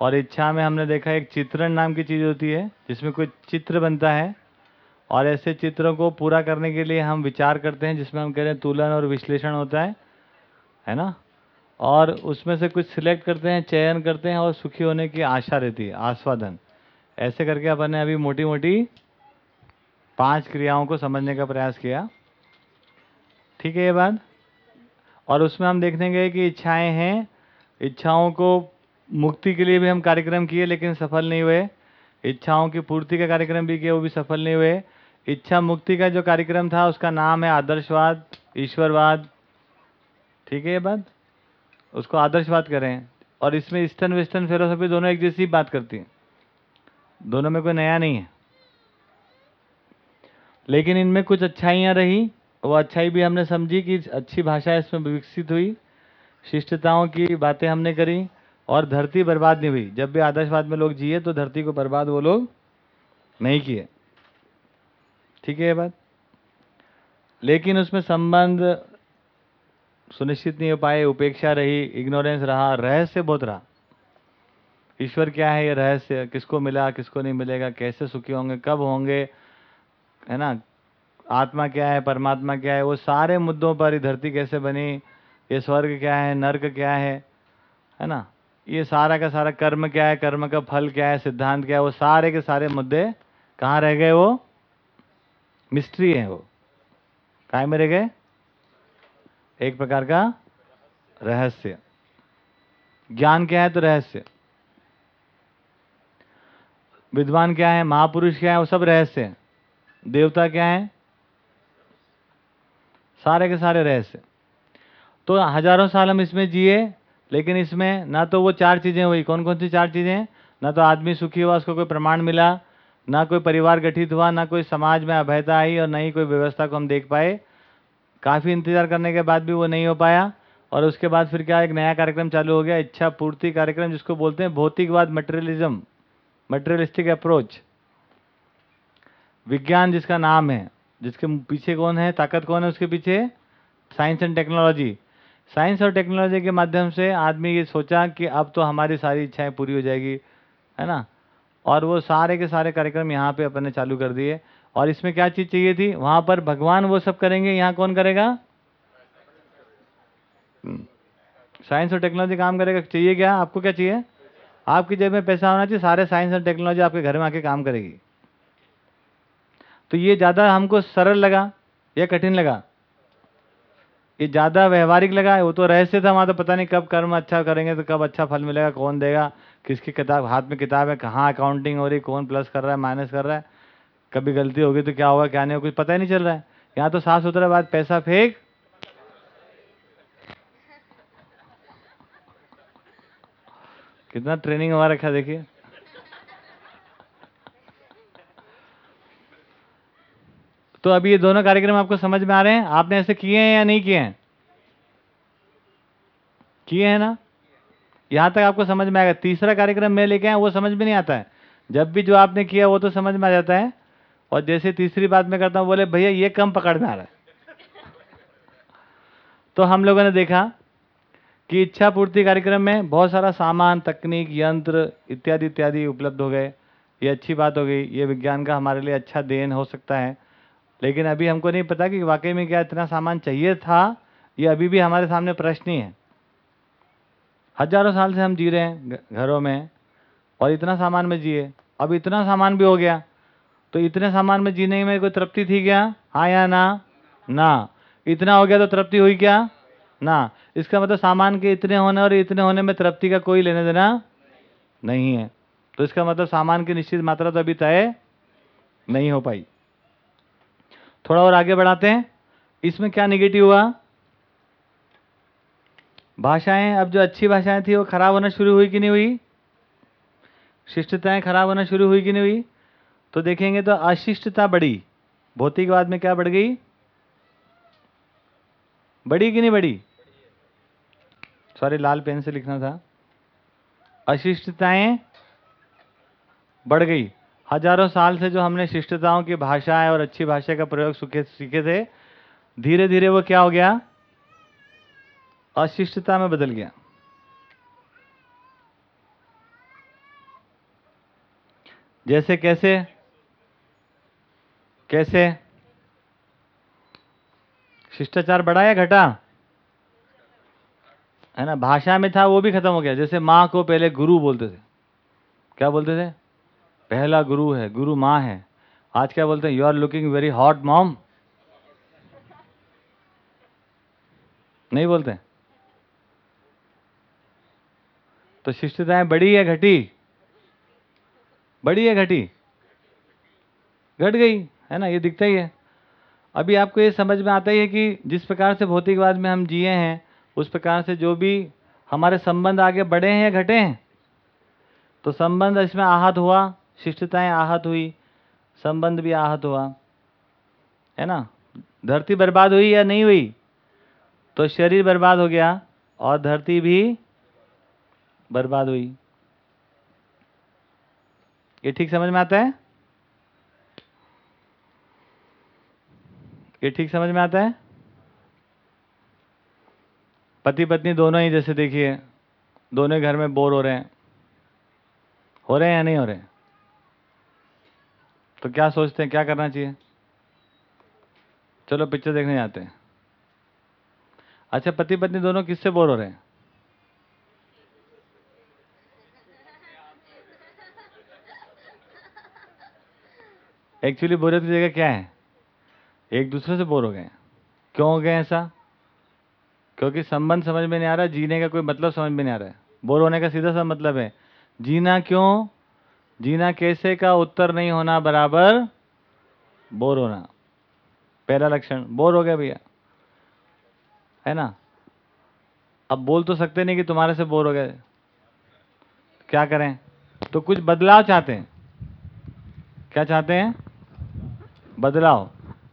और इच्छा में हमने देखा एक चित्रण नाम की चीज़ होती है, जिसमें कोई चित्र बनता है। और ऐसे चित्रों को पूरा करने के लिए हम विचार करते हैं, जिसमें हम कह रहे हैं तुलन और विश्लेषण होता है है ना? और उसमें से कुछ सिलेक्ट करते हैं, चयन करते हैं और सुखी होने की आशा रहती है, आस्वादन। ऐसे करके अपन ने अभी मोटी मोटी पाँच क्रियाओं को समझने का प्रयास किया। ठीक है, ये बात? और उसमें हम देखने गए कि इच्छाएँ हैं, इच्छाओं को मुक्ति के लिए भी हम कार्यक्रम किए, लेकिन सफल नहीं हुए। इच्छाओं की पूर्ति का कार्यक्रम भी किए वो भी सफल नहीं हुए। इच्छा मुक्ति का जो कार्यक्रम था, उसका नाम है आदर्शवाद, ईश्वरवाद। ठीक है ये बात? उसको आदर्शवाद करें। और इसमें ईस्टर्न वेस्टर्न फिलोसफी दोनों एक जैसी बात करती हैं। दोनों में कोई नया नहीं है। लेकिन इनमें कुछ अच्छाइयाँ रही, वो अच्छाई भी हमने समझी कि अच्छी भाषा इसमें विकसित हुई। शिष्टताओं की बातें हमने करी। और धरती बर्बाद नहीं हुई। जब भी आदर्शवाद में लोग जिए तो धरती को बर्बाद वो लोग नहीं किए। ठीक है ये बात? लेकिन उसमें संबंध सुनिश्चित नहीं हो पाए, उपेक्षा रही, इग्नोरेंस रहा, रहस्य बहुत रहा। ईश्वर क्या है ये रहस्य? किसको मिला, किसको नहीं मिलेगा, कैसे सुखी होंगे, कब होंगे, है ना? आत्मा क्या है, परमात्मा क्या है, वो सारे मुद्दों पर धरती कैसे बनी, ये स्वर्ग क्या है, नर्क क्या है है ना? ये सारा का सारा कर्म क्या है, कर्म का फल क्या है, सिद्धांत क्या है, वो सारे के सारे मुद्दे कहाँ रह गए वो? मिस्ट्री है वो। काय में रह गए? एक प्रकार का रहस्य। ज्ञान क्या है तो रहस्य। विद्वान क्या है, महापुरुष क्या है, वो सब रहस्य है। देवता क्या है? सारे के सारे रहस्य। तो हज़ारों साल हम इसमें जिए लेकिन इसमें ना तो वो चार चीज़ें हुई। कौन कौन सी चार चीज़ें ना तो आदमी सुखी हुआ, उसको कोई प्रमाण मिला, ना कोई परिवार गठित हुआ, ना कोई समाज में अभयता आई और ना ही कोई व्यवस्था को हम देख पाए। काफ़ी इंतज़ार करने के बाद भी वो नहीं हो पाया और उसके बाद फिर क्या एक नया कार्यक्रम चालू हो गया, इच्छा पूर्ति कार्यक्रम, जिसको बोलते हैं भौतिकवाद मटेरियलिज्म मटेरियलिस्टिक अप्रोच विज्ञान जिसका नाम है, जिसके पीछे कौन है, ताकत कौन है उसके पीछे? साइंस एंड टेक्नोलॉजी साइंस और टेक्नोलॉजी के माध्यम से आदमी ये सोचा कि अब तो हमारी सारी इच्छाएँ पूरी हो जाएगी, है ना? और वो सारे के सारे कार्यक्रम यहाँ पे अपन ने चालू कर दिए। और इसमें क्या चीज़ चाहिए थी? वहाँ पर भगवान वो सब करेंगे, यहाँ कौन करेगा? साइंस और टेक्नोलॉजी काम करेगा। चाहिए क्या? आपको क्या चाहिए? आपकी जेब में पैसा होना चाहिए, सारे साइंस और टेक्नोलॉजी आपके घर में आके काम करेगी। तो ये ज़्यादा हमको सरल लगा, या कठिन लगा। ये ज़्यादा व्यवहारिक लगा है वो तो रहस्य था, वहाँ तो पता नहीं कब कर्म अच्छा करेंगे तो कब अच्छा फल मिलेगा, कौन देगा, किसकी किताब, हाथ में किताब है, कहाँ अकाउंटिंग हो रही, कौन प्लस कर रहा है माइनस कर रहा है, कभी गलती होगी तो क्या होगा, क्या नहीं होगा, कुछ पता ही नहीं चल रहा है। यहाँ तो साफ़ सुथरा बात, पैसा फेंक। कितना ट्रेनिंग हमारा रखा, देखिए। तो अभी ये दोनों कार्यक्रम आपको समझ में आ रहे हैं? आपने ऐसे किए हैं या नहीं किए हैं? किए हैं ना? यहाँ तक आपको समझ में आएगा। तीसरा कार्यक्रम मैं लेके आया, वो समझ में नहीं आता है। जब भी जो आपने किया, वो तो समझ में आ जाता है। और जैसे तीसरी बात मैं करता हूँ, बोले, भैया, ये कम पकड़ में आ रहा है। तो हम लोगों ने देखा कि इच्छा पूर्ति कार्यक्रम में बहुत सारा सामान, तकनीक, यंत्र इत्यादि इत्यादि उपलब्ध हो गए। ये अच्छी बात हो गई। ये विज्ञान का हमारे लिए अच्छा देन हो सकता है। लेकिन अभी हमको नहीं पता कि वाकई में क्या इतना सामान चाहिए था, ये अभी भी हमारे सामने प्रश्न ही है। हज़ारों साल से हम जी रहे हैं घरों में, और इतना सामान में जिए। अब इतना सामान भी हो गया। तो इतने सामान में जीने में कोई तृप्ति थी क्या? हाँ या ना? ना। इतना हो गया तो तृप्ति हुई क्या? ना। इसका मतलब सामान के इतने होने और इतने होने में तृप्ति का कोई लेने देना नहीं है। तो इसका मतलब सामान की निश्चित मात्रा तो अभी तय नहीं हो पाई। थोड़ा और आगे बढ़ाते हैं। इसमें क्या निगेटिव हुआ? भाषाएँ, अब जो अच्छी भाषाएँ थी, वो खराब होना शुरू हुई कि नहीं हुई? शिष्टताएँ खराब होना शुरू हुई कि नहीं हुई? तो देखेंगे तो अशिष्टता बढ़ी। भौतिकवाद में क्या बढ़ गई? बढ़ी कि नहीं बढ़ी? सॉरी लाल पेन से लिखना था। अशिष्टताएँ बढ़ गई। हज़ारों साल से जो हमने शिष्टताओं की भाषाएँ और अच्छी भाषा का प्रयोग सीखे सीखे थे धीरे धीरे वो क्या हो गया? अशिष्टता में बदल गया। जैसे कैसे? कैसे? शिष्टाचार बढ़ा या घटा? है ना? भाषा में था, वो भी खत्म हो गया। जैसे माँ को पहले गुरु बोलते थे। क्या बोलते थे? पहला गुरु है, गुरु माँ है। आज क्या बोलते हैं? You are looking very hot mom नहीं बोलते? तो शिष्टताएँ बड़ी या घटी। बड़ी या घटी। घट गई, है ना? ये दिखता ही है। अभी आपको ये समझ में आता ही है कि जिस प्रकार से भौतिकवाद में हम जिए हैं, उस प्रकार से जो भी हमारे संबंध आगे बढ़े हैं या घटे हैं तो संबंध इसमें आहत हुआ शिष्टताएँ आहत हुई, संबंध भी आहत हुआ, है ना? धरती बर्बाद हुई या नहीं हुई? तो शरीर बर्बाद हो गया और धरती भी बर्बाद हुई। ये ठीक समझ में आता है? ये ठीक समझ में आता है? पति पत्नी दोनों ही जैसे देखिए, दोनों घर में बोर हो रहे हैं। हो रहे हैं या नहीं हो रहे तो क्या सोचते हैं, क्या करना चाहिए? चलो पिक्चर देखने जाते हैं। अच्छा पति पत्नी दोनों किससे बोर हो रहे हैं? एक्चुअली बोरियत की जगह क्या है? एक दूसरे से बोर हो गए क्यों हो गए ऐसा? क्योंकि संबंध समझ में नहीं आ रहा, जीने का कोई मतलब समझ में नहीं आ रहा है। बोर होने का सीधा सा मतलब है, जीना क्यों? जीना कैसे का उत्तर नहीं होना बराबर? बोर होना। पहला लक्षण, बोर हो गया भैया। है ना? अब बोल तो सकते नहीं कि तुम्हारे से बोर हो गए क्या करें? तो कुछ बदलाव चाहते हैं। क्या चाहते हैं? बदलाव।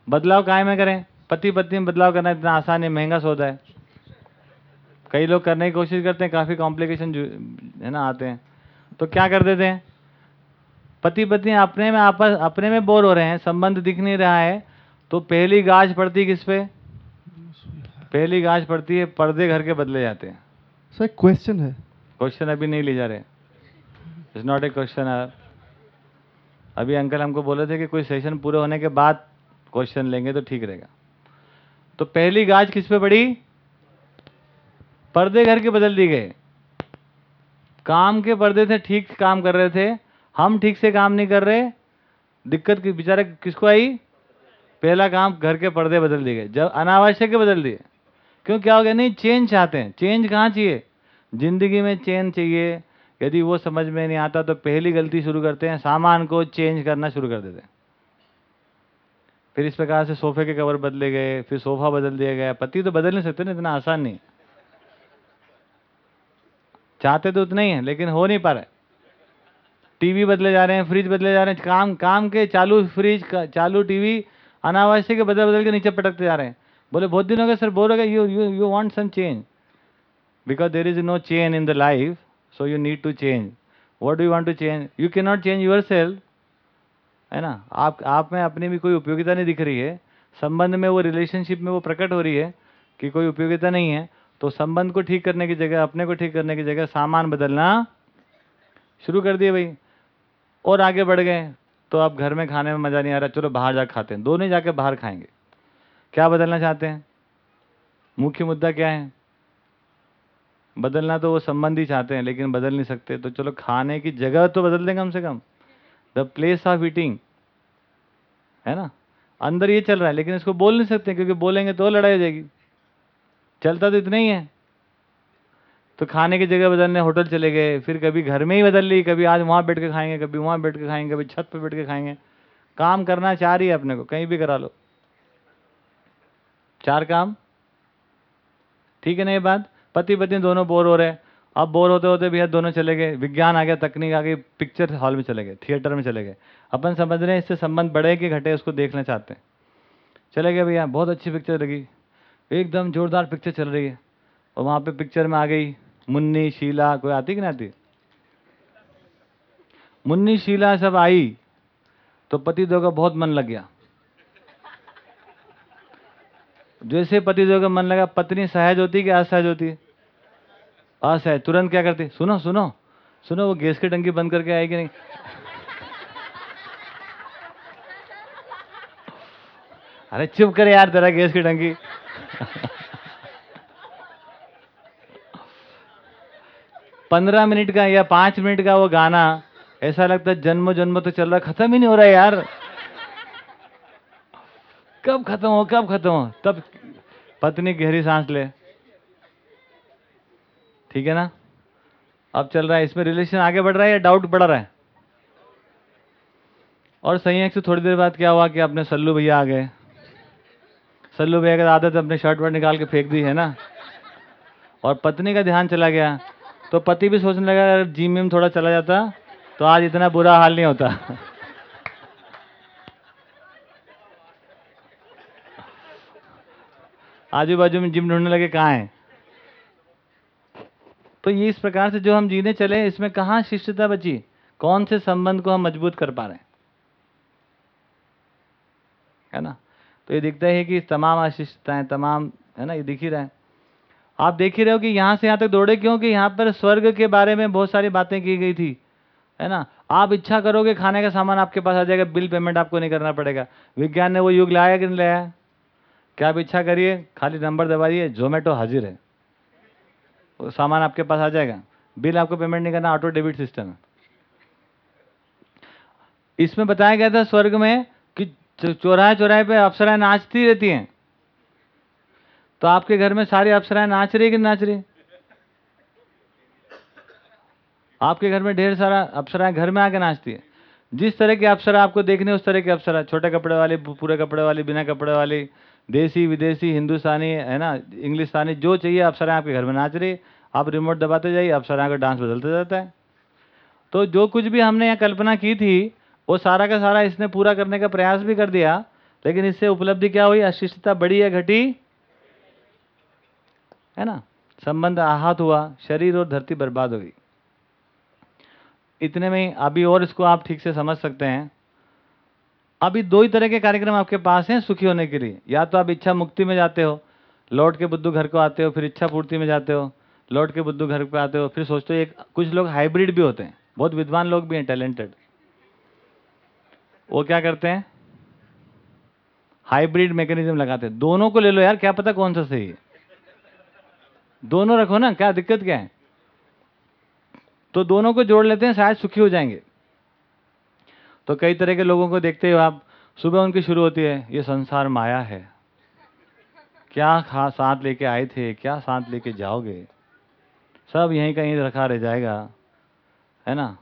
बदलाव काय में करें। पति पत्नी में बदलाव करना इतना आसान है, महँगा सौदा है। कई लोग करने की कोशिश करते हैं, काफ़ी कॉम्प्लिकेशन है ना, आते हैं। तो क्या कर देते हैं? पति पत्नी अपने में आपस अपने में बोर हो रहे हैं संबंध दिख नहीं रहा है तो पहली गाज पड़ती किस पे? पहली गाज पड़ती है पर्दे घर के बदले जाते हैं। सर क्वेश्चन है। क्वेश्चन अभी नहीं ले जा रहे। It's not a question or अभी अंकल हमको बोले थे कि कोई सेशन पूरे होने के बाद क्वेश्चन लेंगे तो ठीक रहेगा। तो पहली गाज किस पे पड़ी? पर्दे घर के बदल दिए गए। काम के पर्दे थे ठीक काम कर रहे थे हम ठीक से काम नहीं कर रहे, दिक्कत की, बेचारे किसको आई? पहला काम घर के पर्दे बदल दिए गए। जब अनावश्यक बदल दिए। क्यों, क्या हो गया? नहीं चेंज चाहते हैं। चेंज कहाँ चाहिए? ज़िंदगी में चेंज चाहिए। यदि वो समझ में नहीं आता तो पहली गलती शुरू करते हैं। सामान को चेंज करना शुरू कर देते हैं। फिर इस प्रकार से सोफे के कवर बदले गए, फिर सोफा बदल दिया गया। पति तो बदल नहीं सकते ना, इतना आसान नहीं चाहते तो उतना ही है, लेकिन हो नहीं पा रहा टीवी बदले जा रहे हैं, फ्रिज बदले जा रहे हैं, काम काम के चालू फ्रिज चालू टीवी अनावश्यक बदल बदल के नीचे पटकते जा रहे हैं। बोले, बहुत दिन हो गए, सर, बोल रहे you you you want some change because there is no change in the life so you need to change what do want to change you can not change yourself है ना? आप आप में अपनी भी कोई उपयोगिता नहीं दिख रही है। संबंध में वो रिलेशनशिप में वो प्रकट हो रही है कि कोई उपयोगिता नहीं है तो संबंध को ठीक करने की जगह, अपने को ठीक करने की जगह सामान बदलना शुरू कर दिए भाई। और आगे बढ़ गए तो आप घर में खाने में मज़ा नहीं आ रहा, चलो बाहर जा खाते हैं। दोनों ही जाके बाहर खाएँगे। क्या बदलना चाहते हैं? मुख्य मुद्दा क्या है? बदलना तो वो संबंध ही चाहते हैं, लेकिन बदल नहीं सकते। तो चलो खाने की जगह तो बदल दें कम से कम। द प्लेस ऑफ़ ईटिंग है ना? अंदर ये चल रहा है, लेकिन इसको बोल नहीं सकते, क्योंकि बोलेंगे तो लड़ाई हो जाएगी। चलता तो इतना ही है। तो खाने की जगह बदलने, होटल चले गए, फिर कभी घर में ही बदल ली, कभी आज वहाँ बैठ के खाएँगे, कभी वहाँ बैठ के खाएँगे, कभी छत पर बैठ के खाएँगे। काम करना चाह रही है अपने को, कहीं भी करा लो। चार काम। ठीक है ना ये बात? पति पत्नी दोनों बोर हो रहे हैं। अब बोर होते होते भैया दोनों चले गए। विज्ञान आ गया, तकनीक आ गई पिक्चर हॉल में चले गए थिएटर में चले गए। अपन समझ रहे हैं, इससे संबंध बढ़े कि घटे, उसको देखना चाहते हैं। चले गए भैया, बहुत अच्छी पिक्चर लगी। एकदम जोरदार पिक्चर चल रही है। और वहाँ पे पिक्चर में आ गई। मुन्नी, शीला, कोई आती कि नहीं आती? मुन्नी, शीला सब आई तो पतिदेव का बहुत मन लग गया। जैसे पतिदेव का मन लगा, पत्नी सहज होती कि असहज होती? असहज। तुरंत क्या करती? सुनो सुनो। सुनो, वो गैस की टंकी बंद करके आएगी नहीं? अरे चुप कर यार, तेरा गैस की टंकी। पंद्रह मिनट का या पाँच मिनट का वो गाना, ऐसा लगता है जन्म जन्म तो चल रहा खत्म ही नहीं हो रहा यार। कब खत्म हो, कब खत्म हो? तब पत्नी गहरी सांस ले। ठीक है ना? अब चल रहा है, इसमें रिलेशन आगे बढ़ रहा है या डाउट बढ़ रहा है? और संयोग से थोड़ी देर बाद क्या हुआ कि अपने सल्लू भैया आ गए। सल्लू भैया का आदत अपने शर्ट वर्ट निकाल के फेंक दी, है ना? और पत्नी का ध्यान चला गया। तो पति भी सोचने लगा अगर जिम में थोड़ा चला जाता तो आज इतना बुरा हाल नहीं होता। आजू बाजू में जिम ढूँढने लगे, कहाँ है? तो ये इस प्रकार से जो हम जीने चले, इसमें कहाँ शिष्टता बची? कौन से संबंध को हम मज़बूत कर पा रहे हैं? है ना? तो ये दिखता है कि तमाम अशिष्टताएँ तमाम, है ना, ये दिख ही रहा है। आप देख ही रहे हो कि यहाँ से यहाँ तक दौड़े क्यों? कि यहाँ पर स्वर्ग के बारे में बहुत सारी बातें की गई थी, है ना? आप इच्छा करोगे खाने का सामान आपके पास आ जाएगा, बिल पेमेंट आपको नहीं करना पड़ेगा। विज्ञान ने वो युग लाया कि नहीं लाया? क्या आप इच्छा करिए, खाली नंबर दबाइए, जोमेटो हाजिर है। वो सामान आपके पास आ जाएगा। बिल आपको पेमेंट नहीं करना, ऑटो डेबिट सिस्टम है। इसमें बताया गया था स्वर्ग में कि चौराहे चौराहे पे अप्सराएँ नाचती रहती हैं। तो आपके घर में सारी अप्सराएँ नाच रही कि नाच रही? आपके घर में ढेर सारा अप्सराएँ घर में आके नाचती है। जिस तरह की अप्सरा आपको देखने, उस तरह की अप्सरा। छोटे कपड़े वाली पूरे कपड़े वाली, बिना कपड़े वाली, देसी, विदेशी, हिंदुस्तानी, है ना इंग्लिशतानी जो चाहिए अप्सराएँ आपके घर में नाच रही, आप रिमोट दबाते जाइए अप्सराएँ का डांस बदलते जाता है। तो जो कुछ भी हमने यहाँ कल्पना की थी, वो सारा का सारा इसने पूरा करने का प्रयास भी कर दिया, लेकिन इससे उपलब्धि क्या हुई? अशिष्टता बढ़ी या घटी? है ना? संबंध आहत हुआ, शरीर और धरती बर्बाद हो गई। इतने में अभी और इसको आप ठीक से समझ सकते हैं। अभी दो ही तरह के कार्यक्रम आपके पास हैं सुखी होने के लिए। या तो आप इच्छा मुक्ति में जाते हो, लौट के बुद्धू घर को आते हो, फिर इच्छा पूर्ति में जाते हो, लौट के बुद्धू घर पे आते हो, फिर सोचते हो एक, कुछ लोग हाइब्रिड भी होते हैं। बहुत विद्वान लोग भी हैं, टैलेंटेड। वो क्या करते हैं? हाइब्रिड मैकेनिज्म लगाते हैं। दोनों को ले लो यार, क्या पता कौन सा सही है। दोनों रखो ना क्या दिक्कत क्या है तो दोनों को जोड़ लेते हैं शायद सुखी हो जाएँगे तो कई तरह के लोगों को देखते हो आप सुबह उनकी शुरू होती है ये संसार माया है क्या खा साथ लेके आए थे क्या साथ लेके जाओगे सब यहीं कहीं रखा रह जाएगा है ना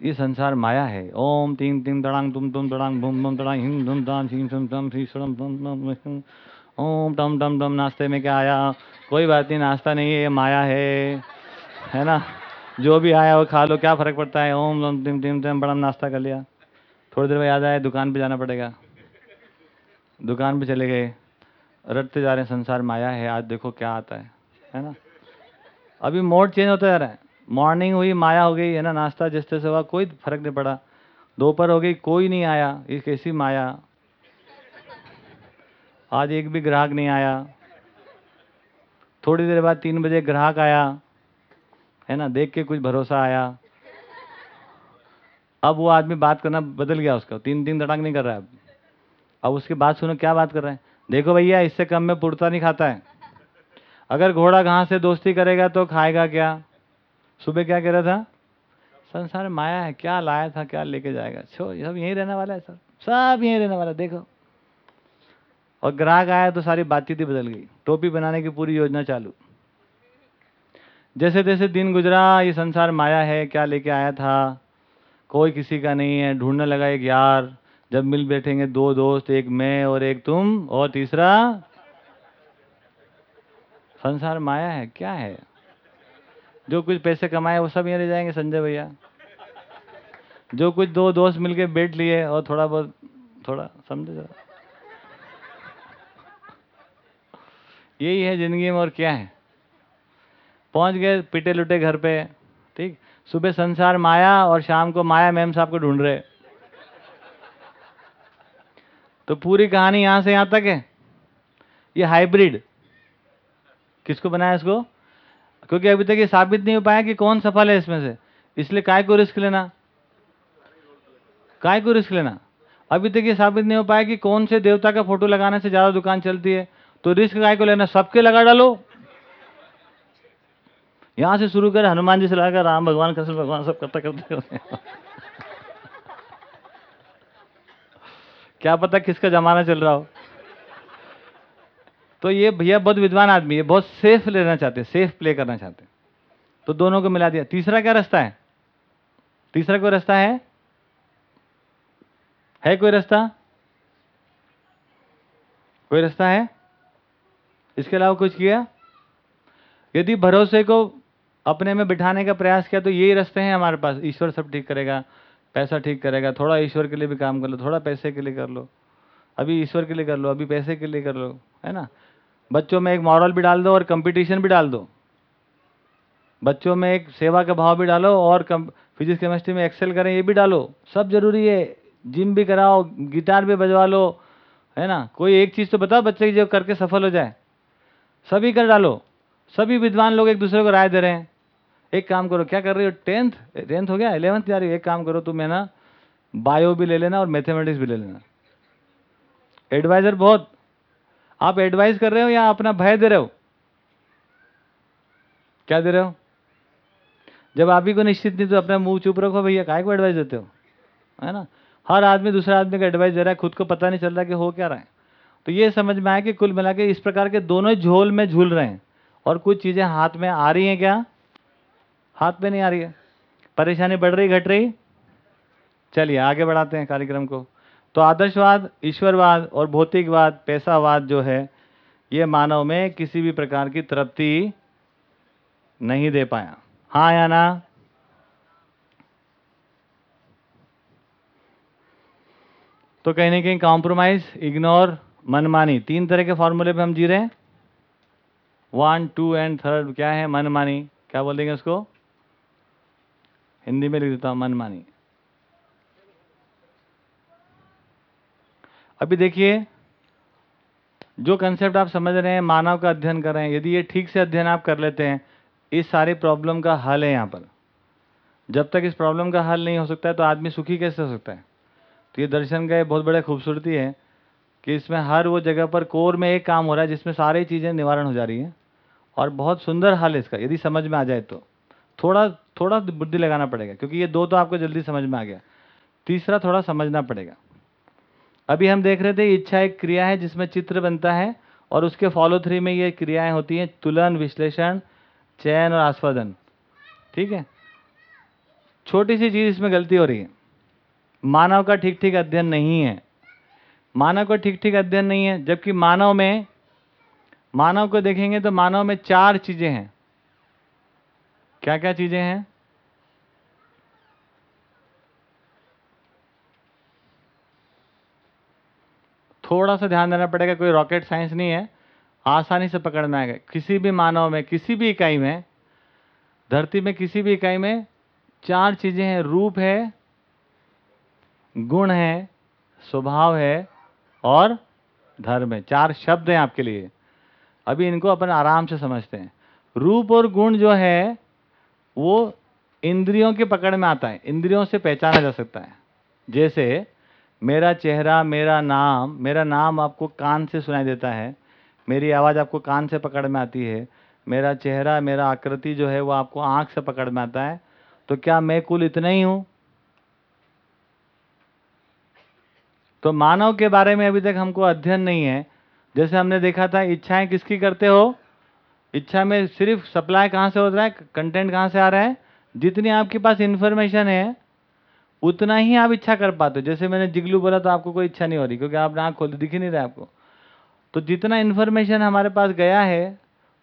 ये संसार माया है ओम तीन तीन तड़ांग तुम तुम तड़ांग बुम बुम तड़ांग हिम धुम दाम सीम सम तम ओम टम टम टम नाश्ते में क्या आया कोई बात नहीं, नाश्ता नहीं है, ये माया है है ना? जो भी आया वो खा लो, क्या फ़र्क पड़ता है? ओम ओम तिम तिम तिम, बड़ा नाश्ता कर लिया। थोड़ी देर में याद आया, दुकान पे जाना पड़ेगा। दुकान पे चले गए, रटते जा रहे हैं, संसार माया है, आज देखो क्या आता है है ना? अभी मोड चेंज होता जा रहा है। मॉर्निंग हुई, माया हो गई, है ना? नाश्ता जिस तरह से हुआ, कोई फ़र्क नहीं पड़ा। दोपहर हो गई, कोई नहीं आया ये कैसी माया। आज एक भी ग्राहक नहीं आया। थोड़ी देर बाद तीन बजे ग्राहक आया, है ना, देख के कुछ भरोसा आया। अब वो आदमी बात करना बदल गया उसका, तीन तीन धड़ाक नहीं कर रहा है अब। अब उसकी बात सुनो, क्या बात कर रहे हैं? देखो भैया, इससे कम में पुरता नहीं खाता है। अगर घोड़ा घास से दोस्ती करेगा तो खाएगा क्या? सुबह क्या कह रहा था? संसार माया है, क्या लाया था, क्या लेके जाएगा? छो सब यहीं रहने वाला है, सर। सब यहीं रहने वाला देखो। और ग्राहक आया तो सारी बातचीत ही बदल गई। टोपी बनाने की पूरी योजना चालू। जैसे जैसे दिन गुजरा, ये संसार माया है, क्या लेके आया था? कोई किसी का नहीं है, ढूँढने लगा एक यार, जब मिल बैठेंगे दो दोस्त, एक मैं और एक तुम और तीसरा संसार माया है, क्या है? जो कुछ पैसे कमाए, वो सब यहाँ रह जाएँगे, संजय भैया। जो कुछ दो दोस्त मिलके बैठ लिए और थोड़ा बहुत, थोड़ा, समझे जरा। यही है ज़िंदगी में और क्या है? पहुँच गए पिटे लुटे घर पे, ठीक? सुबह संसार माया और शाम को माया मैम साहब को ढूंढ रहे। तो पूरी कहानी यहाँ से यहाँ तक है? ये हाइब्रिड किसको बनाया इसको? क्योंकि अभी तक ये साबित नहीं हो पाया कि कौन सफल है इसमें से। इसलिए काय को रिस्क लेना? काय को रिस्क लेना? अभी तक ये साबित नहीं हो पाया कि कौन से देवता का फ़ोटो लगाने से ज़्यादा दुकान चलती है। तो रिस्क गाय को लेना, सबके लगा डालो। यहाँ से शुरू कर, हनुमान जी से लगाकर, राम भगवान, कृष्ण भगवान, सब करते करते करते। क्या पता किसका जमाना चल रहा हो। तो ये भैया बहुत विद्वान आदमी है, बहुत सेफ़ लेना चाहते सेफ़ प्ले करना चाहते। तो दोनों को मिला दिया। तीसरा क्या रास्ता है? तीसरा कोई रास्ता है? है कोई रास्ता? कोई रास्ता है? इसके अलावा कुछ किया? यदि भरोसे को अपने में बिठाने का प्रयास किया तो यही रास्ते हैं हमारे पास। ईश्वर सब ठीक करेगा, पैसा ठीक करेगा, थोड़ा ईश्वर के लिए भी काम कर लो, थोड़ा पैसे के लिए कर लो। अभी ईश्वर के लिए कर लो, अभी पैसे के लिए कर लो, है ना? बच्चों में एक मॉरल भी डाल दो और कंपटीशन भी डाल दो। बच्चों में एक सेवा का भाव भी डालो और कम फिजिक्स केमिस्ट्री में एक्सेल करें, ये भी डालो। सब ज़रूरी है। जिम भी कराओ गिटार भी बजवा लो, है ना? कोई एक चीज़ तो बताओ बच्चे की, जो करके सफल हो जाए। सभी कर डालो। सभी विद्वान लोग एक दूसरे को राय दे रहे हैं। एक काम करो, क्या कर रही हो? टेंथ टेंथ हो गया? इलेवंथ जा रही हो? एक काम करो, तुम है ना, बायो भी ले लेना और मैथमेटिक्स भी ले लेना। एडवाइजर बहुत। आप एडवाइस कर रहे हो या अपना भय दे रहे हो? क्या दे रहे हो? जब आप ही को निश्चित नहीं तो अपना मुँह चुप रखो भैया काय को एडवाइस देते हो? है ना? हर आदमी दूसरे आदमी का एडवाइस दे रहा है, खुद को पता नहीं चल रहा कि हो क्या रहा है। तो ये समझ में आया कि कुल मिला के इस प्रकार के दोनों झोल में झूल रहे हैं। और कुछ चीज़ें हाथ में आ रही हैं क्या? हाथ में नहीं आ रही है। परेशानी बढ़ रही, घट रही। चलिए, आगे बढ़ाते हैं कार्यक्रम को। तो आदर्शवाद, ईश्वरवाद और भौतिकवाद, पैसावाद जो है, ये मानव में किसी भी प्रकार की तृप्ति नहीं दे पाया। हाँ या ना? तो कहीं ना कहीं कॉम्प्रोमाइज इग्नोर मनमानी, तीन तरह के फॉर्मूले पे हम जी रहे हैं। वन टू एंड थर्ड क्या है? मनमानी। क्या बोल देंगे उसको? हिंदी में लिख देता हूँ, मनमानी। अभी देखिए, जो कंसेप्ट आप समझ रहे हैं, मानव का अध्ययन कर रहे हैं, यदि ये ठीक से अध्ययन आप कर लेते हैं, इस सारी प्रॉब्लम का हल है यहाँ पर। जब तक इस प्रॉब्लम का हल नहीं हो सकता है तो आदमी सुखी कैसे हो सकता है? तो ये दर्शन का बहुत बड़ा खूबसूरती है। कि इसमें हर वो जगह पर कोर में एक काम हो रहा है जिसमें सारी चीज़ें निवारण हो जा रही हैं और बहुत सुंदर हल है इसका, यदि समझ में आ जाए तो। थोड़ा थोड़ा बुद्धि लगाना पड़ेगा, क्योंकि ये दो तो आपको जल्दी समझ में आ गया। तीसरा थोड़ा समझना पड़ेगा। अभी हम देख रहे थे इच्छा एक क्रिया है जिसमें चित्र बनता है और उसके फॉलो थ्री में ये क्रियाएँ होती हैं, तुलन, विश्लेषण, चयन और आस्वादन। ठीक है? छोटी सी चीज़ इसमें गलती हो रही है। मानव का ठीक ठीक अध्ययन नहीं है। मानव का ठीक ठीक अध्ययन नहीं है, जबकि मानव में, मानव को देखेंगे तो मानव में चार चीज़ें हैं। क्या क्या चीज़ें हैं? थोड़ा सा ध्यान देना पड़ेगा, कोई रॉकेट साइंस नहीं है, आसानी से पकड़ना आएगा किसी भी मानव में, किसी भी इकाई में, धरती में किसी भी इकाई में चार चीज़ें हैं। रूप है, गुण है, स्वभाव है और धर्म है चार शब्द हैं आपके लिए। अभी इनको अपन आराम से समझते हैं। रूप और गुण जो है, वो इंद्रियों के पकड़ में आता है। इंद्रियों से पहचाना जा सकता है। जैसे, मेरा चेहरा, मेरा नाम मेरा नाम आपको कान से सुनाई देता है। मेरी आवाज़ आपको कान से पकड़ में आती है। मेरा चेहरा, मेरा आकृति जो है, वो आपको आँख से पकड़ में आता है। तो क्या मैं कुल इतना ही हूँ? तो मानव के बारे में अभी तक हमको अध्ययन नहीं है। जैसे हमने देखा था, इच्छाएँ किसकी करते हो? इच्छा में सिर्फ़ सप्लाई कहाँ से हो रहा है, कंटेंट कहाँ से आ रहा है? जितनी आपके पास इन्फॉर्मेशन है, उतना ही आप इच्छा कर पाते हो। जैसे मैंने जिगलू बोला तो आपको कोई इच्छा नहीं हो रही, क्योंकि आप आँख खोल, दिख ही नहीं रहा आपको। तो जितना इन्फॉर्मेशन हमारे पास गया है,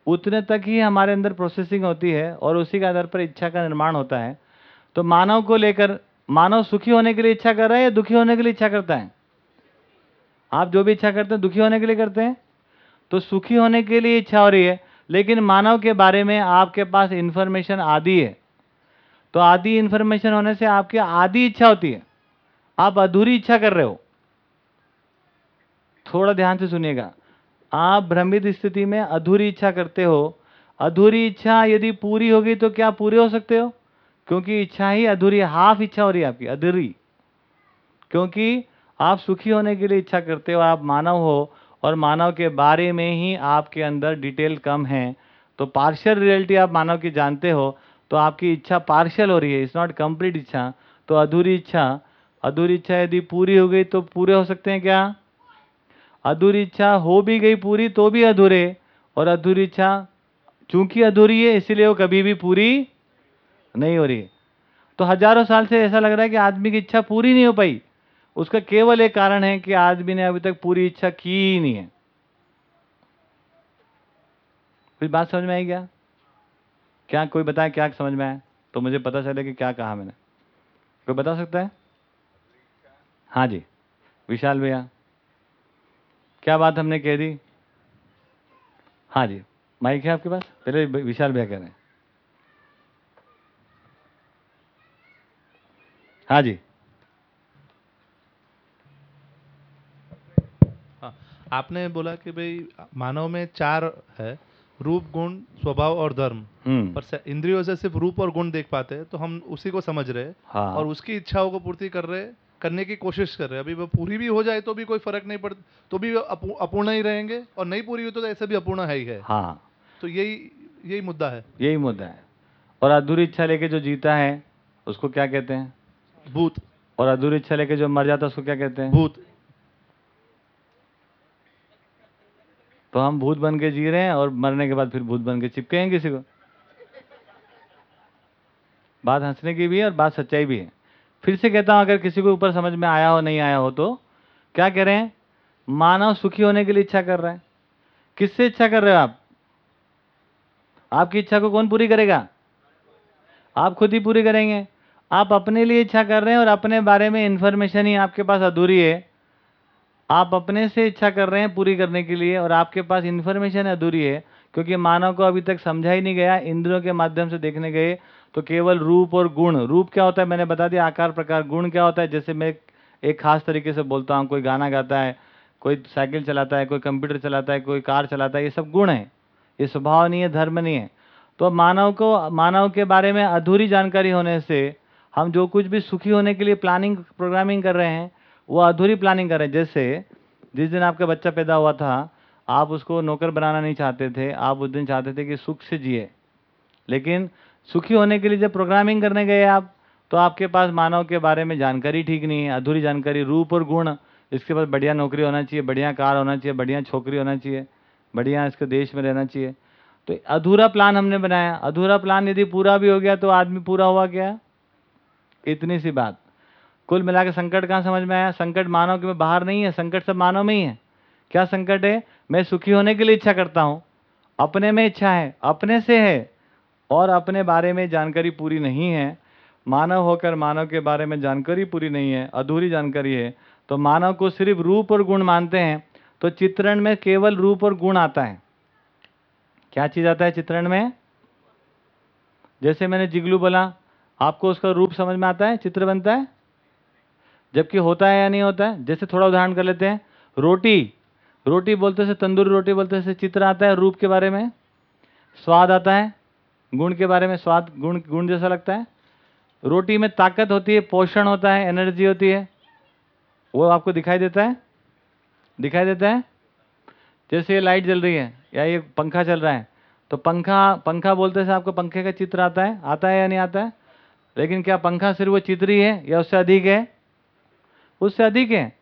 उतने तक ही हमारे अंदर प्रोसेसिंग होती है और उसी के आधार पर इच्छा का निर्माण होता है। तो मानव को लेकर, मानव सुखी होने के लिए इच्छा कर रहा है या दुखी होने के लिए इच्छा करता है? आप जो भी इच्छा करते हैं, दुखी होने के लिए करते हैं। तो सुखी होने के लिए इच्छा हो रही है, लेकिन मानव के बारे में आपके पास इंफॉर्मेशन आदि है। तो आदि इंफॉर्मेशन होने से आपकी आदि इच्छा होती है। आप अधूरी इच्छा कर रहे हो। थोड़ा ध्यान से सुनिएगा। आप भ्रमित स्थिति में अधूरी इच्छा करते हो। अधूरी इच्छा यदि पूरी होगी तो क्या पूरे हो सकते हो? क्योंकि इच्छा ही अधूरी हाफ़ इच्छा हो रही है आपकी, अधूरी। क्योंकि आप सुखी होने के लिए इच्छा करते हो, आप मानव हो और मानव के बारे में ही आपके अंदर डिटेल कम है। तो पार्शियल रियलिटी आप मानव की जानते हो तो आपकी इच्छा पार्शियल हो रही है इट्स नॉट कंप्लीट इच्छा। तो अधूरी इच्छा अधूरी इच्छा यदि पूरी हो गई तो पूरे हो सकते हैं क्या? अधूरी इच्छा हो भी गई पूरी तो भी अधूरे, और अधूरी इच्छा चूँकि अधूरी है, इसीलिए वो कभी भी पूरी नहीं हो रही है। तो हज़ारों साल से ऐसा लग रहा है कि आदमी की इच्छा पूरी नहीं हो पाई। उसका केवल एक कारण है कि आदमी ने अभी तक पूरी इच्छा की ही नहीं है। कुछ बात समझ में आई क्या? क्या कोई बताए, क्या समझ में आया? तो मुझे पता चले कि क्या कहा मैंने। कोई बता सकता है? हाँ जी। विशाल भैया। क्या बात हमने कह दी? हाँ जी। माइक है आपके पास? पहले विशाल भैया कह रहे हैं। हाँ जी हाँ आपने बोला कि भाई मानव में चार है रूप गुण स्वभाव और धर्म। हम्म। पर इंद्रियों से सिर्फ़ रूप और गुण देख पाते हैं तो हम उसी को समझ रहे हैं हाँ। और उसकी इच्छाओं को पूर्ति कर रहे हैं करने की कोशिश कर रहे हैं। अभी वो पूरी भी हो जाए तो भी कोई फ़र्क नहीं पड़ तो भी अपू- अपूर्ण ही रहेंगे और नहीं पूरी हुई तो ऐसे भी अपूर्ण है ही है। हाँ। तो यही यही मुद्दा है। यही मुद्दा है। और अधूरी इच्छा लेके जो जीता है उसको क्या कहते हैं? भूत। और अधूरी इच्छा लेके जो मर जाता है उसको क्या कहते हैं? भूत। तो हम भूत बन के जी रहे हैं और मरने के बाद फिर भूत बन के चिपके हैं किसी को। बात हंसने की भी है और बात सच्चाई भी है। फिर से कहता हूँ, अगर किसी को ऊपर समझ में आया हो, नहीं आया हो तो क्या कह रहे हैं? मानव सुखी होने के लिए इच्छा कर रहा है। किससे इच्छा कर रहे हो आप? आपकी इच्छा को कौन पूरी करेगा? आप खुद ही पूरी करेंगे। आप अपने लिए इच्छा कर रहे हैं और अपने बारे में इंफॉर्मेशन ही आपके पास अधूरी है। आप अपने से इच्छा कर रहे हैं पूरी करने के लिए और आपके पास इन्फॉर्मेशन अधूरी है क्योंकि मानव को अभी तक समझा ही नहीं गया इंद्रियों के माध्यम से देखने गए तो केवल रूप और गुण। रूप क्या होता है? मैंने बता दिया आकार प्रकार गुण क्या होता है? जैसे मैं एक, खास तरीके से बोलता हूँ कोई गाना गाता है कोई साइकिल चलाता है कोई कंप्यूटर चलाता है कोई कार चलाता है ये सब गुण है। ये स्वभाव नहीं है धर्म नहीं है। तो मानव को मानव के बारे में अधूरी जानकारी होने से हम जो कुछ भी सुखी होने के लिए प्लानिंग प्रोग्रामिंग कर रहे हैं वो अधूरी प्लानिंग कर रहे हैं। जैसे, जिस दिन आपका बच्चा पैदा हुआ था, आप उसको नौकर बनाना नहीं चाहते थे, आप उस दिन चाहते थे कि सुख से जिए। लेकिन सुखी होने के लिए जब प्रोग्रामिंग करने गए आप तो आपके पास मानव के बारे में जानकारी ठीक नहीं है, अधूरी जानकारी, रूप और गुण। इसके पास बढ़िया नौकरी होना चाहिए, बढ़िया कार होना चाहिए, बढ़िया छोकरी होना चाहिए, बढ़िया इसके देश में रहना चाहिए। तो अधूरा प्लान हमने बनाया। अधूरा प्लान यदि पूरा भी हो गया तो आदमी पूरा हुआ क्या? इतनी सी बात। कुल मिला के संकट कहाँ समझ में आया? संकट मानव के में बाहर नहीं है, संकट सब मानव में ही है। क्या संकट है? मैं सुखी होने के लिए इच्छा करता हूँ। अपने में इच्छा है, अपने से है, और अपने बारे में जानकारी पूरी नहीं है। मानव होकर मानव के बारे में जानकारी पूरी नहीं है, अधूरी जानकारी है। तो मानव को सिर्फ़ रूप और गुण मानते हैं तो चित्रण में केवल रूप और गुण आता है। क्या चीज़ आता है चित्रण में? जैसे मैंने जिगलू बोला, आपको उसका रूप समझ में आता है? चित्र बनता है? जबकि होता है या नहीं होता है? जैसे थोड़ा उदाहरण कर लेते हैं। रोटी। रोटी बोलते से तंदूरी रोटी बोलते से चित्र आता है रूप के बारे में। स्वाद आता है। गुण के बारे में स्वाद, गुण गुण जैसा लगता है। रोटी में ताकत होती है, पोषण होता है, एनर्जी होती है। वो आपको दिखाई देता है। दिखाई देता है। जैसे ये लाइट जल रही है या ये पंखा चल रहा है तो पंखा पंखा बोलते से आपको पंखे का चित्र आता है। आता है या नहीं आता है? लेकिन क्या पंखा सिर्फ़ वो चित्र ही है या उससे अधिक है? उससे अधिक है।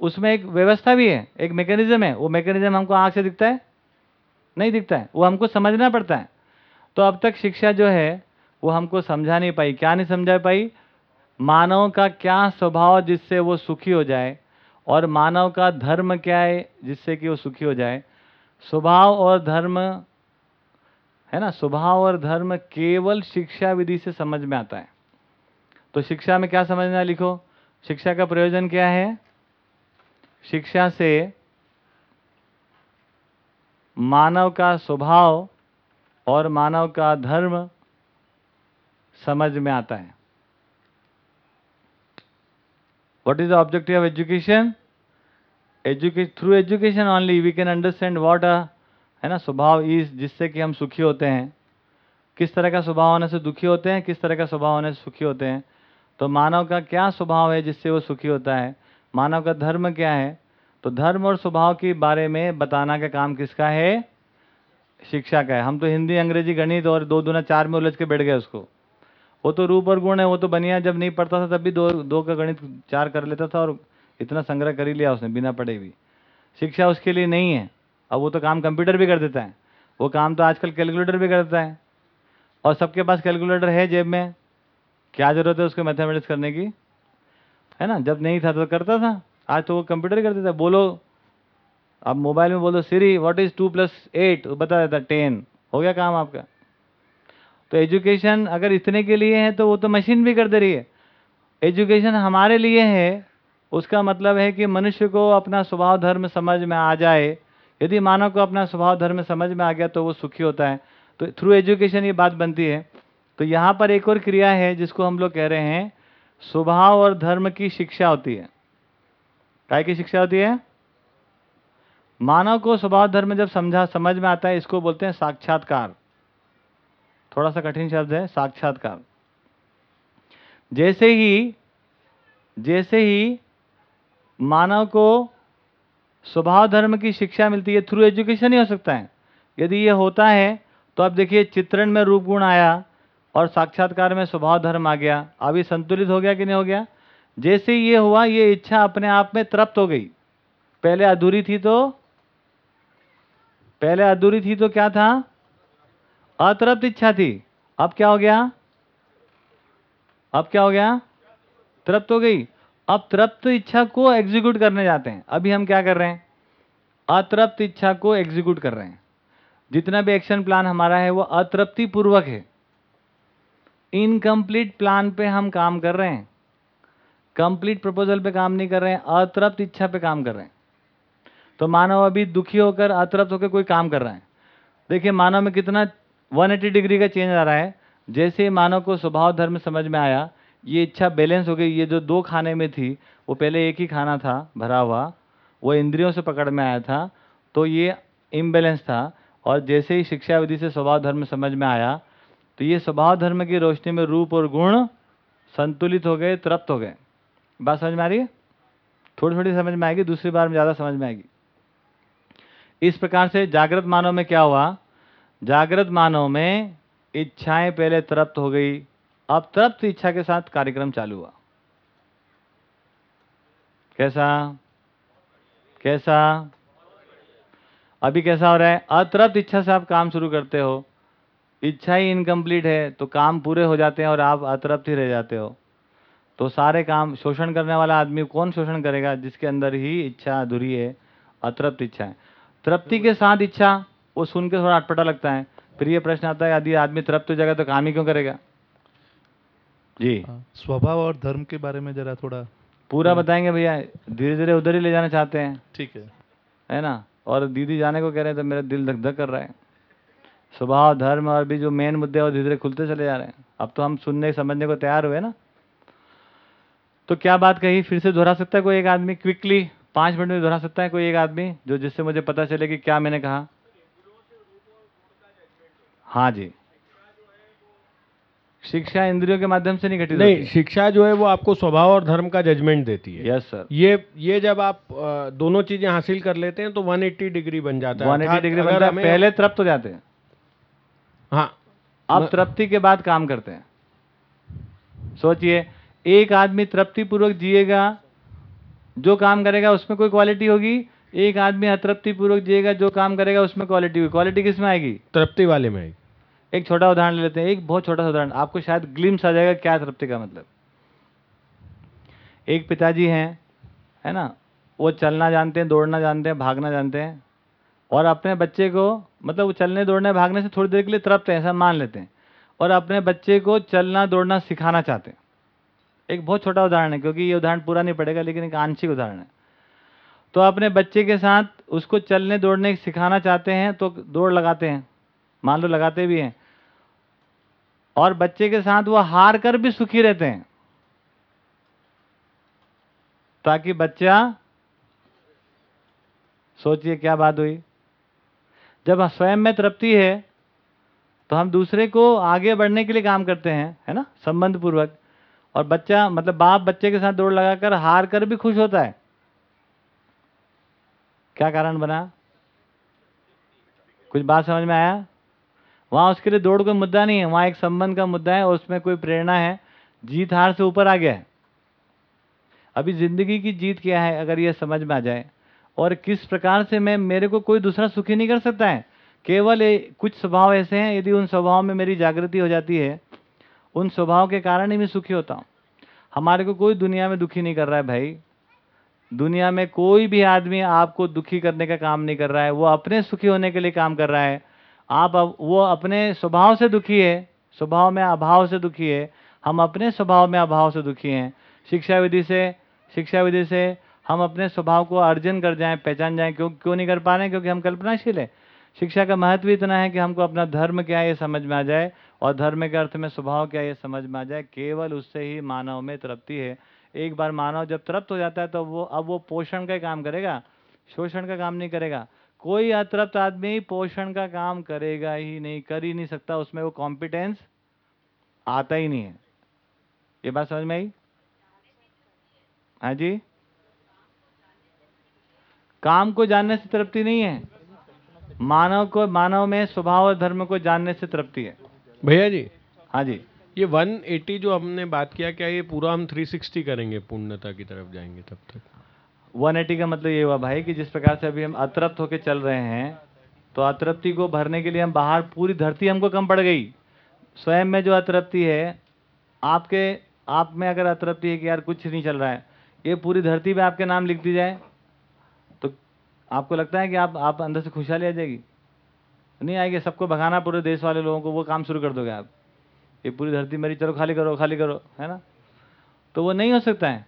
उसमें एक व्यवस्था भी है, एक मैकेनिज्म है। वो मैकेनिज्म हमको आँख से दिखता है? नहीं दिखता है। वो हमको समझना पड़ता है। तो अब तक शिक्षा जो है, वो हमको समझा नहीं पाई। क्या नहीं समझा पाई? मानव का क्या स्वभाव जिससे वो सुखी हो जाए? और मानव का धर्म क्या है जिससे कि वो सुखी हो जाए? स्वभाव और धर्म, है ना? स्वभाव और धर्म केवल शिक्षा विधि से समझ में आता है। तो शिक्षा में क्या समझना लिखो? शिक्षा का प्रयोजन क्या है? शिक्षा से मानव का स्वभाव और मानव का धर्म समझ में आता है। What is the objective of education? Education through education only we can understand what a, है ना, स्वभाव इस जिससे कि हम सुखी होते हैं। किस तरह का स्वभाव होने से दुखी होते हैं, किस तरह का स्वभाव होने से सुखी होते हैं। तो मानव का क्या स्वभाव है जिससे वो सुखी होता है? मानव का धर्म क्या है? तो धर्म और स्वभाव के बारे में बताना का काम किसका है? शिक्षा का है। हम तो हिंदी, अंग्रेज़ी, गणित और दो दूना चार में उलझ के बैठ गए उसको। वो तो रूप और गुण है, वो तो बनिया जब नहीं पढ़ता था तब भी दो दो का गणित चार कर लेता था और इतना संग्रह कर ही लिया उसने, बिना पढ़े भी। शिक्षा उसके लिए नहीं है। अब वो तो काम कंप्यूटर भी कर देता है। वो काम तो आजकल कैलकुलेटर भी करता है। और सबके पास कैलकुलेटर है जेब में। क्या ज़रूरत है उसको मैथमेटिक्स करने की? है ना? जब नहीं था तो करता था। आज तो वो कंप्यूटर ही कर देता बोलो अब मोबाइल में बोलो Siri what is two plus eight बता देता टेन हो गया काम आपका। तो एजुकेशन अगर इतने के लिए है तो वो तो मशीन भी कर दे रही है एजुकेशन हमारे लिए है, उसका मतलब है कि मनुष्य को अपना स्वभाव धर्म समझ में आ जाए। यदि मानव को अपना स्वभाव धर्म समझ में आ गया तो वो सुखी होता है। तो थ्रू एजुकेशन ये बात बनती है। तो यहाँ पर एक और क्रिया है जिसको हम लोग कह रहे हैं, स्वभाव और धर्म की शिक्षा होती है। काय की शिक्षा होती है? मानव को स्वभाव धर्म जब समझा, समझ में आता है, इसको बोलते हैं साक्षात्कार। थोड़ा सा कठिन शब्द है, साक्षात्कार। जैसे ही जैसे ही मानव को स्वभाव धर्म की शिक्षा मिलती है थ्रू एजुकेशन ही हो सकता है। यदि ये होता है तो अब देखिए चित्रण में रूप गुण आया और साक्षात्कार में स्वभाव धर्म आ गया। अभी संतुलित हो गया कि नहीं हो गया? जैसे ये हुआ, ये इच्छा अपने आप में तृप्त हो गई। पहले अधूरी थी तो? पहले अधूरी थी तो क्या था? अतृप्त इच्छा थी। अब क्या हो गया? अब क्या हो गया? तृप्त हो गई। अब तृप्त इच्छा को एग्जीक्यूट करने जाते हैं। अभी हम क्या कर रहे हैं? अतृप्त इच्छा को एग्जीक्यूट कर रहे हैं। जितना भी एक्शन प्लान हमारा है, वो अतृप्ति पूर्वक है। इनकम्प्लीट प्लान पे हम काम कर रहे हैं। कंप्लीट प्रपोजल पे काम नहीं कर रहे हैं, अतृप्त इच्छा पे काम कर रहे हैं। तो मानव अभी दुखी होकर अतृप्त होकर कोई काम कर रहा है। देखिए, मानव में कितना 180 डिग्री का चेंज आ रहा है। जैसे ही मानव को स्वभाव धर्म समझ में आया, ये इच्छा बैलेंस हो गई। ये जो दो खाने में थी, वो पहले एक ही खाना था, भरा हुआ, वो इंद्रियों से पकड़ में आया था तो ये इम्बेलेंस था। और जैसे ही शिक्षा विधि से स्वभाव धर्म समझ में आया तो ये स्वभाव धर्म की रोशनी में रूप और गुण संतुलित हो गए, तृप्त हो गए। बात समझ में आ रही है? थोड़ी थोड़ी समझ में आएगी, दूसरी बार में ज़्यादा समझ में आएगी। इस प्रकार से जागृत मानव में क्या हुआ? जागृत मानव में इच्छाएँ पहले तृप्त हो गई, अब तृप्त इच्छा के साथ कार्यक्रम चालू हुआ। कैसा? कैसा? अभी कैसा हो रहा है? अतृप्त इच्छा से आप काम शुरू करते हो। इच्छा ही इनकम्प्लीट है तो काम पूरे हो जाते हैं और आप अतरप्त ही रह जाते हो। तो सारे काम शोषण करने वाला आदमी कौन शोषण करेगा जिसके अंदर ही इच्छा अधूरी है अतृप्त इच्छा है। तृप्ति के साथ इच्छा वो सुन के थोड़ा अटपटा लगता है। फिर ये प्रश्न आता है यदि आदमी तृप्त हो जाएगा तो काम ही क्यों करेगा? जी। हाँ, स्वभाव और धर्म के बारे में जरा थोड़ा। पूरा बताएँगे भैया धीरे धीरे उधर ही ले जाना चाहते हैं। ठीक है। है ना? और दीदी जाने को कह रहे हैं तो मेरा दिल धक धक कर रहा है। स्वभाव धर्म और भी जो मेन मुद्दे हैं वो धीरे धीरे खुलते चले जा रहे हैं। अब तो हम सुनने समझने को तैयार हुए ना। तो क्या बात कही? फिर से दोहरा सकता है कोई एक आदमी? क्विकली पाँच मिनट में दोहरा सकता है कोई एक आदमी जो जिससे मुझे पता चले कि क्या मैंने कहा? हाँ जी। शिक्षा इंद्रियों के माध्यम से नहीं घटित नहीं शिक्षा जो है वो आपको स्वभाव और धर्म का जजमेंट देती है। यस सर ये ये जब आप दोनों चीज़ें हासिल कर लेते हैं तो 180 डिग्री बन जाता है। वन एटी अर्थात डिग्री अगर बनता है पहले तृप्त हो जाते हैं। हाँ। अब तृप्ति के बाद काम करते हैं। सोचिए एक आदमी तृप्ति पूर्वक जिएगा जो काम करेगा उसमें कोई क्वालिटी होगी। एक आदमी अतृप्ति पूर्वक जिएगा जो काम करेगा उसमें क्वालिटी होगी। क्वालिटी किसमें आएगी? तृप्ति वाले में आएगी। एक छोटा उदाहरण ले लेते हैं। एक बहुत छोटा सा उदाहरण। आपको शायद ग्लिम्स आ जाएगा क्या तृप्ति का मतलब। एक पिताजी हैं है ना? वो चलना जानते हैं दौड़ना जानते हैं भागना जानते हैं। और अपने बच्चे को मतलब वो चलने, दौड़ने, भागने से थोड़ी देर के लिए तृप्त है, ऐसा मान लेते हैं। और अपने बच्चे को चलना, दौड़ना सिखाना चाहते हैं। एक बहुत छोटा उदाहरण है, क्योंकि ये उदाहरण पूरा नहीं पड़ेगा, लेकिन एक आंशिक उदाहरण है। तो अपने बच्चे के साथ उसको चलने, दौड़ने सिखाना चाहते हैं तो दौड़ लगाते हैं। मान लो लगाते भी हैं। और बच्चे के साथ वो हार कर भी सुखी रहते हैं। ताकि बच्चा सोचिए क्या बात हुई। जब स्वयं में तृप्ति है तो हम दूसरे को आगे बढ़ने के लिए काम करते हैं, है ना? संबंध पूर्वक और बच्चा मतलब बाप बच्चे के साथ दौड़ लगाकर हार कर भी खुश होता है। क्या कारण बना? कुछ बात समझ में आया? वहाँ उसके लिए दौड़ कोई मुद्दा नहीं है, वहाँ एक संबंध का मुद्दा है और उसमें कोई प्रेरणा है। जीत हार से ऊपर आ गया है। अभी ज़िंदगी की जीत क्या है, अगर ये समझ में आ जाए? और किस प्रकार से मैं मेरे को कोई दूसरा सुखी नहीं कर सकता है? केवल कुछ स्वभाव ऐसे हैं, यदि उन स्वभाव में मेरी जागृति हो जाती है, उन स्वभाव के कारण ही मैं सुखी होता हूँ। हमारे को कोई दुनिया में दुखी नहीं कर रहा है भाई। दुनिया में कोई भी आदमी आपको दुखी करने का काम नहीं कर रहा है, वो अपने सुखी होने के लिए काम कर रहा है। आप अब, वो अपने स्वभाव से दुखी है, स्वभाव में अभाव से दुखी है, हम अपने स्वभाव में अभाव से दुखी हैं। शिक्षा विधि से, शिक्षा विधि से हम अपने स्वभाव को अर्जन कर जाएँ, पहचान जाएँ, क्यों क्यों नहीं कर पा रहे क्योंकि हम कल्पनाशील है। शिक्षा का महत्व इतना है कि हमको अपना धर्म क्या है ये समझ में आ जाए, और धर्म के अर्थ में स्वभाव क्या ये समझ में आ जाए। केवल उससे ही मानव में तृप्ति है। एक बार मानव जब तृप्त हो जाता है तो वो, अब वो पोषण का काम करेगा। शोषण का काम नहीं करेगा। कोई अतृप्त आदमी पोषण का काम करेगा ही नहीं, कर ही नहीं सकता। उसमें वो कॉम्पिटेंस आता ही नहीं है। ये बात समझ में आई? हाँ जी? काम को जानने से तृप्ति नहीं है। मानव को मानव में स्वभाव और धर्म को जानने से तृप्ति है। भैया जी? हाँ जी। ये 180 जो हमने बात किया क्या ये पूरा हम 360 करेंगे पूर्णता की तरफ़ जाएँगे तब तक? 180 का मतलब ये हुआ भाई कि जिस प्रकार से अभी हम अतृप्त होकर चल रहे हैं तो अतृप्ति को भरने के लिए हम बाहर पूरी धरती हमको कम पड़ गई। स्वयं में जो अतृप्ति है आपके आप में अगर अतृप्ति है कि यार कुछ नहीं चल रहा है ये पूरी धरती पे आपके नाम लिख दी जाए। आपको लगता है कि आप आप अंदर से खुशहाली आ जाएगी? नहीं आएगी, सबको भगाना पूरे देश वाले लोगों को, वो काम शुरू कर दोगे आप। ये पूरी धरती मेरी, चलो खाली करो खाली करो, है ना? तो वो नहीं हो सकता है।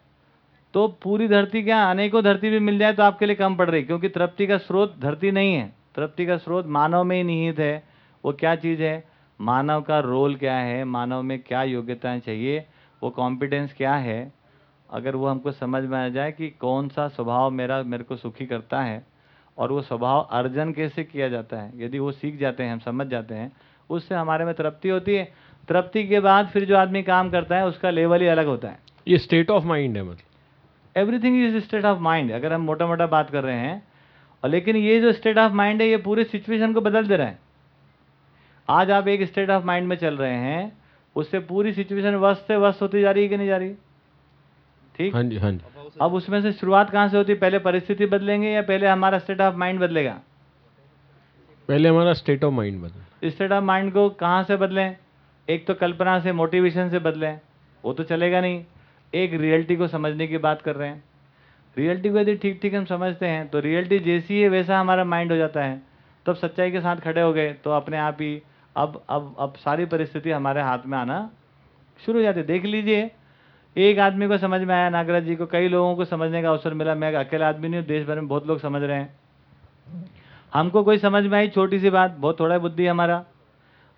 तो पूरी धरती क्या, अनेकों धरती भी मिल जाए तो आपके लिए कम पड़ रही क्योंकि तृप्ति का स्रोत धरती नहीं है। तृप्ति का स्रोत मानव में ही निहित है। वो क्या चीज़ है? मानव का रोल क्या है? मानव में क्या योग्यताएँ चाहिए? वो कॉम्पिटेंस क्या है? अगर वो हमको समझ में आ जाए कि कौन सा स्वभाव मेरा, मेरे को सुखी करता है और वो स्वभाव अर्जन कैसे किया जाता है। यदि वो सीख जाते हैं हम समझ जाते हैं उससे हमारे में तृप्ति होती है। तृप्ति के बाद फिर जो आदमी काम करता है उसका लेवल ही अलग होता है। ये स्टेट ऑफ़ माइंड है मतलब। Everything is state of mind अगर हम मोटा मोटा बात कर रहे हैं। और लेकिन ये जो स्टेट ऑफ़ माइंड है ये पूरे सिचुएशन को बदल दे रहा है। आज आप एक स्टेट ऑफ़ माइंड में चल रहे हैं उससे पूरी सिचुएशन वस्त से वस्त होती जा रही है कि नहीं जा रही? ठीक? हाँ जी हाँ जी। अब उसमें से शुरुआत कहाँ से होती है? पहले परिस्थिति बदलेंगे या पहले हमारा स्टेट ऑफ़ माइंड बदलेगा? पहले हमारा स्टेट ऑफ़ माइंड बदले। स्टेट ऑफ़ माइंड को कहाँ से बदलें? एक तो कल्पना से मोटिवेशन से बदलें। वो तो चलेगा नहीं। एक रियलिटी को समझने की बात कर रहे हैं। रियलिटी को यदि ठीक ठीक हम समझते हैं तो रियलिटी जैसी है वैसा हमारा माइंड हो जाता है। तब सच्चाई के साथ खड़े हो गए तो अपने आप ही अब अब अब सारी परिस्थिति हमारे हाथ में आना शुरू हो जाती है। देख लीजिए एक आदमी को समझ में आया नागराज जी को कई लोगों को समझने का अवसर मिला। मैं अकेला आदमी नहीं हूँ देश भर में बहुत लोग समझ रहे हैं। हमको कोई समझ में आई? छोटी सी बात बहुत थोड़ा बुद्धि हमारा।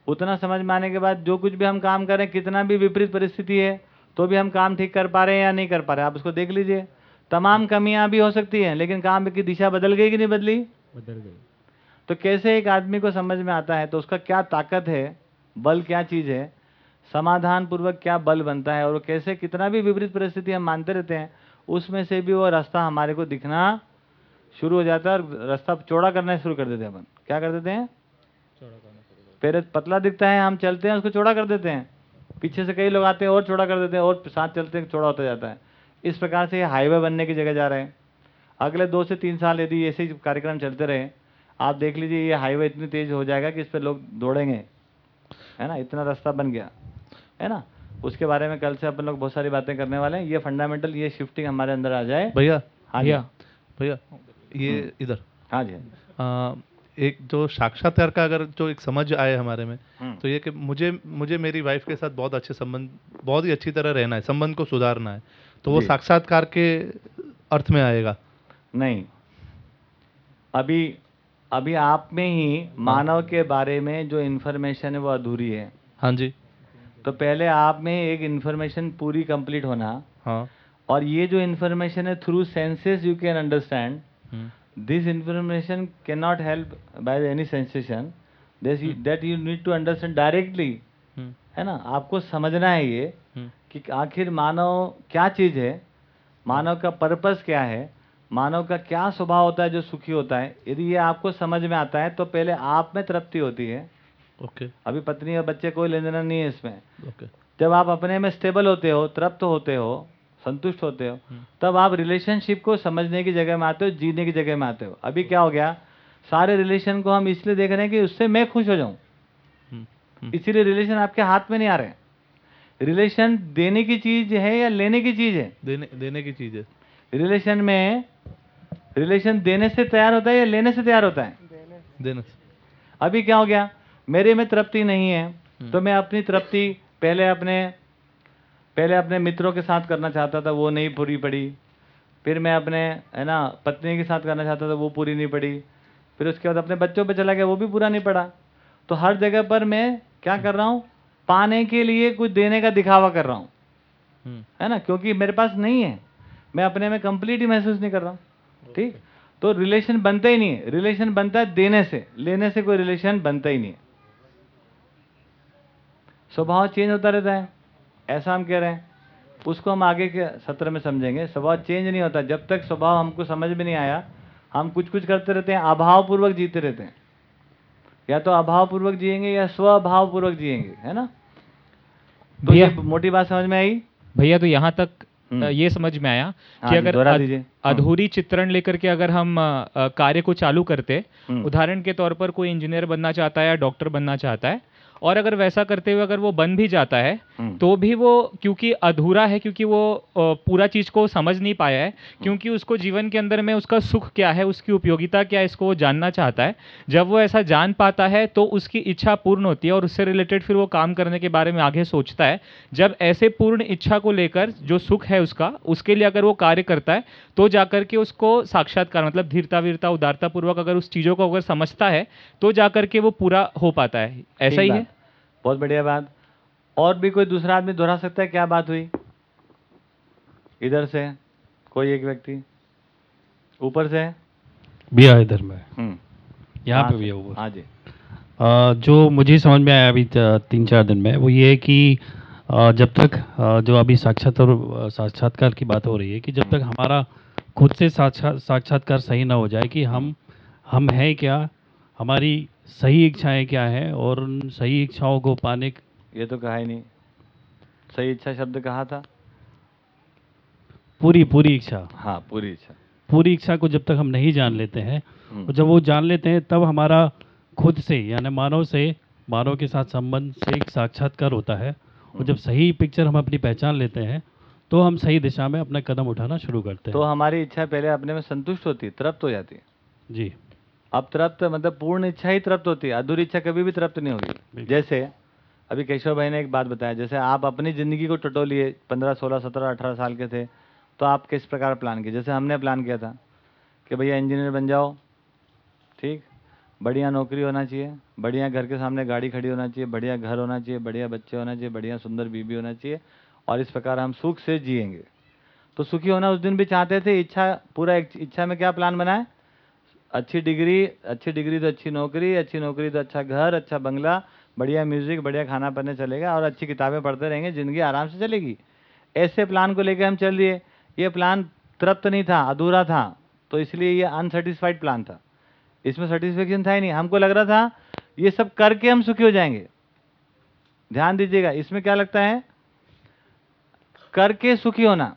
उतना समझ में आने के बाद जो कुछ भी हम काम करें कितना भी विपरीत परिस्थिति है तो भी हम काम ठीक कर पा रहे हैं या नहीं कर पा रहे आप उसको देख लीजिए। तमाम कमियाँ भी हो सकती हैं लेकिन काम की दिशा बदल गई कि नहीं बदली? बदल गई। तो कैसे एक आदमी को समझ में आता है? तो उसका क्या ताकत है? बल क्या चीज़ है? समाधान पूर्वक क्या बल बनता है और कैसे कितना भी विपरीत परिस्थिति हम मानते रहते हैं उसमें से भी वो रास्ता हमारे को दिखना शुरू हो जाता है और रास्ता चौड़ा करना शुरू कर देते हैं अपन। क्या कर देते हैं? पहले पतला दिखता है हम चलते हैं उसको चौड़ा कर देते हैं। पीछे से कई लोग आते हैं और चौड़ा कर देते हैं और साथ चलते हैं चौड़ा होता जाता है। इस प्रकार से ये हाईवे बनने की जगह जा रहे हैं। अगले दो से तीन साल यदि ऐसे ही कार्यक्रम चलते रहे आप देख लीजिए ये हाईवे इतनी तेज हो जाएगा कि इस पर लोग दौड़ेंगे। है ना? इतना रास्ता बन गया। है ना? उसके बारे में कल से अपन लोग बहुत सारी बातें करने वाले हैं। ये फंडामेंटल ये शिफ्टिंग हमारे अंदर आ जाए। भैया हाँ भैया भैया ये इधर। हाँ जी हाँ आ, एक जो साक्षात्कार का अगर जो एक समझ आए हमारे में हम्म। तो ये कि मुझे मुझे मेरी वाइफ के साथ बहुत अच्छे संबंध बहुत ही अच्छी तरह रहना है संबंध को सुधारना है। तो वो साक्षात्कार के अर्थ में आएगा। नहीं। अभी अभी आप में ही मानव के बारे में जो इन्फॉर्मेशन है वो अधूरी है। हाँ जी। तो पहले आप में एक इन्फॉर्मेशन पूरी कंप्लीट होना। हाँ। और ये जो इन्फॉर्मेशन है through senses you can understand this information information not help by any sensation you need to understand directly hmm, है ना? आपको समझना है ये हम्म, कि आखिर मानव क्या चीज़ है? मानव का पर्पस क्या है? मानव का क्या स्वभाव होता है जो सुखी होता है? यदि ये आपको समझ में आता है तो पहले आप में तृप्ति होती है। ओके अभी पत्नी और बच्चे कोई लेन देना नहीं है इसमें। ओके जब आप अपने में स्टेबल होते हो तृप्त होते हो संतुष्ट होते हो तब आप रिलेशनशिप को समझने की जगह में आते हो जीने की जगह में आते हो। अभी क्या हो गया? सारे रिलेशन को हम इसलिए देख रहे हैं कि उससे मैं खुश हो जाऊँ। हम्म, इसीलिए रिलेशन आपके हाथ में नहीं आ रहे रिलेशन देने की चीज़ है या लेने की चीज़ है? देने देने की चीज़ है। रिलेशन में रिलेशन देने से तैयार होता है या लेने से तैयार होता है? देने से। अभी क्या हो गया? मेरे में तृप्ति नहीं है तो मैं अपनी तृप्ति पहले अपने पहले अपने मित्रों के साथ करना चाहता था वो नहीं पूरी पड़ी। फिर मैं अपने है ना पत्नी के साथ करना चाहता था वो पूरी नहीं पड़ी। फिर उसके बाद अपने बच्चों पे चला गया वो भी पूरा नहीं पड़ा। तो हर जगह पर मैं क्या कर रहा हूँ पाने के लिए कुछ देने का दिखावा कर रहा हूँ। हम्म, है ना क्योंकि मेरे पास नहीं है। मैं अपने में कंप्लीट ही महसूस नहीं कर रहा हूँ। ठीक? तो रिलेशन बनता ही नहीं है। रिलेशन बनता है देने से। लेने से कोई रिलेशन बनता ही नहीं है। स्वभाव चेंज होता रहता है ऐसा हम कह रहे हैं उसको हम आगे के सत्र में समझेंगे स्वभाव चेंज नहीं होता जब तक स्वभाव हमको समझ में नहीं आया हम कुछ कुछ करते रहते हैं अभावपूर्वक जीते रहते हैं या तो अभाव पूर्वक जिएँगे या स्वभाव पूर्वक जिएँगे है ना तो ये भैया- मोटी बात समझ में आई भैया तो यहाँ तक हम्म। ये समझ में आया हाँ कि अगर अध-। हाँ। अधूरी चित्रण लेकर के अगर हम कार्य को चालू करते हम्म। उदाहरण के तौर पर कोई इंजीनियर बनना चाहता है या डॉक्टर बनना चाहता है और अगर वैसा करते हुए अगर वो बन भी जाता है हम्म। तो भी वो क्योंकि अधूरा है क्योंकि वो पूरा चीज़ को समझ नहीं पाया है क्योंकि उसको जीवन के अंदर में उसका सुख क्या है उसकी उपयोगिता क्या है इसको वो जानना चाहता है। जब वो ऐसा जान पाता है तो उसकी इच्छा पूर्ण होती है और उससे रिलेटेड फिर वो काम करने के बारे में आगे सोचता है। जब ऐसे पूर्ण इच्छा को लेकर जो सुख है उसका उसके लिए अगर वो कार्य करता है तो जाकर के उसको साक्षात्कार मतलब धीरता वीरता उदारता पूर्वक अगर उस चीज़ों को अगर समझता है तो जाकर के वो पूरा हो पाता है। ऐसा ही है? बहुत बढ़िया बात। और भी कोई दूसरा आदमी दोहरा सकता है? क्या बात हुई? इधर से कोई एक व्यक्ति? ऊपर से? भैया इधर में। हम्म। यहाँ हाँ पे से- भैया वो हाँ जी। अ, जो मुझे समझ में आया अभी तीन चार दिन में वो ये है कि जब तक जो अभी साक्षात और साक्षात्कार की बात हो रही है कि जब तक हमारा खुद से साक्षात साक्षात्कार सही ना हो जाए कि हम हम हैं क्या? हमारी सही इच्छाएँ क्या है और उन सही इच्छाओं को पाने ये तो कहा ही नहीं। सही इच्छा शब्द कहा था? पूरी पूरी इच्छा। हाँ पूरी इच्छा। पूरी इच्छा को जब तक हम नहीं जान लेते हैं हम्म, और जब वो जान लेते हैं तब हमारा खुद से यानी मानव से मानव के साथ संबंध से एक साक्षात्कार होता है। और जब सही पिक्चर हम अपनी पहचान लेते हैं तो हम सही दिशा में अपना कदम उठाना शुरू करते हैं तो हैं। हमारी इच्छा पहले अपने में संतुष्ट होती है तृप्त हो जाती। है जी। अब तृप्त मतलब पूर्ण इच्छा ही तृप्त होती है अधूरी इच्छा कभी भी तृप्त नहीं होगी। जैसे अभी केशव भाई ने एक बात बताया जैसे आप अपनी ज़िंदगी को टटोलिए पंद्रह सोलह सत्रह अठारह साल के थे तो आप किस प्रकार प्लान किए? जैसे हमने प्लान किया था कि भैया इंजीनियर बन जाओ ठीक? बढ़िया नौकरी होना चाहिए बढ़िया घर के सामने गाड़ी खड़ी होना चाहिए बढ़िया घर होना चाहिए बढ़िया बच्चे होना चाहिए बढ़िया सुंदर बीबी होना चाहिए और इस प्रकार हम सुख से जिएँगे। तो सुखी होना उस दिन भी चाहते थे इच्छा पूरा इच्छा में क्या प्लान बनाए? अच्छी डिग्री अच्छी डिग्री तो अच्छी नौकरी अच्छी नौकरी तो अच्छा घर अच्छा बंगला, बढ़िया म्यूज़िक, बढ़िया खाना पीने चलेगा और अच्छी किताबें पढ़ते रहेंगे, ज़िंदगी आराम से चलेगी। ऐसे प्लान को लेकर हम चल दिए। ये प्लान तृप्त नहीं था, अधूरा था तो इसलिए ये अनसेटिस्फाइड प्लान था। इसमें सेटिस्फेक्शन था ही नहीं। हमको लग रहा था, ये सब करके हम सुखी हो जाएँगे। ध्यान दीजिएगा, इसमें क्या लगता है? करके सुखी होना।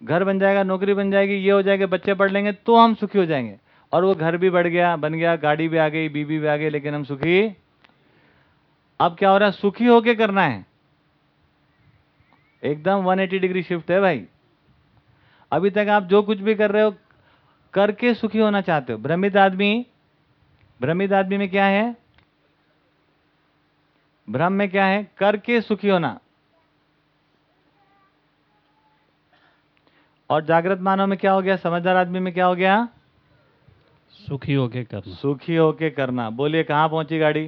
घर बन जाएगा, नौकरी बन जाएगी, ये हो जाएगा, बच्चे पढ़ लेंगे तो हम सुखी हो जाएँगे। और वो घर भी बढ़ गया, बन गया, गाड़ी भी आ गई बीबी भी आ गई, लेकिन हम सुखी। अब क्या हो रहा है? सुखी होके करना है। एकदम 180 डिग्री शिफ्ट है भाई। अभी तक आप जो कुछ भी कर रहे हो, करके सुखी होना चाहते हो। भ्रमित आदमी भ्रमित आदमी में क्या है? भ्रम में क्या है? करके सुखी होना। और जागृत मानव में क्या हो गया? समझदार आदमी में क्या हो गया? सुखी होके करना। सुखी होके करना। बोलिए कहाँ पहुँची गाड़ी?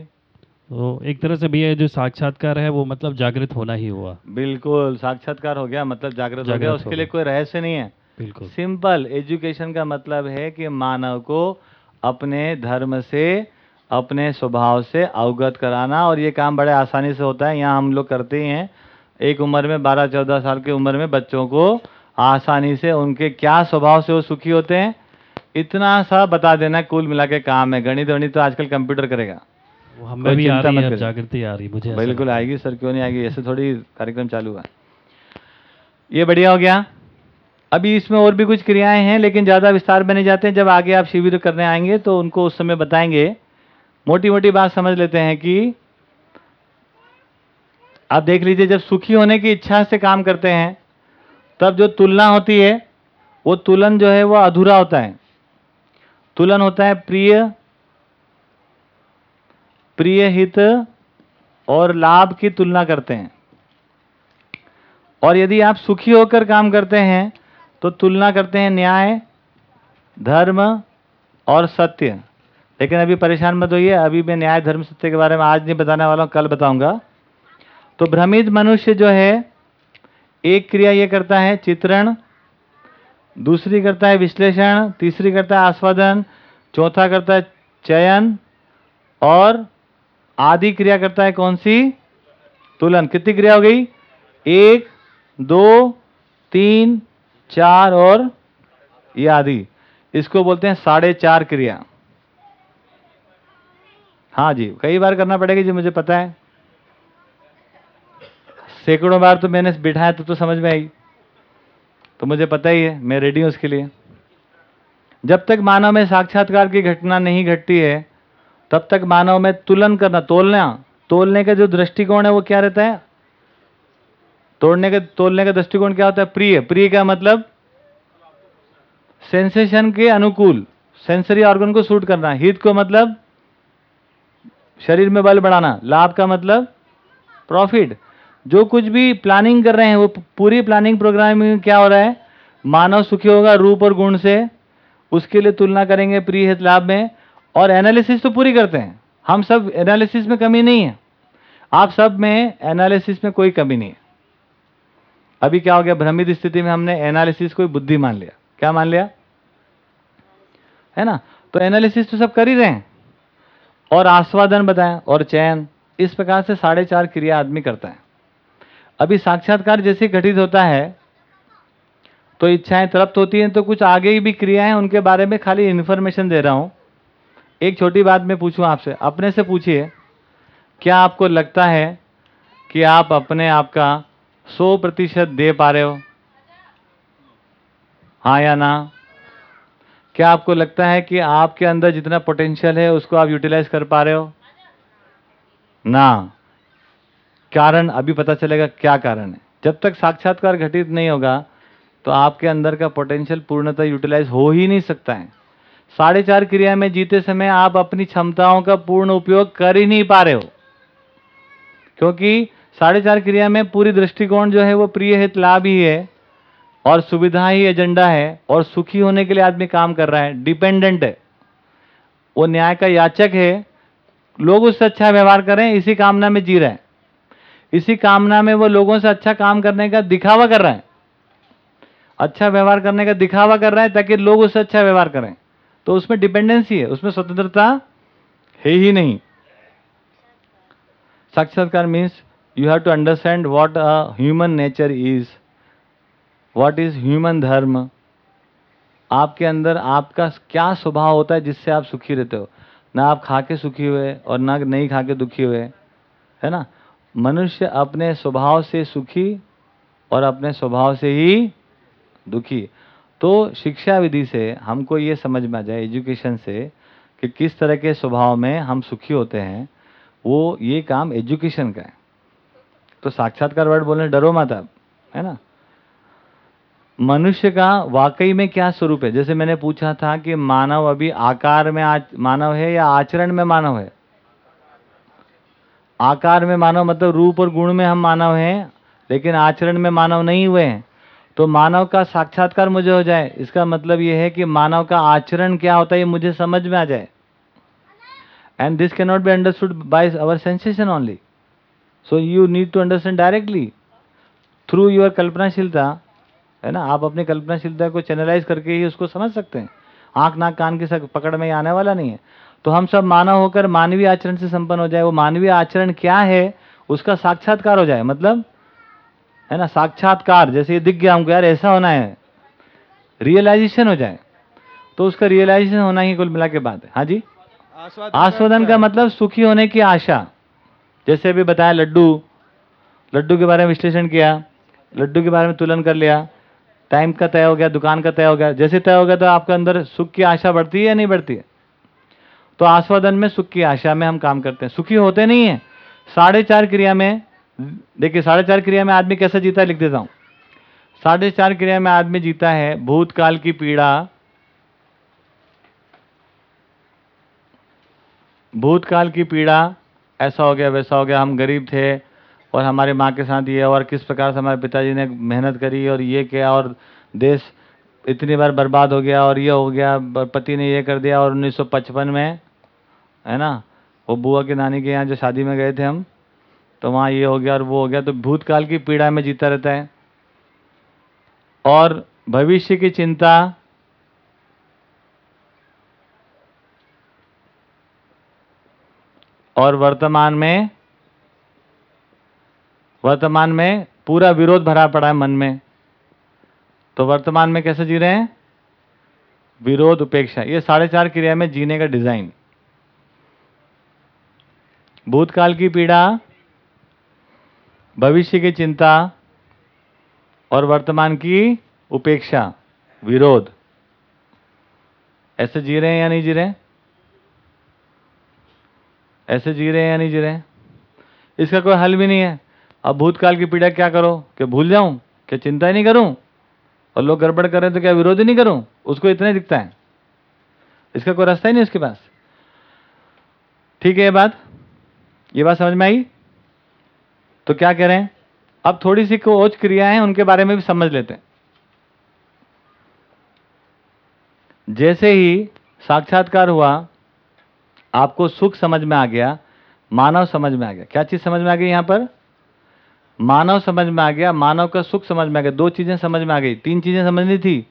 तो एक तरह से भैया जो साक्षात्कार है वो मतलब जागृत होना ही हुआ। बिल्कुल साक्षात्कार हो गया मतलब जागृत हो गया। उसके। लिए कोई रहस्य नहीं है। बिल्कुल। सिंपल एजुकेशन का मतलब है कि मानव को अपने धर्म से अपने स्वभाव से अवगत कराना और ये काम बड़े आसानी से होता है। यहाँ हम लोग करते ही हैं। एक उम्र में बारह चौदह साल की उम्र में बच्चों को आसानी से उनके क्या स्वभाव से वो सुखी होते हैं इतना सा बता देना कुल मिला के काम है। गणित वणित तो आजकल कंप्यूटर करेगा। वो हमें भी आ रही है जागृति आ रही मुझे बिल्कुल आएगी सर क्यों नहीं आएगी? ऐसे थोड़ी कार्यक्रम चालू हुआ। ये बढ़िया हो गया। अभी इसमें और भी कुछ क्रियाएँ हैं लेकिन ज़्यादा विस्तार में नहीं जाते। हैं जब आगे आप शिविर करने आएँगे तो उनको उस समय बताएँगे। मोटी मोटी बात समझ लेते हैं कि आप देख लीजिए जब सुखी होने की इच्छा से काम करते हैं तब जो तुलना होती है वो तुलन जो है वो अधूरा होता है। तुलन होता है प्रिय प्रिय हित और लाभ की तुलना करते हैं। और यदि आप सुखी होकर काम करते हैं तो तुलना करते हैं न्याय, धर्म और सत्य। लेकिन अभी परेशान मत होइए, अभी मैं न्याय, धर्म, सत्य के बारे में आज नहीं बताने वाला हूँ, कल बताऊँगा। तो भ्रमित मनुष्य जो है, एक क्रिया ये करता है, चित्रण दूसरी करता है विश्लेषण तीसरी करता है आस्वादन चौथा करता है चयन और आदि क्रिया करता है कौन सी? तुलन। कितनी क्रिया हो गई? एक दो तीन चार और ये आदि इसको बोलते हैं साढ़े चार क्रिया। हाँ जी कई बार करना पड़ेगा जी मुझे पता है। सैकड़ों बार तो मैंने बिठाया तो, तो समझ में आई। तो मुझे पता ही है, मैं रेडी हूँ उसके लिए। जब तक मानव में साक्षात्कार की घटना नहीं घटती है, तब तक मानव में तुलन करना, तोलना, तोलने का जो दृष्टिकोण है वो क्या रहता है? तोड़ने का, तोलने का दृष्टिकोण क्या होता है? प्रिय। प्रिय का मतलब सेंसेशन के अनुकूल सेंसरी ऑर्गन को सूट करना। हित को मतलब शरीर में बल बढ़ाना। लाभ का मतलब प्रॉफिट जो कुछ भी प्लानिंग कर रहे हैं, वो पूरी प्लानिंग प्रोग्राम क्या हो रहा है? मानव सुखी होगा रूप और गुण से। उसके लिए तुलना करेंगे प्रिय हित लाभ में। और एनालिसिस तो पूरी करते हैं। हम सब एनालिसिस में कमी नहीं है। आप सब में एनालिसिस में कोई कमी नहीं है। अभी क्या हो गया? भ्रमित स्थिति में हमने एनालिसिस को बुद्धि मान लिया। क्या मान लिया? है ना? तो एनालिसिस तो सब कर ही रहे हैं। और आस्वादन बताएँ, और चयन। इस प्रकार से साढ़े चार क्रिया आदमी करता है। अभी साक्षात्कार जैसे घटित होता है तो इच्छाएँ तृप्त होती हैं तो कुछ आगे भी क्रियाएँ उनके बारे में खाली इन्फॉर्मेशन दे रहा हूँ। एक छोटी बात मैं पूछूँ आपसे। अपने से पूछिए, क्या आपको लगता है कि आप अपने आप का सौ प्रतिशत दे पा रहे हो? हाँ या ना? क्या आपको लगता है कि आपके अंदर जितना पोटेंशियल है, उसको आप यूटिलाइज कर पा रहे हो? ना। कारण, अभी पता चलेगा क्या कारण है। जब तक साक्षात्कार घटित नहीं होगा तो आपके अंदर का पोटेंशियल पूर्णतः यूटिलाइज हो ही नहीं सकता है। साढ़े चार क्रिया में जीते समय आप अपनी क्षमताओं का पूर्ण उपयोग कर ही नहीं पा रहे हो। क्योंकि साढ़े चार क्रिया में पूरी दृष्टिकोण जो है वो प्रिय हित लाभ ही है, और सुविधा ही एजेंडा है, और सुखी होने के लिए आदमी काम कर रहा है डिपेंडेंट है। वो न्याय का याचक है। लोग उससे अच्छा व्यवहार करें, इसी कामना में जी रहे हैं। इसी कामना में वो लोगों से अच्छा काम करने का दिखावा कर रहे हैं। अच्छा व्यवहार करने का दिखावा कर रहा है ताकि लोग उससे अच्छा व्यवहार करें। तो उसमें डिपेंडेंसी है, उसमें स्वतंत्रता है ही नहीं। साक्षात्कार means you have to understand what a human nature is what is human dharma. आपके अंदर आपका क्या स्वभाव होता है जिससे आप सुखी रहते हो। ना आप खा के सुखी हुए और ना नहीं खा के दुखी हुए, है ना? मनुष्य अपने स्वभाव से सुखी और अपने स्वभाव से ही दुखी। तो शिक्षा विधि से हमको ये समझ में आ जाए, एजुकेशन से, कि किस तरह के स्वभाव में हम सुखी होते हैं, वो ये काम एजुकेशन का है। तो साक्षात्कार वर्ड बोलने डरो मत है ना? मनुष्य का वाकई में क्या स्वरूप है? जैसे मैंने पूछा था कि मानव अभी आकार में मानव है या आचरण में मानव है? आकार में मानव मतलब रूप और गुण में हम मानव हैं, लेकिन आचरण में मानव नहीं हुए हैं। तो मानव का साक्षात्कार मुझे हो जाए, इसका मतलब ये है कि मानव का आचरण क्या होता है ये मुझे समझ में आ जाए। And this can not be understood by our sensation only so you need to understand directly through your कल्पनाशीलता, है ना? आप अपनी कल्पनाशीलता को चैनलाइज करके ही उसको समझ सकते हैं। आँख, नाक, कान की पकड़ में आने वाला नहीं है। तो हम सब मानव होकर मानवीय आचरण से संपन्न हो जाए वो मानवीय आचरण क्या है उसका साक्षात्कार हो जाए मतलब? है ना? साक्षात्कार जैसे ये दिख गया हमको यार ऐसा होना है। रियलाइजेशन हो जाए। तो उसका रियलाइजेशन होना ही कुल मिला के बात है। हाँ जी? आस्वादन का मतलब सुखी होने की आशा। जैसे अभी बताया लड्डू। लड्डू के बारे में विश्लेषण किया लड्डू के बारे में तुलन कर लिया टाइम का तय हो गया दुकान का तय हो गया। जैसे तय हो गया तो आपके अंदर सुख की आशा बढ़ती है या नहीं बढ़ती है? तो आस्वादन में सुख की आशा में हम काम करते हैं। सुखी होते नहीं है। साढ़े चार क्रिया में, देखिए, साढ़े चार क्रिया में आदमी कैसे जीता है, लिख देता हूँ। साढ़े चार क्रिया में आदमी जीता है, भूतकाल की पीड़ा। भूतकाल की पीड़ा, ऐसा हो गया, वैसा हो गया, हम गरीब थे और हमारे माँ के साथ ये, और किस प्रकार से हमारे पिताजी ने मेहनत करी और ये किया और देश इतनी बार बर्बाद हो गया और ये हो गया पति ने ये कर दिया और 1955 में है ना? वो बुआ की नानी के यहाँ जो शादी में गए थे हम तो वहाँ ये हो गया और वो हो गया तो भूतकाल की पीड़ा में जीता रहता है। और भविष्य की चिंता, और वर्तमान में वर्तमान में पूरा विरोध भरा पड़ा है मन में। तो वर्तमान में कैसे जी रहे हैं? विरोध उपेक्षा। ये साढ़े चार क्रिया में जीने का डिज़ाइन भूतकाल की पीड़ा, भविष्य की चिंता और वर्तमान की उपेक्षा, विरोध। ऐसे जी रहे हैं या नहीं जी रहे ऐसे जी रहे हैं या नहीं जी रहे इसका कोई हल भी नहीं है। अब भूतकाल की पीड़ा क्या करो? कि भूल जाऊँ? क्या चिंता ही नहीं करूँ? और लोग गड़बड़ करें तो क्या विरोध ही नहीं करूँ? उसको इतना दिखता है। इसका कोई रास्ता ही नहीं उसके पास। ठीक है, ये बात? ये बात समझ में आई? तो क्या कह रहे हैं? अब थोड़ी सी कोच क्रियाएँ हैं उनके बारे में भी समझ लेते हैं। जैसे ही साक्षात्कार हुआ, आपको सुख समझ में आ गया, मानव समझ में आ गया। क्या चीज़ समझ में आ गई यहाँ पर? मानव समझ में आ गया, मानव का सुख समझ में आ गया। दो चीज़ें समझ में आ गई। तीन चीज़ें समझनी थी।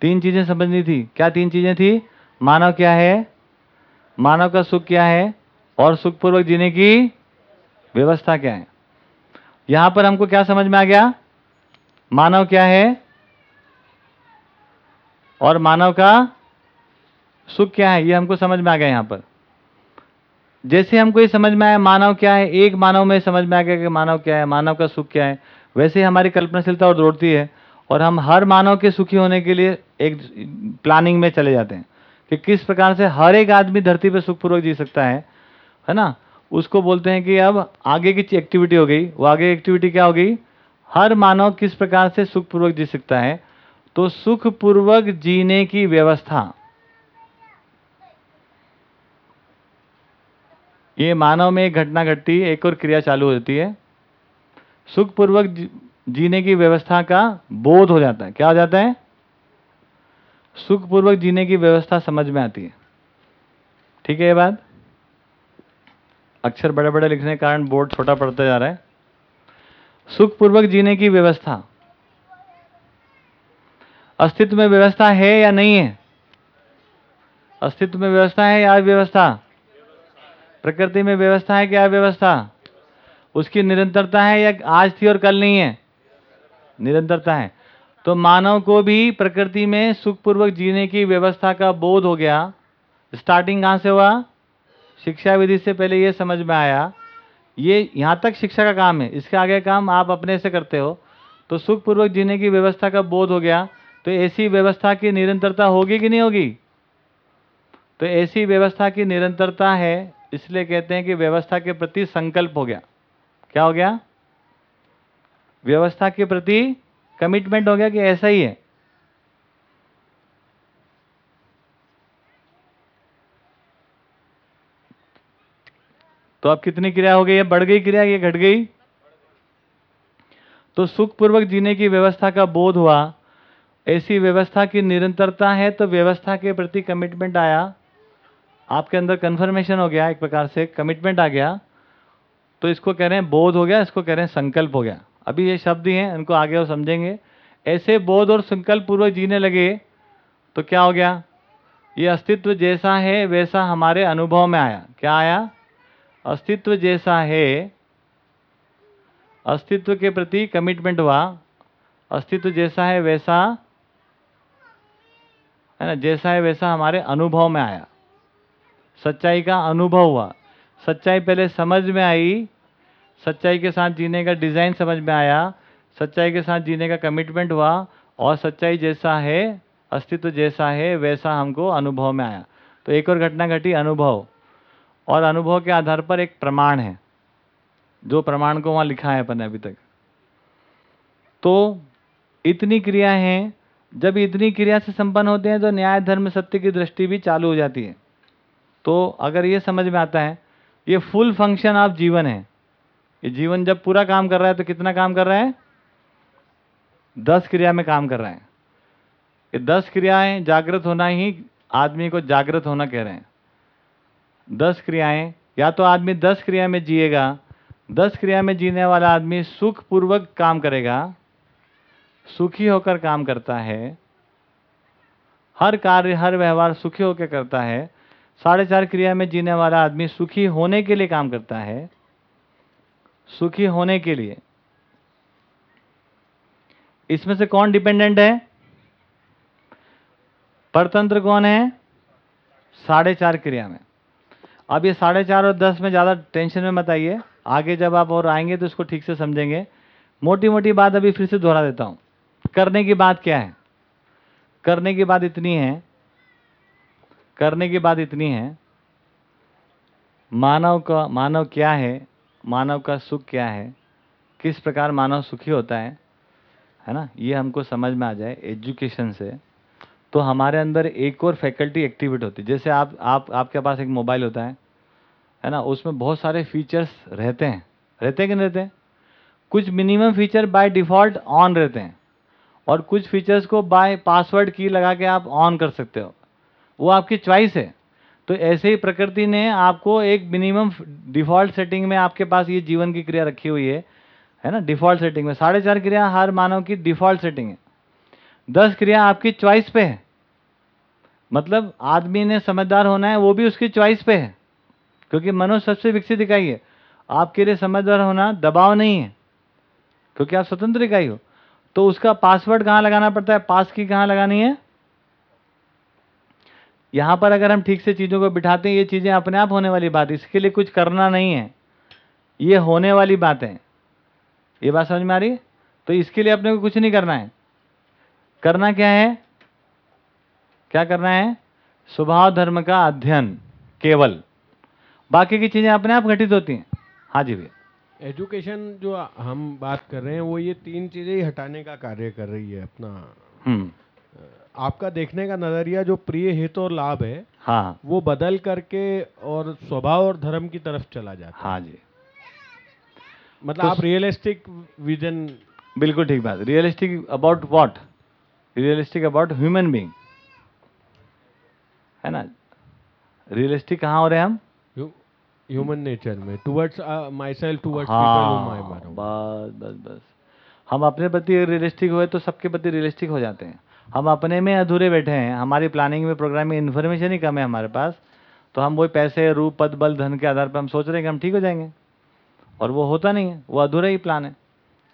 तीन चीज़ें समझनी थी। क्या तीन चीज़ें थी? मानव क्या है? मानव का सुख क्या है? और सुखपूर्वक जीने की व्यवस्था क्या है? यहाँ पर हमको क्या समझ में आ गया? मानव क्या है? और मानव का सुख क्या है? ये हमको समझ में आ गया यहाँ पर। जैसे हमको ये समझ में आया मानव क्या है, एक मानव में समझ में आ गया कि मानव क्या है, मानव का सुख क्या है। वैसे ही हमारी कल्पनाशीलता और दौड़ती है और हम हर मानव के सुखी होने के लिए एक प्लानिंग में चले जाते हैं कि किस प्रकार से हर एक आदमी धरती पर सुखपूर्वक जी सकता है। है ना? उसको बोलते हैं कि अब आगे की एक्टिविटी हो गई। वो आगे एक्टिविटी क्या हो गई? हर मानव किस प्रकार से सुखपूर्वक जी सकता है? तो सुखपूर्वक जीने की व्यवस्था। ये मानव में एक घटना घटती है एक और क्रिया चालू होती है। सुखपूर्वक जीने की व्यवस्था का बोध हो जाता है। क्या हो जाता है? सुखपूर्वक जीने की व्यवस्था समझ में आती है। ठीक है ये बात? अक्षर बड़े बड़े लिखने के कारण बोर्ड छोटा पड़ता जा रहा है। सुखपूर्वक जीने की व्यवस्था। अस्तित्व में व्यवस्था है या नहीं है? अस्तित्व में व्यवस्था है या व्यवस्था प्रकृति में व्यवस्था है क्या व्यवस्था उसकी निरंतरता है या आज थी और कल नहीं है? निरंतरता है। तो मानव को भी प्रकृति में सुखपूर्वक जीने की व्यवस्था का बोध हो गया। स्टार्टिंग कहाँ से हुआ? शिक्षा विधि से पहले ये समझ में आया, ये यहाँ तक शिक्षा का काम है, इसके आगे काम आप अपने से करते हो तो सुखपूर्वक जीने की व्यवस्था का बोध हो गया तो ऐसी व्यवस्था की निरंतरता होगी कि नहीं होगी? तो ऐसी व्यवस्था की निरंतरता है, इसलिए कहते हैं कि व्यवस्था के प्रति संकल्प हो गया। क्या हो गया? व्यवस्था के प्रति कमिटमेंट हो गया कि ऐसा ही है। तो अब कितनी क्रिया हो गई? है बढ़ गई क्रिया, ये घट गई। तो सुखपूर्वक जीने की व्यवस्था का बोध हुआ। ऐसी व्यवस्था की निरंतरता है तो व्यवस्था के प्रति कमिटमेंट आया। आपके अंदर कन्फर्मेशन हो गया एक प्रकार से कमिटमेंट आ गया। तो इसको कह रहे हैं बोध हो गया, इसको कह रहे हैं संकल्प हो गया। अभी ये शब्द ही हैं, इनको आगे और समझेंगे। ऐसे बोध और संकल्प पूर्वक जीने लगे तो क्या हो गया? ये अस्तित्व जैसा है, वैसा हमारे अनुभव में आया। क्या आया? अस्तित्व जैसा है, अस्तित्व के प्रति कमिटमेंट हुआ, अस्तित्व जैसा है वैसा, है ना, जैसा है वैसा हमारे अनुभव में आया। सच्चाई का अनुभव हुआ। सच्चाई पहले समझ में आई, सच्चाई के साथ जीने का डिज़ाइन समझ में आया, सच्चाई के साथ जीने का कमिटमेंट हुआ, और सच्चाई जैसा है, अस्तित्व जैसा है, वैसा हमको अनुभव में आया। तो एक और घटना घटी, अनुभव। और अनुभव के आधार पर एक प्रमाण है। जो प्रमाण को वहाँ लिखा है अपन अभी तक। तो इतनी क्रिया हैं, जब इतनी क्रिया से संपन्न होते हैं तो न्याय, धर्म, सत्य की दृष्टि भी चालू हो जाती है। तो अगर ये समझ में आता है, ये फुल फ़ंक्शन ऑफ़ जीवन है। ये जीवन जब पूरा काम कर रहा है तो कितना काम कर रहा है? दस क्रिया में काम कर रहा है। ये दस क्रियाएँ जागृत होना ही आदमी को जागृत होना कह रहे हैं। दस क्रियाएँ, या तो आदमी दस क्रिया में जिएगा, दस क्रिया में जीने वाला आदमी सुखपूर्वक काम करेगा, सुखी होकर काम करता है, हर कार्य, हर व्यवहार सुखी होकर करता है, साढ़े चार क्रिया में जीने वाला आदमी सुखी होने के लिए काम करता है, सुखी होने के लिए। इसमें से कौन डिपेंडेंट है? परतंत्र कौन है? साढ़े चार क्रिया में। अब ये साढ़े चार और दस में ज़्यादा टेंशन में मत आइए। आगे जब आप और आएँगे तो इसको ठीक से समझेंगे। मोटी मोटी बात अभी फिर से दोहरा देता हूँ। करने की बात क्या है? करने की बात इतनी है। करने की बात इतनी है। मानव का, मानव क्या है? मानव का सुख क्या है? किस प्रकार मानव सुखी होता है? है ना? ये हमको समझ में आ जाए एजुकेशन से। तो हमारे अंदर एक और फैकल्टी एक्टिवेट होती है। जैसे आप आप, आपके पास एक मोबाइल होता है है ना? उसमें बहुत सारे फीचर्स रहते हैं। रहते हैं कि नहीं रहते हैं? कुछ minimum feature by default on रहते हैं। और कुछ फीचर्स को बाय पासवर्ड की लगा के आप ऑन कर सकते हो। वो आपकी चॉइस है। तो ऐसे ही प्रकृति ने आपको एक मिनिमम डिफ़ॉल्ट सेटिंग में आपके पास ये जीवन की क्रिया रखी हुई है। है ना? डिफ़ॉल्ट सेटिंग में। साढ़े चार क्रिया हर मानव की डिफ़ॉल्ट सेटिंग है। दस क्रिया आपकी चॉइस पे है। मतलब आदमी ने समझदार होना है, वो भी उसकी चॉइस पे है। क्योंकि मनुष्य सबसे विकसित इकाई है। आपके लिए समझदार होना दबाव नहीं है। क्योंकि आप स्वतंत्र इकाई हो। तो उसका पासवर्ड कहाँ लगाना पड़ता है? पास की कहाँ लगानी है? यहाँ पर अगर हम ठीक से चीज़ों को बिठाते हैं, ये चीज़ें अपने आप होने वाली बात इसके लिए कुछ करना नहीं है। ये होने वाली बात है। ये बात समझ में आ रही है? तो इसके लिए अपने को कुछ नहीं करना है। करना क्या है? क्या करना है? स्वभाव धर्म का अध्ययन केवल। बाकी की चीज़ें अपने आप घटित होती हैं। हाँ जी भैया। एजुकेशन जो हम बात कर रहे हैं वो ये तीन चीज़ें ही हटाने का कार्य कर रही है अपना। हम्म। आपका देखने का नज़रिया जो प्रिय हित और लाभ है हाँ। वो बदल करके और स्वभाव और धर्म की तरफ़ चला जाता है। हाँ जी। मतलब तो आप रियलिस्टिक विजन बिल्कुल ठीक बात। Realistic about what realistic about human being है ना? रियलिस्टिक कहाँ हो रहे हैं हम? ह्यूमन नेचर में टुवर्ड्स माई सेल्फ टुवर्ड्स बस बस बस। हम अपने प्रति रियलिस्टिक हुए तो सबके प्रति रियलिस्टिक हो जाते हैं। हम अपने में अधूरे बैठे हैं। हमारी प्लानिंग में प्रोग्राम में इन्फॉर्मेशन ही कम है हमारे पास। तो हम वही पैसे रूप पद बल धन के आधार पर हम सोच रहे हैं कि हम ठीक हो जाएँगे। और वो होता नहीं है। वो अधूरा ही प्लान है।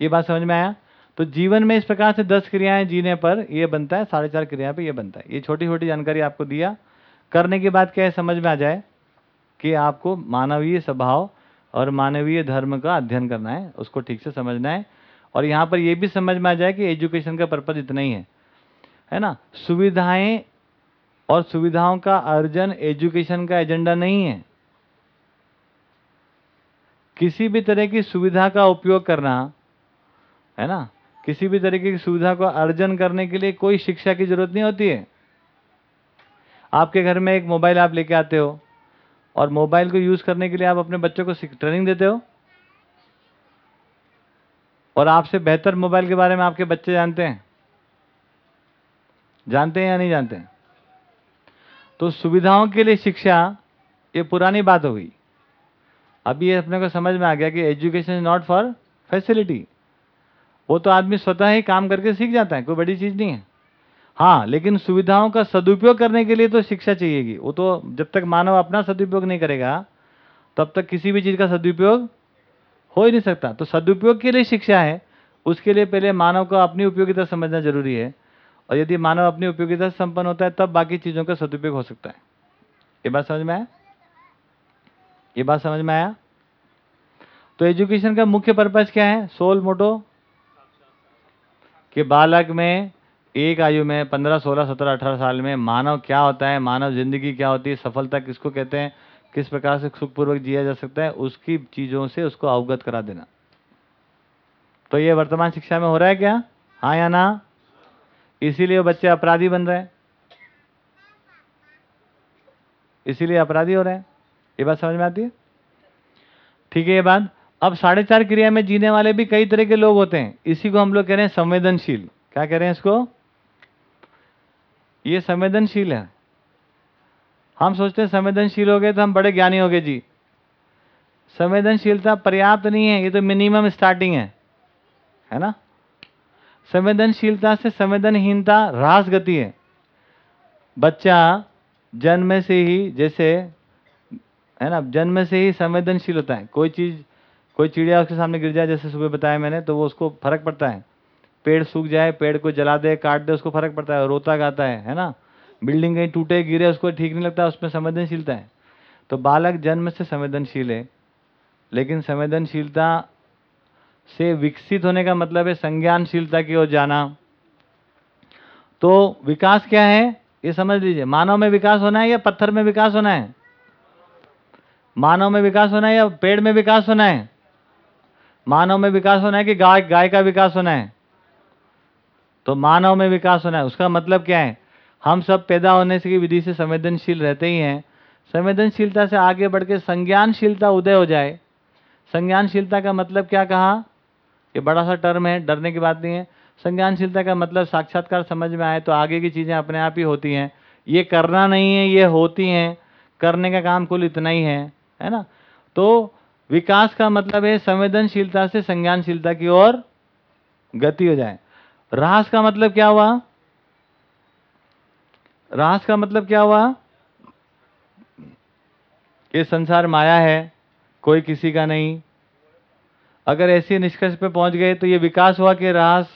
ये बात समझ में आया? तो जीवन में इस प्रकार से दस क्रियाएँ जीने पर ये बनता है साढ़े चार क्रिया पर ये बनता है। ये छोटी छोटी जानकारी आपको दिया। करने के बाद क्या है, समझ में आ जाए कि आपको मानवीय स्वभाव और मानवीय धर्म का अध्ययन करना है, उसको ठीक से समझना है। और यहाँ पर यह भी समझ में आ जाए कि एजुकेशन का पर्पज इतना ही है है ना? सुविधाएँ और सुविधाओं का अर्जन एजुकेशन का एजेंडा नहीं है। किसी भी तरह की सुविधा का उपयोग करना, है ना? किसी भी तरीके की सुविधा को अर्जन करने के लिए कोई शिक्षा की ज़रूरत नहीं होती है। आपके घर में एक मोबाइल आप लेके आते हो और मोबाइल को यूज़ करने के लिए आप अपने बच्चों को ट्रेनिंग देते हो? और आपसे बेहतर मोबाइल के बारे में आपके बच्चे जानते हैं? जानते हैं या नहीं जानते हैं? तो सुविधाओं के लिए शिक्षा, ये पुरानी बात हो गई। अभी ये अपने को समझ में आ गया कि education is not for facility वो तो आदमी स्वतः ही काम करके सीख जाता है, कोई बड़ी चीज़ नहीं है। हाँ लेकिन सुविधाओं का सदुपयोग करने के लिए तो शिक्षा चाहिएगी वो तो जब तक मानव अपना सदुपयोग नहीं करेगा, तब तक किसी भी चीज़ का सदुपयोग हो ही नहीं सकता। तो सदुपयोग के लिए शिक्षा है, उसके लिए पहले मानव को अपनी उपयोगिता समझना ज़रूरी है, और यदि मानव अपनी उपयोगिता संपन्न होता है, तब बाकी चीज़ों का सदुपयोग हो सकता है। ये बात समझ में आया? ये बात समझ में आया? तो एजुकेशन का मुख्य पर्पज क्या है? सोल मोटो कि बालक में एक आयु में पंद्रह, सोलह, सत्रह, अठारह साल में मानव क्या होता है, मानव ज़िंदगी क्या होती है, सफलता किसको कहते हैं, किस प्रकार से सुखपूर्वक जिया जा सकता है, उसकी चीज़ों से उसको अवगत करा देना। तो ये वर्तमान शिक्षा में हो रहा है क्या? हाँ या ना? इसीलिए बच्चे अपराधी बन रहे हैं। इसीलिए अपराधी हो रहे हैं। ये बात समझ में आती है? ठीक है, ये बात। अब साढ़े चार क्रिया में जीने वाले भी कई तरह के लोग होते हैं। इसी को हम लोग कह रहे हैं संवेदनशील। क्या कह रहे हैं इसको? ये संवेदनशील है। हम सोचते हैं संवेदनशील हो गए तो हम बड़े ज्ञानी हो गए जी। संवेदनशीलता पर्याप्त नहीं है, ये तो मिनिमम स्टार्टिंग है। है ना? संवेदनशीलता से संवेदनहीनता रास गति है। बच्चा जन्म से ही जैसे, है ना, जन्म से ही संवेदनशील होता है। कोई चीज़, कोई चिड़िया उसके सामने गिर जाए, जैसे सुबह बताया मैंने तो वो उसको फ़र्क पड़ता है। पेड़ सूख जाए, पेड़ को जला दे, काट दे, उसको फ़र्क पड़ता है, रोता गाता है है ना? बिल्डिंग कहीं टूटे, गिरे, उसको ठीक नहीं लगता, उसमें संवेदनशीलता है। तो बालक जन्म से संवेदनशील है, लेकिन संवेदनशीलता से विकसित होने का मतलब है संज्ञानशीलता की ओर जाना। तो विकास क्या है? ये समझ लीजिए, मानव में विकास होना है या पत्थर में विकास होना है? मानव में विकास होना है या पेड़ में विकास होना है? मानव में विकास होना है कि गाय गाय का विकास होना है? तो मानव में विकास होना है। उसका मतलब क्या है? हम सब पैदा होने से की विधि से संवेदनशील रहते ही हैं। संवेदनशीलता से आगे बढ़ के संज्ञानशीलता उदय हो जाए। संज्ञानशीलता का मतलब क्या कहा? ये बड़ा सा टर्म है, डरने की बात नहीं है। संज्ञानशीलता का मतलब साक्षात्कार समझ में आए तो आगे की चीज़ें अपने आप ही होती हैं। ये करना नहीं है, ये होती हैं। करने का काम कुल इतना ही है है ना? तो विकास का मतलब है संवेदनशीलता से संज्ञानशीलता की ओर गति हो जाए। रास का मतलब क्या हुआ? रास का मतलब क्या हुआ? ये संसार माया है, कोई किसी का नहीं। अगर ऐसे निष्कर्ष पे पहुँच गए तो ये विकास हुआ कि रास,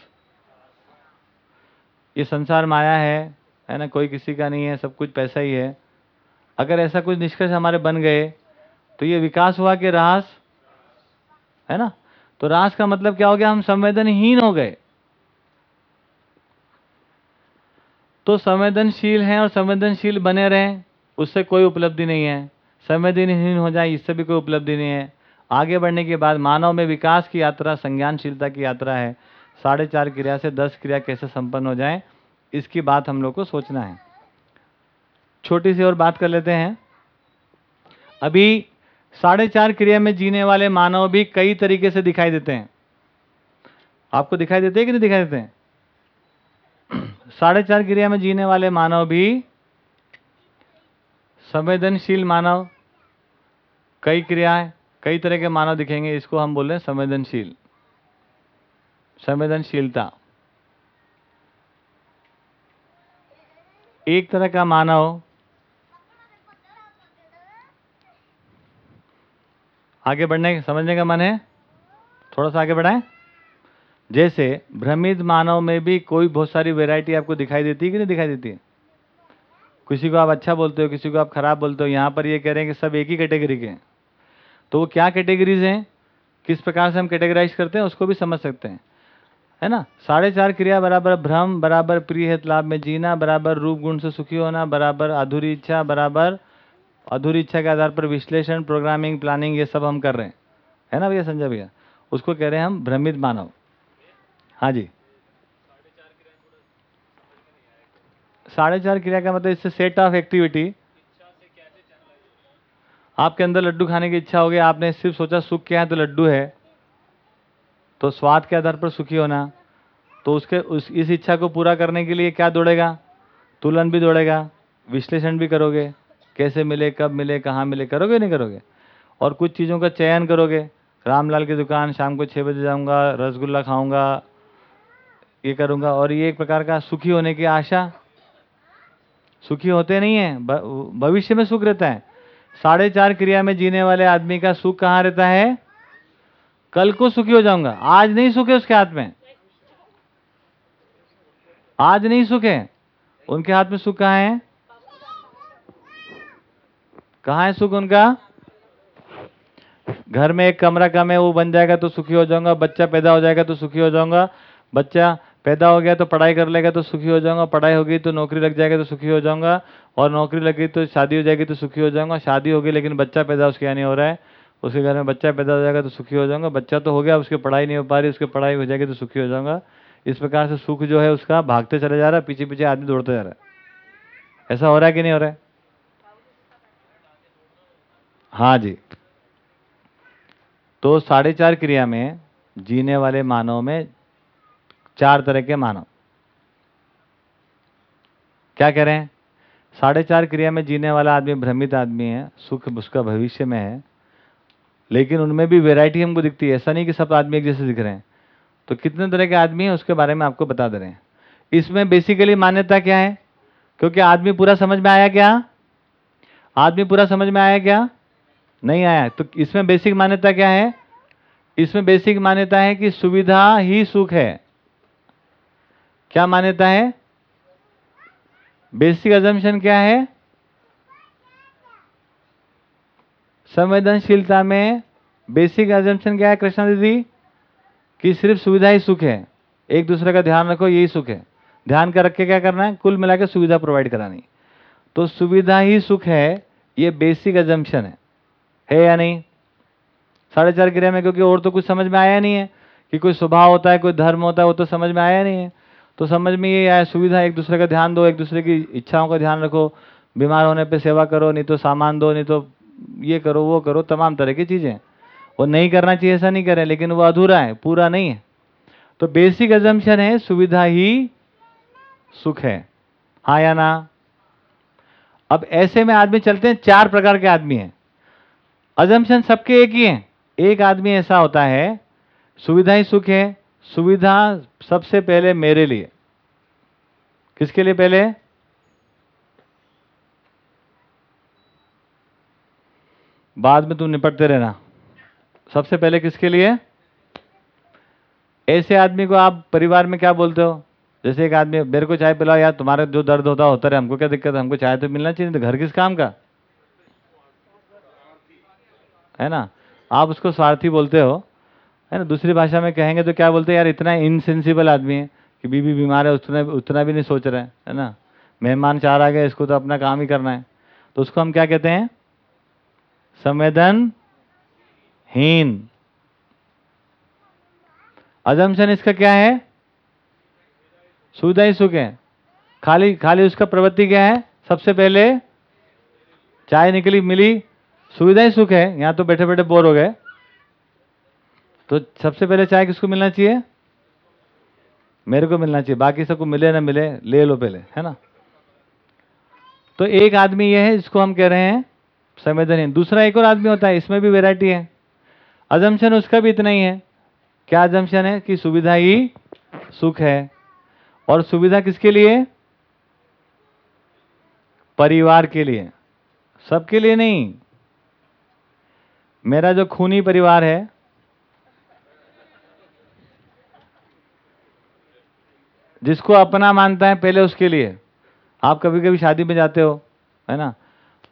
ये संसार माया है है ना? कोई किसी का नहीं है, सब कुछ पैसा ही है। अगर ऐसा कुछ निष्कर्ष हमारे बन गए तो ये विकास हुआ कि रास, है ना? तो रास का मतलब क्या हो गया? हम संवेदनहीन हो गए। तो संवेदनशील हैं और संवेदनशील बने रहें, उससे कोई उपलब्धि नहीं है। संवेदनहीन हो जाए, इससे भी कोई उपलब्धि नहीं है। आगे बढ़ने के बाद मानव में विकास की यात्रा, संज्ञानशीलता की यात्रा है। साढ़े चार क्रिया से दस क्रिया कैसे संपन्न हो जाए, इसकी बात हम लोग को सोचना है। छोटी सी और बात कर लेते हैं। अभी साढ़े चार क्रिया में जीने वाले मानव भी कई तरीके से दिखाई देते हैं। आपको दिखाई देते हैं कि नहीं दिखाई देते हैं? साढ़े चार क्रिया में जीने वाले मानव भी संवेदनशील मानव, कई क्रियाएँ, कई तरह के मानव दिखेंगे, इसको हम बोल रहे हैं संवेदनशील। संवेदनशीलता। एक तरह का मानव आगे बढ़ने, समझने का मन है? थोड़ा सा आगे बढ़ाएँ। जैसे भ्रमित मानव में भी कोई बहुत सारी वेराइटी आपको दिखाई देती है कि नहीं दिखाई देती है? किसी को आप अच्छा बोलते हो, किसी को आप खराब बोलते हो, यहाँ पर ये कह रहे हैं कि सब एक ही कैटेगरी के हैं। तो वो क्या कैटेगरीज हैं? किस प्रकार से हम कैटेगराइज करते हैं, उसको भी समझ सकते हैं। है ना? साढ़े चार क्रिया बराबर भ्रम, बराबर प्रिय हित लाभ में जीना, बराबर रूप गुण से सुखी होना, बराबर अधूरी इच्छा, बराबर अधूरी इच्छा के आधार पर विश्लेषण प्रोग्रामिंग प्लानिंग ये सब हम कर रहे हैं। है ना भैया, संजय भैया? उसको कह रहे हैं हम भ्रमित मानव। हाँ जी। साढ़े चार क्रिया का मतलब इससे सेट ऑफ़ एक्टिविटी आपके अंदर लड्डू खाने की इच्छा हो गई आपने सिर्फ़ सोचा सुख क्या है तो लड्डू है। तो स्वाद के आधार पर सुखी होना। तो उसके, उस, इस इच्छा को पूरा करने के लिए क्या दौड़ेगा? तुलन भी दौड़ेगा, विश्लेषण भी करोगे। कैसे मिले, कब मिले, कहाँ मिले, करोगे नहीं करोगे? और कुछ चीज़ों का चयन करोगे। रामलाल की दुकान, शाम को छः बजे जाऊँगा, रसगुल्ला खाऊँगा ये करूँगा। और ये एक प्रकार का सुखी होने की आशा। सुखी होते नहीं है भविष्य में सुख रहता है। साढ़े चार क्रिया में जीने वाले आदमी का सुख कहाँ रहता है? कल को सुखी हो जाऊँगा। आज नहीं सुख है उसके हाथ में। आज नहीं सुख है। उनके हाथ में सुख कहाँ है? कहाँ है सुख उनका? घर में एक कमरा कम है, वो बन जाएगा तो सुखी हो जाऊँगा। बच्चा पैदा हो जाएगा तो सुखी हो जाऊँगा। बच्चा पैदा हो गया तो पढ़ाई कर लेगा तो सुखी हो जाऊँगा, पढ़ाई होगी तो नौकरी लग जाएगी तो सुखी हो जाऊँगा, और नौकरी लगी तो शादी हो जाएगी तो सुखी हो जाऊँगा, शादी होगी लेकिन बच्चा पैदा उसके यहाँ नहीं हो रहा है, उसके घर में बच्चा पैदा हो जाएगा तो सुखी हो जाऊँगा, बच्चा तो हो गया, उसकी पढ़ाई नहीं हो पा रही, उसकी पढ़ाई हो जाएगी तो सुखी हो जाऊँगा, इस प्रकार से सुख जो है उसका भागते चले जा रहा है पीछे पीछे आदमी दौड़ते जा रहा है। ऐसा हो रहा है कि नहीं हो रहा है? हाँ जी। तो साढ़े चार क्रिया में जीने वाले मानव में चार तरह के मानव। क्या कह रहे हैं? साढ़े चार क्रिया में जीने वाला आदमी भ्रमित आदमी है, सुख उसका भविष्य में है, लेकिन उनमें भी वैरायटी हमको दिखती है। ऐसा नहीं कि सब आदमी एक जैसे दिख रहे हैं। तो कितने तरह के आदमी हैं, उसके बारे में आपको बता दे रहे हैं। इसमें बेसिकली मान्यता क्या है? क्योंकि आदमी पूरा समझ में आया क्या? आदमी पूरा समझ में आया क्या? नहीं आया। तो इसमें बेसिक मान्यता क्या है? इसमें बेसिक मान्यता है कि सुविधा ही सुख है। क्या मान्यता है? बेसिक अजम्पशन क्या है? संवेदनशीलता में बेसिक एजम्पन क्या है, कृष्णा दीदी? कि सिर्फ़ सुविधा ही सुख है। एक दूसरे का ध्यान रखो, यही सुख है। ध्यान कर रख के क्या करना है? कुल मिला के सुविधा प्रोवाइड करानी। तो सुविधा ही सुख है, ये बेसिक अजम्पशन है। है या नहीं? साढ़े चार क्रिया में क्योंकि और तो कुछ समझ में आया नहीं है, कि कोई स्वभाव होता है, कोई धर्म होता है, वो तो समझ में आया नहीं है। तो समझ में ये आया, सुविधा, एक दूसरे का ध्यान दो, एक दूसरे की इच्छाओं का ध्यान रखो, बीमार होने पे सेवा करो, नहीं तो सामान दो, नहीं तो ये करो, वो करो, तमाम तरह की चीज़ें। वो नहीं करना चाहिए, ऐसा नहीं करें, लेकिन वो अधूरा है, पूरा नहीं है। तो बेसिक एजम्पशन है, सुविधा ही सुख है। हाँ या ना? अब ऐसे में आदमी चलते हैं, चार प्रकार के आदमी हैं। अजम्पशन सबके एक ही हैं। एक आदमी ऐसा होता है, सुविधा ही सुख है सुविधा सबसे पहले मेरे लिए। किसके लिए पहले? बाद में तुम निपटते रहना। सबसे पहले किसके लिए? ऐसे आदमी को आप परिवार में क्या बोलते हो? जैसे एक आदमी, मेरे को चाय पिलाओ यार तुम्हारे जो दर्द होता होता रहे, हमको क्या दिक्कत है? हमको चाय तो मिलना चाहिए तो घर किस काम का? है ना? आप उसको स्वार्थी बोलते हो। है ना, दूसरी भाषा में कहेंगे तो क्या बोलते हैं, यार, इतना इनसेंसिबल आदमी है कि बीबी बीमार है उतना उतना भी नहीं सोच रहा है है ना? मेहमान चार आ गए, इसको तो अपना काम ही करना है। तो उसको हम क्या कहते हैं? संवेदनहीन। अजम्पशन इसका क्या है? सुविधा ही सुख है। खाली खाली उसका प्रवृत्ति क्या है? सबसे पहले चाय निकली, मिली, सुविधा ही सुख है। यहाँ तो बैठे बैठे बोर हो गए। तो सबसे पहले चाय किसको मिलना चाहिए? मेरे को मिलना चाहिए। बाकी सबको मिले ना मिले, ले लो पहले, है ना? तो एक आदमी ये है, जिसको हम कह रहे हैं, संवेदनहीन। दूसरा एक और आदमी होता है, इसमें भी वेराइटी है। अजम्पशन उसका भी इतना ही है। क्या अजम्पशन है? कि सुविधा ही सुख है। और सुविधा किसके लिए? परिवार के लिए। सबके लिए नहीं। मेरा जो खूनी परिवार है जिसको अपना मानता है पहले उसके लिए। आप कभी कभी शादी में जाते हो, है ना?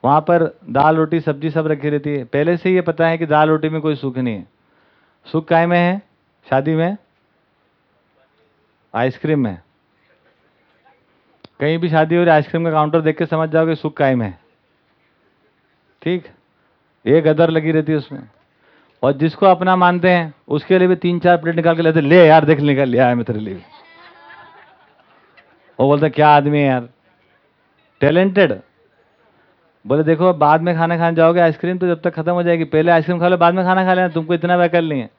वहाँ पर दाल रोटी सब्ज़ी सब रखी रहती है। पहले से ये पता है कि दाल रोटी में कोई सुख नहीं है। सुख काय में है? शादी में? आइसक्रीम में। कहीं भी शादी हो रही आइसक्रीम का काउंटर देख के समझ जाओगे सुख कायम है। ठीक? ये गदर लगी रहती है उसमें। और जिसको अपना मानते हैं, उसके लिए भी तीन चार प्लेट निकाल के लेते ले यार, देख निकाल लिया है मैं तेरे लिए। वो बोलते, क्या आदमी है यार? टैलेंटेड बोले, देखो, बाद में खाना खाने जाओगे, आइसक्रीम तो जब तक खत्म हो जाएगी। पहले आइसक्रीम खा लो, बाद में खाना खा लेना। तुमको इतना वैकल नहीं है।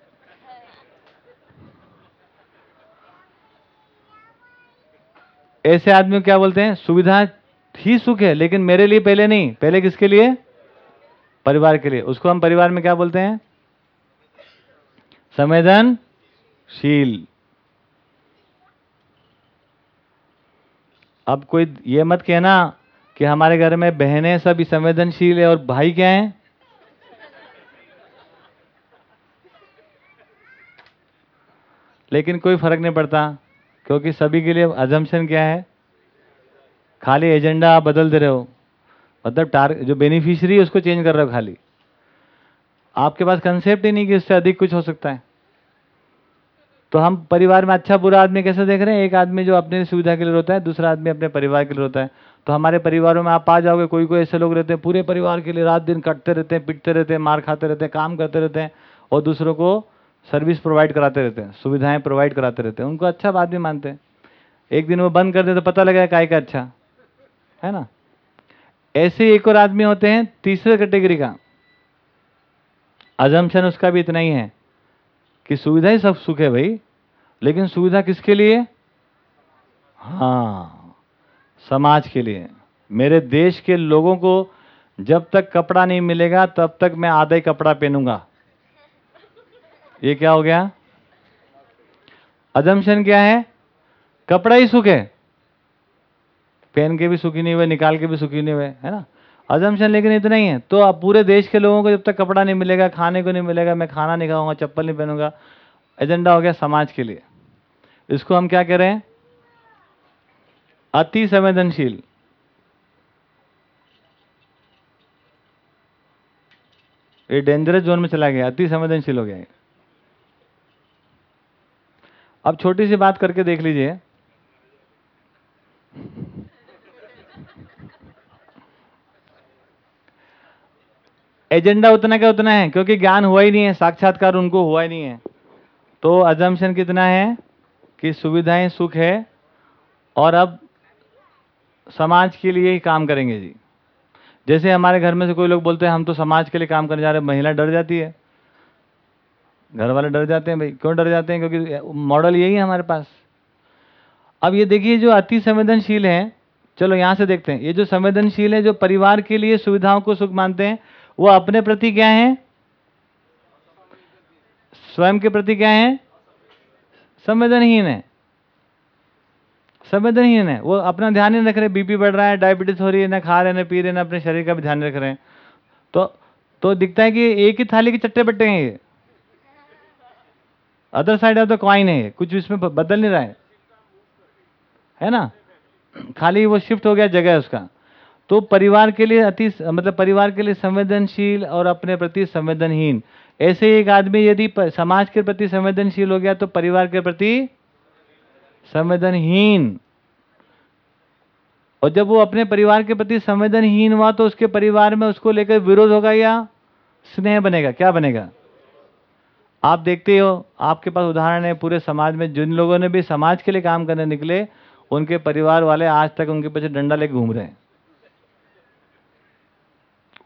ऐसे आदमी क्या बोलते हैं? सुविधा ही सुख है, लेकिन मेरे लिए पहले नहीं। पहले किसके लिए? परिवार के लिए। उसको हम परिवार में क्या बोलते हैं? संवेदनशील। अब कोई ये मत कहना कि हमारे घर में बहनें सभी संवेदनशील है और भाई क्या हैं? लेकिन कोई फ़र्क नहीं पड़ता, क्योंकि सभी के लिए अजम्पशन क्या है? खाली एजेंडा आप बदल दे रहे। हो मतलब टार जो बेनिफिशियरी है, उसको चेंज कर रहे हो खाली। आपके पास कंसेप्ट ही नहीं कि इससे अधिक कुछ हो सकता है। तो हम परिवार में अच्छा बुरा आदमी कैसे देख रहे हैं? एक आदमी जो अपनी सुविधा के लिए रोता है, दूसरा आदमी अपने परिवार के लिए रोता है। तो हमारे परिवारों में आप आ जाओगे कोई कोई ऐसे लोग रहते हैं, पूरे परिवार के लिए रात दिन कटते रहते हैं, पिटते रहते हैं, मार खाते रहते हैं, काम करते रहते हैं और दूसरों को सर्विस प्रोवाइड कराते रहते हैं, सुविधाएँ प्रोवाइड कराते रहते हैं। उनको अच्छा आदमी मानते हैं। एक दिन वो बंद कर दे तो पता लगा काय का अच्छा है ना? ऐसे एक और आदमी होते हैं, तीसरे कैटेगरी का। अजम्पशन उसका भी इतना ही है। कि सुविधा ही सब सुख है भाई। लेकिन सुविधा किसके लिए? हाँ समाज के लिए। मेरे देश के लोगों को जब तक कपड़ा नहीं मिलेगा, तब तक मैं आधा ही कपड़ा पहनूँगा। ये क्या हो गया? अजम्पशन क्या है? कपड़ा ही सुख है। पहन के भी सुखी नहीं हुए, निकाल के भी सुखी नहीं हुए, है ना? अजम्पशन लेकिन इतना ही है। तो अब पूरे देश के लोगों को जब तक कपड़ा नहीं मिलेगा, खाने को नहीं मिलेगा, मैं खाना नहीं खाऊँगा, चप्पल नहीं पहनूँगा, एजेंडा हो गया समाज के लिए। इसको हम क्या कह रहे हैं अति संवेदनशील। ये डेंजरस जोन में चला गया, अति संवेदनशील हो गया अब छोटी सी बात करके देख लीजिए। एजेंडा उतना का उतना है, क्योंकि ज्ञान हुआ ही नहीं है, साक्षात्कार उनको हुआ ही नहीं है। तो अजम्पशन कितना है कि सुविधाएँ सुख है, और अब समाज के लिए ही काम करेंगे जी। जैसे हमारे घर में से कोई लोग बोलते हैं, हम तो समाज के लिए काम करने जा रहे हैं, महिला डर जाती है। घर वाले डर जाते हैं, भाई, क्यों डर जाते हैं? क्योंकि मॉडल यही है हमारे पास। अब ये देखिए, जो अति संवेदनशील है, चलो यहाँ से देखते हैं। ये जो संवेदनशील है, जो परिवार के लिए सुविधाओं को सुख मानते हैं वो अपने प्रति क्या है? स्वयं के प्रति क्या है? संवेदनहीन है। संवेदनहीन है। वो अपना ध्यान नहीं रख रहे बीपी बढ़ रहा है डायबिटीज़ हो रही है, ना खा रहे, ना पी रहे, ना अपने शरीर का भी ध्यान रख रहे हैं। तो तो दिखता है कि एक ही थाली के चट्टे बट्टे हैं ये। Other side of the coin है कुछ इसमें बदल नहीं रहा है। है ना? खाली वो शिफ्ट हो गया, जगह उसका। तो परिवार के लिए अति मतलब परिवार के लिए संवेदनशील और अपने प्रति संवेदनहीन। ऐसे एक आदमी यदि समाज के प्रति संवेदनशील हो गया तो परिवार के प्रति संवेदनहीन। और जब वो अपने परिवार के प्रति संवेदनहीन हुआ तो उसके परिवार में उसको लेकर विरोध होगा या स्नेह बनेगा? क्या बनेगा? आप देखते हो, आपके पास उदाहरण है, पूरे समाज में जिन लोगों ने भी समाज के लिए काम करने निकले, उनके परिवार वाले आज तक उनके पीछे डंडा लेके घूम रहे हैं।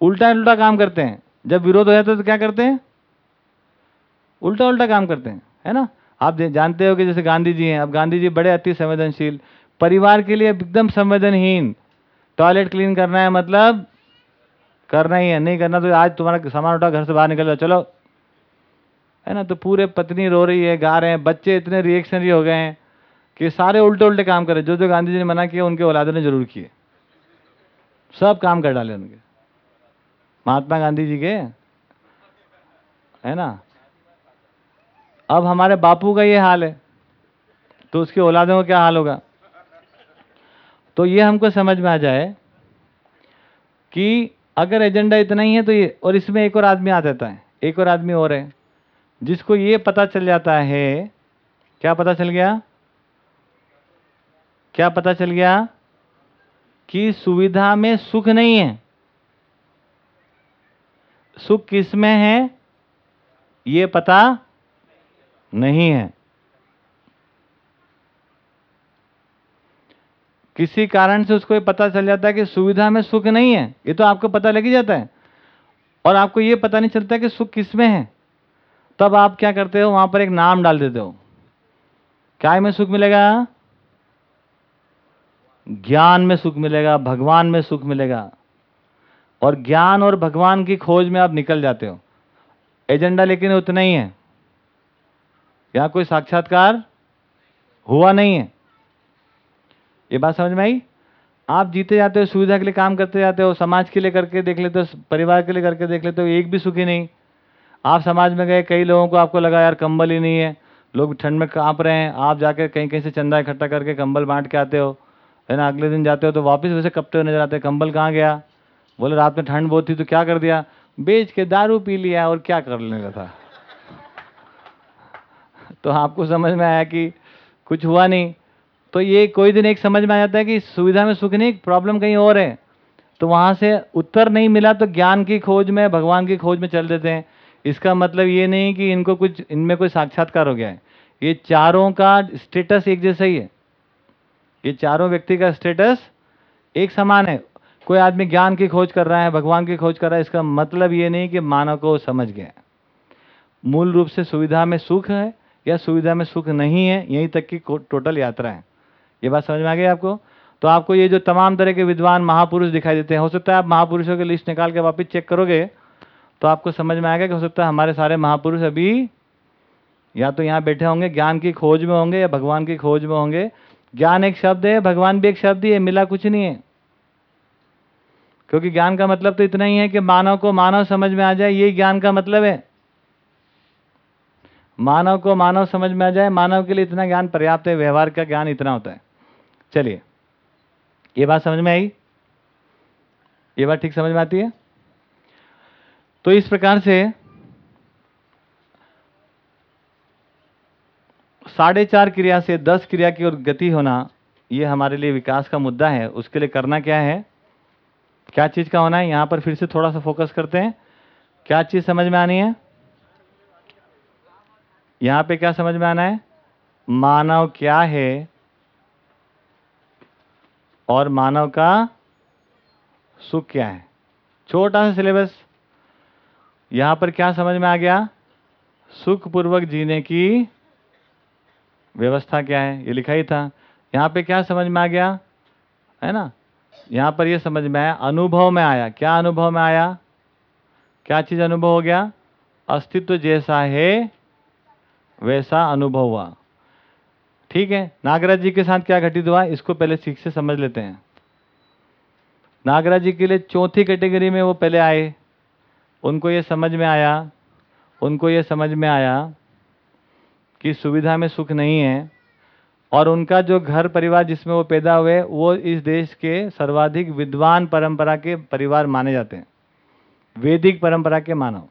उल्टा उल्टा काम करते हैं। जब विरोध हो जाता है तो क्या करते हैं? उल्टा उल्टा काम करते हैं, है ना? आप जानते हो कि जैसे गांधी जी हैं, अब गांधी जी बड़े अति संवेदनशील, परिवार के लिए एकदम संवेदनहीन। टॉयलेट क्लीन करना है मतलब करना ही है, नहीं करना तो आज तुम्हारा सामान उठा, घर से बाहर निकल जाओ, चलो। है ना? तो पूरे पत्नी रो रही है, गा रहे हैं, बच्चे इतने रिएक्शनरी हो गए हैं कि सारे उल्टे उल्टे काम कर जो जो गांधी जी ने मना किया, उनके औलादों ने ज़रूर किए। सब काम कर डाले उनके। महात्मा गांधी जी के? है ना? अब हमारे बापू का ये हाल है तो उसके औलादों का क्या हाल होगा? तो ये हमको समझ में आ जाए कि अगर एजेंडा इतना ही है तो ये और इसमें एक और आदमी आ जाता है, एक और आदमी और है, जिसको ये पता चल जाता है, क्या पता चल गया? क्या पता चल गया कि सुविधा में सुख नहीं है? सुख किसमें है? ये पता नहीं है। किसी कारण से उसको ये पता चल जाता है कि सुविधा में सुख नहीं है। ये तो आपको पता लग ही जाता है। और आपको ये पता नहीं चलता कि सुख किसमें है। तब आप क्या करते हो? वहाँ पर एक नाम डाल देते हो। क्या में सुख मिलेगा? ज्ञान में सुख मिलेगा, भगवान में सुख मिलेगा। और ज्ञान और भगवान की खोज में आप निकल जाते हो। एजेंडा लेकिन उतना ही है। यहाँ कोई साक्षात्कार हुआ नहीं है। ये बात समझ में आई? आप जीते जाते हो, सुविधा के लिए काम करते जाते हो, समाज के लिए करके देख लेते हो, परिवार के लिए करके देख लेते हो, एक भी सुखी नहीं। आप समाज में गए, कई लोगों को आपको लगा, यार, कंबल ही नहीं है। लोग ठंड में काँप रहे हैं। आप जाके कहीं कहीं से चंदा इकट्ठा करके कंबल बांट के आते हो। है ना, अगले दिन जाते हो तो वापस वैसे कपते हुए नज़र आते कंबल कहाँ गया? बोले, रात में ठंड बहुत थी तो क्या कर दिया? बेच के दारू पी लिया और क्या कर लेने था? तो आपको समझ में आया कि कुछ हुआ नहीं। तो ये कोई दिन एक समझ में आ जाता है कि सुविधा में सुख नहीं, प्रॉब्लम कहीं और है। तो वहाँ से उत्तर नहीं मिला तो ज्ञान की खोज में, भगवान की खोज में चल देते हैं। इसका मतलब ये नहीं कि इनको कुछ, इनमें कोई साक्षात्कार हो गया है। ये चारों का स्टेटस एक जैसा ही है। ये चारों व्यक्ति का स्टेटस एक समान है। कोई आदमी ज्ञान की खोज कर रहा है, भगवान की खोज कर रहा है, इसका मतलब ये नहीं कि मानव को समझ गया मूल रूप से सुविधा में सुख है या सुविधा में सुख नहीं है, यहीं तक की टोटल यात्रा है। ये बात समझ में आ गई आपको? तो आपको ये जो तमाम तरह के विद्वान महापुरुष दिखाई देते हैं, हो सकता है आप महापुरुषों की लिस्ट निकाल के वापस चेक करोगे तो आपको समझ में आएगा कि हो सकता है हमारे सारे महापुरुष अभी या तो यहाँ बैठे होंगे, ज्ञान की खोज में होंगे या भगवान की खोज में होंगे। ज्ञान एक शब्द है, भगवान भी एक शब्द ही है, मिला कुछ नहीं है। क्योंकि ज्ञान का मतलब तो इतना ही है कि मानव को मानव समझ में आ जाए, यही ज्ञान का मतलब है। मानव को मानव समझ में आ जाए, मानव के लिए इतना ज्ञान, पर्याप्त है, व्यवहार का ज्ञान इतना होता है। चलिए, ये बात समझ में आई? ये बात ठीक समझ में आती है? तो इस प्रकार से साढ़े चार क्रिया से दस क्रिया की ओर गति होना, ये हमारे लिए विकास का मुद्दा है। उसके लिए करना क्या है? क्या चीज़ का होना है? यहाँ पर फिर से थोड़ा सा फोकस करते हैं। क्या चीज़ समझ में आनी है? यहाँ पे क्या समझ में आना है? मानव क्या है? और मानव का सुख क्या है? छोटा सा सिलेबस यहाँ पर क्या समझ में आ गया? सुखपूर्वक जीने की व्यवस्था क्या है? ये लिखा ही था। यहाँ पे क्या समझ में आ गया? है ना? यहाँ पर ये समझ में आया, अनुभव में आया। क्या अनुभव में आया? क्या चीज़ अनुभव हो गया? अस्तित्व जैसा है, वैसा अनुभव हुआ। ठीक है, नागराज जी के साथ क्या घटित हुआ, इसको पहले सीख से समझ लेते हैं। नागराज जी के लिए चौथी कैटेगरी में वो पहले आए। उनको ये समझ में आया, उनको ये समझ में आया कि सुविधा में सुख नहीं है। और उनका जो घर परिवार जिसमें वो पैदा हुए, वो इस देश के सर्वाधिक विद्वान परंपरा के परिवार माने जाते हैं। वैदिक परंपरा के मानव।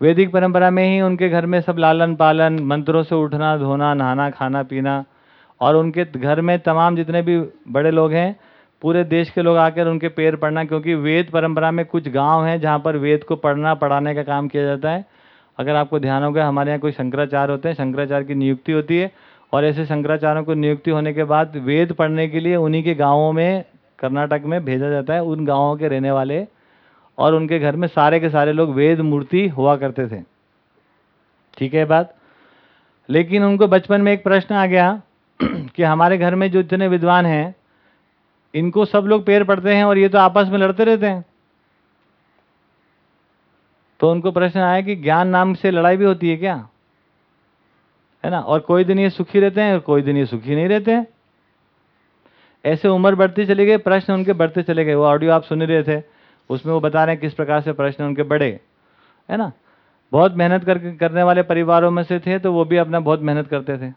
वैदिक परंपरा में ही उनके घर में सब लालन पालन, मंत्रों से उठना, धोना, नहाना, खाना, पीना, और उनके घर में तमाम जितने भी बड़े लोग हैं, पूरे देश के लोग आकर उनके पैर पढ़ना, क्योंकि वेद परंपरा में कुछ गाँव हैं जहाँ पर वेद को पढ़ना, पढ़ाने का काम किया जाता है। अगर आपको ध्यान होगा, हमारे यहाँ कोई शंकराचार्य होते हैं, शंकराचार्य की नियुक्ति होती है और ऐसे शंकराचार्यों को नियुक्ति होने के बाद वेद पढ़ने के लिए उन्हीं के गाँवों में, कर्नाटक में भेजा जाता है, उन गाँवों के रहने वाले। और उनके घर में सारे के सारे लोग वेद मूर्ति हुआ करते थे। ठीक है बात? लेकिन उनको बचपन में एक प्रश्न आ गया कि हमारे घर में जो इतने विद्वान हैं, इनको सब लोग पैर पड़ते हैं और ये तो आपस में लड़ते रहते हैं। तो उनको प्रश्न आया कि ज्ञान नाम से लड़ाई भी होती है क्या? है ना? और कोई दिन ये सुखी रहते हैं और कोई दिन ये सुखी नहीं रहते हैं। ऐसे उम्र बढ़ती चली गई, प्रश्न उनके बढ़ते चले गए। वो ऑडियो आप सुन रहे थे, उसमें वो बता रहे हैं किस प्रकार से प्रश्न उनके बढ़े। है ना? बहुत मेहनत करके करने वाले परिवारों में से थे तो वो भी अपना बहुत मेहनत करते थे।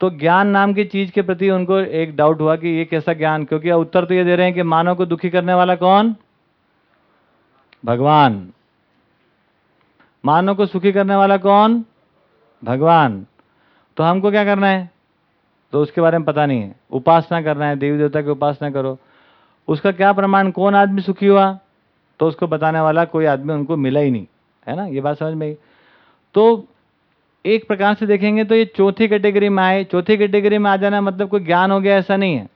तो ज्ञान नाम की चीज़ के प्रति उनको एक डाउट हुआ कि ये कैसा ज्ञान? क्योंकि उत्तर तो ये दे रहे हैं कि मानव को दुखी करने वाला कौन? भगवान। मानव को सुखी करने वाला कौन? भगवान तो हमको क्या करना है? तो उसके बारे में पता नहीं है। उपासना करना है, देवी देवता की उपासना करो। उसका क्या प्रमाण, कौन आदमी सुखी हुआ? तो उसको बताने वाला कोई आदमी उनको मिला ही नहीं, है ना? ये बात समझ में आई? तो एक प्रकार से देखेंगे तो ये चौथी कैटेगरी में आए। चौथी कैटेगरी में आ जाना मतलब कोई ज्ञान हो गया, ऐसा नहीं है।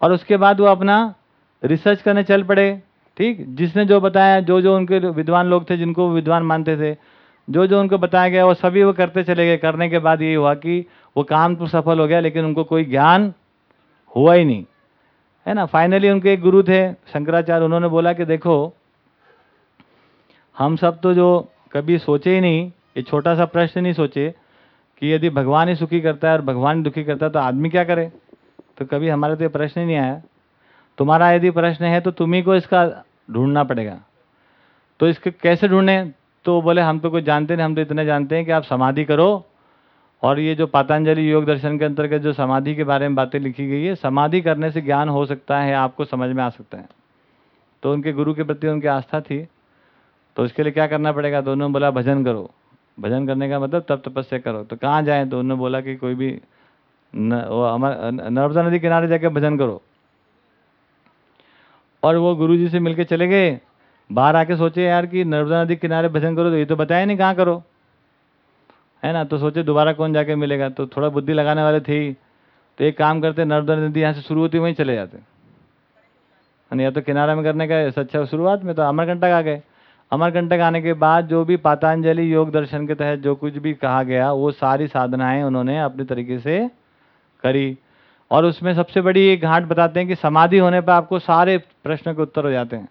और उसके बाद वो अपना रिसर्च करने चल पड़े, ठीक? जिसने जो बताया जो जो उनके विद्वान लोग थे, जिनको विद्वान मानते थे जो जो उनको बताया गया, वो सभी वो करते चले गए। करने के बाद ये हुआ कि वो काम तो सफल हो गया, लेकिन उनको कोई ज्ञान हुआ ही नहीं। है ना? फाइनली उनके एक गुरु थे, शंकराचार्य, उन्होंने बोला कि देखो, हम सब तो जो कभी सोचे ही नहीं, ये छोटा सा प्रश्न नहीं सोचे कि यदि भगवान ही सुखी करता है और भगवान दुखी करता है तो आदमी क्या करे? तो कभी हमारे तो ये प्रश्न ही नहीं आया। तुम्हारा यदि प्रश्न है तो तुम्ही को इसका ढूंढना पड़ेगा। तो इसके कैसे ढूंढें? तो बोले हम तो कुछ जानते नहीं हम तो इतने जानते हैं कि आप समाधि करो। और ये जो पतंजलि योग दर्शन के अंतर्गत जो समाधि के बारे में बातें लिखी गई है समाधि करने से ज्ञान हो सकता है आपको समझ में आ सकता है। तो उनके गुरु के प्रति उनकी आस्था थी। तो उसके लिए क्या करना पड़ेगा? तो उन्होंने बोला भजन करो। भजन करने का मतलब तप तपस्या करो। तो कहाँ जाएँ? तो उन्होंने बोला कि कोई भी न, अमर नर्मदा नदी किनारे जाके भजन करो। और वो गुरु जी से मिलके चले गए। बाहर आके सोचे, यार, कि नर्मदा नदी किनारे भजन करो तो ये तो बताया नहीं, कहाँ करो? है ना? तो सोचे, दोबारा कौन जाके मिलेगा? तो थोड़ा बुद्धि लगाने वाले थे तो एक काम करते, नर्मदा नदी यहाँ से शुरू होती, वहीं चले जाते। है या तो किनारा में करने का अच्छा शुरुआत में तो अमरकंटक आ गए। अमरकंटक आने के बाद जो भी पातांजलि योग दर्शन के तहत जो कुछ भी कहा गया, वो सारी साधनाएँ उन्होंने अपने तरीके से करी। और उसमें सबसे बड़ी एक घाट बताते हैं कि समाधि होने पर आपको सारे प्रश्न के उत्तर हो जाते हैं।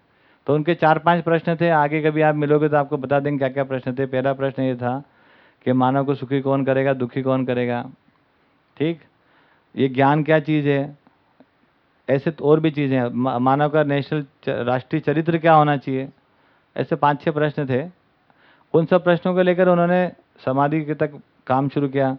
तो उनके चार पाँच प्रश्न थे, आगे कभी आप मिलोगे तो आपको बता देंगे क्या क्या प्रश्न थे। पहला प्रश्न ये था कि मानव को सुखी कौन करेगा, दुखी कौन करेगा? ठीक? ये ज्ञान क्या चीज़ है? ऐसे तो और भी चीज़ें मानव का नेशनल राष्ट्रीय चरित्र क्या होना चाहिए? ऐसे पाँच छह प्रश्न थे। उन सब प्रश्नों को लेकर उन्होंने समाधि के तक काम शुरू किया।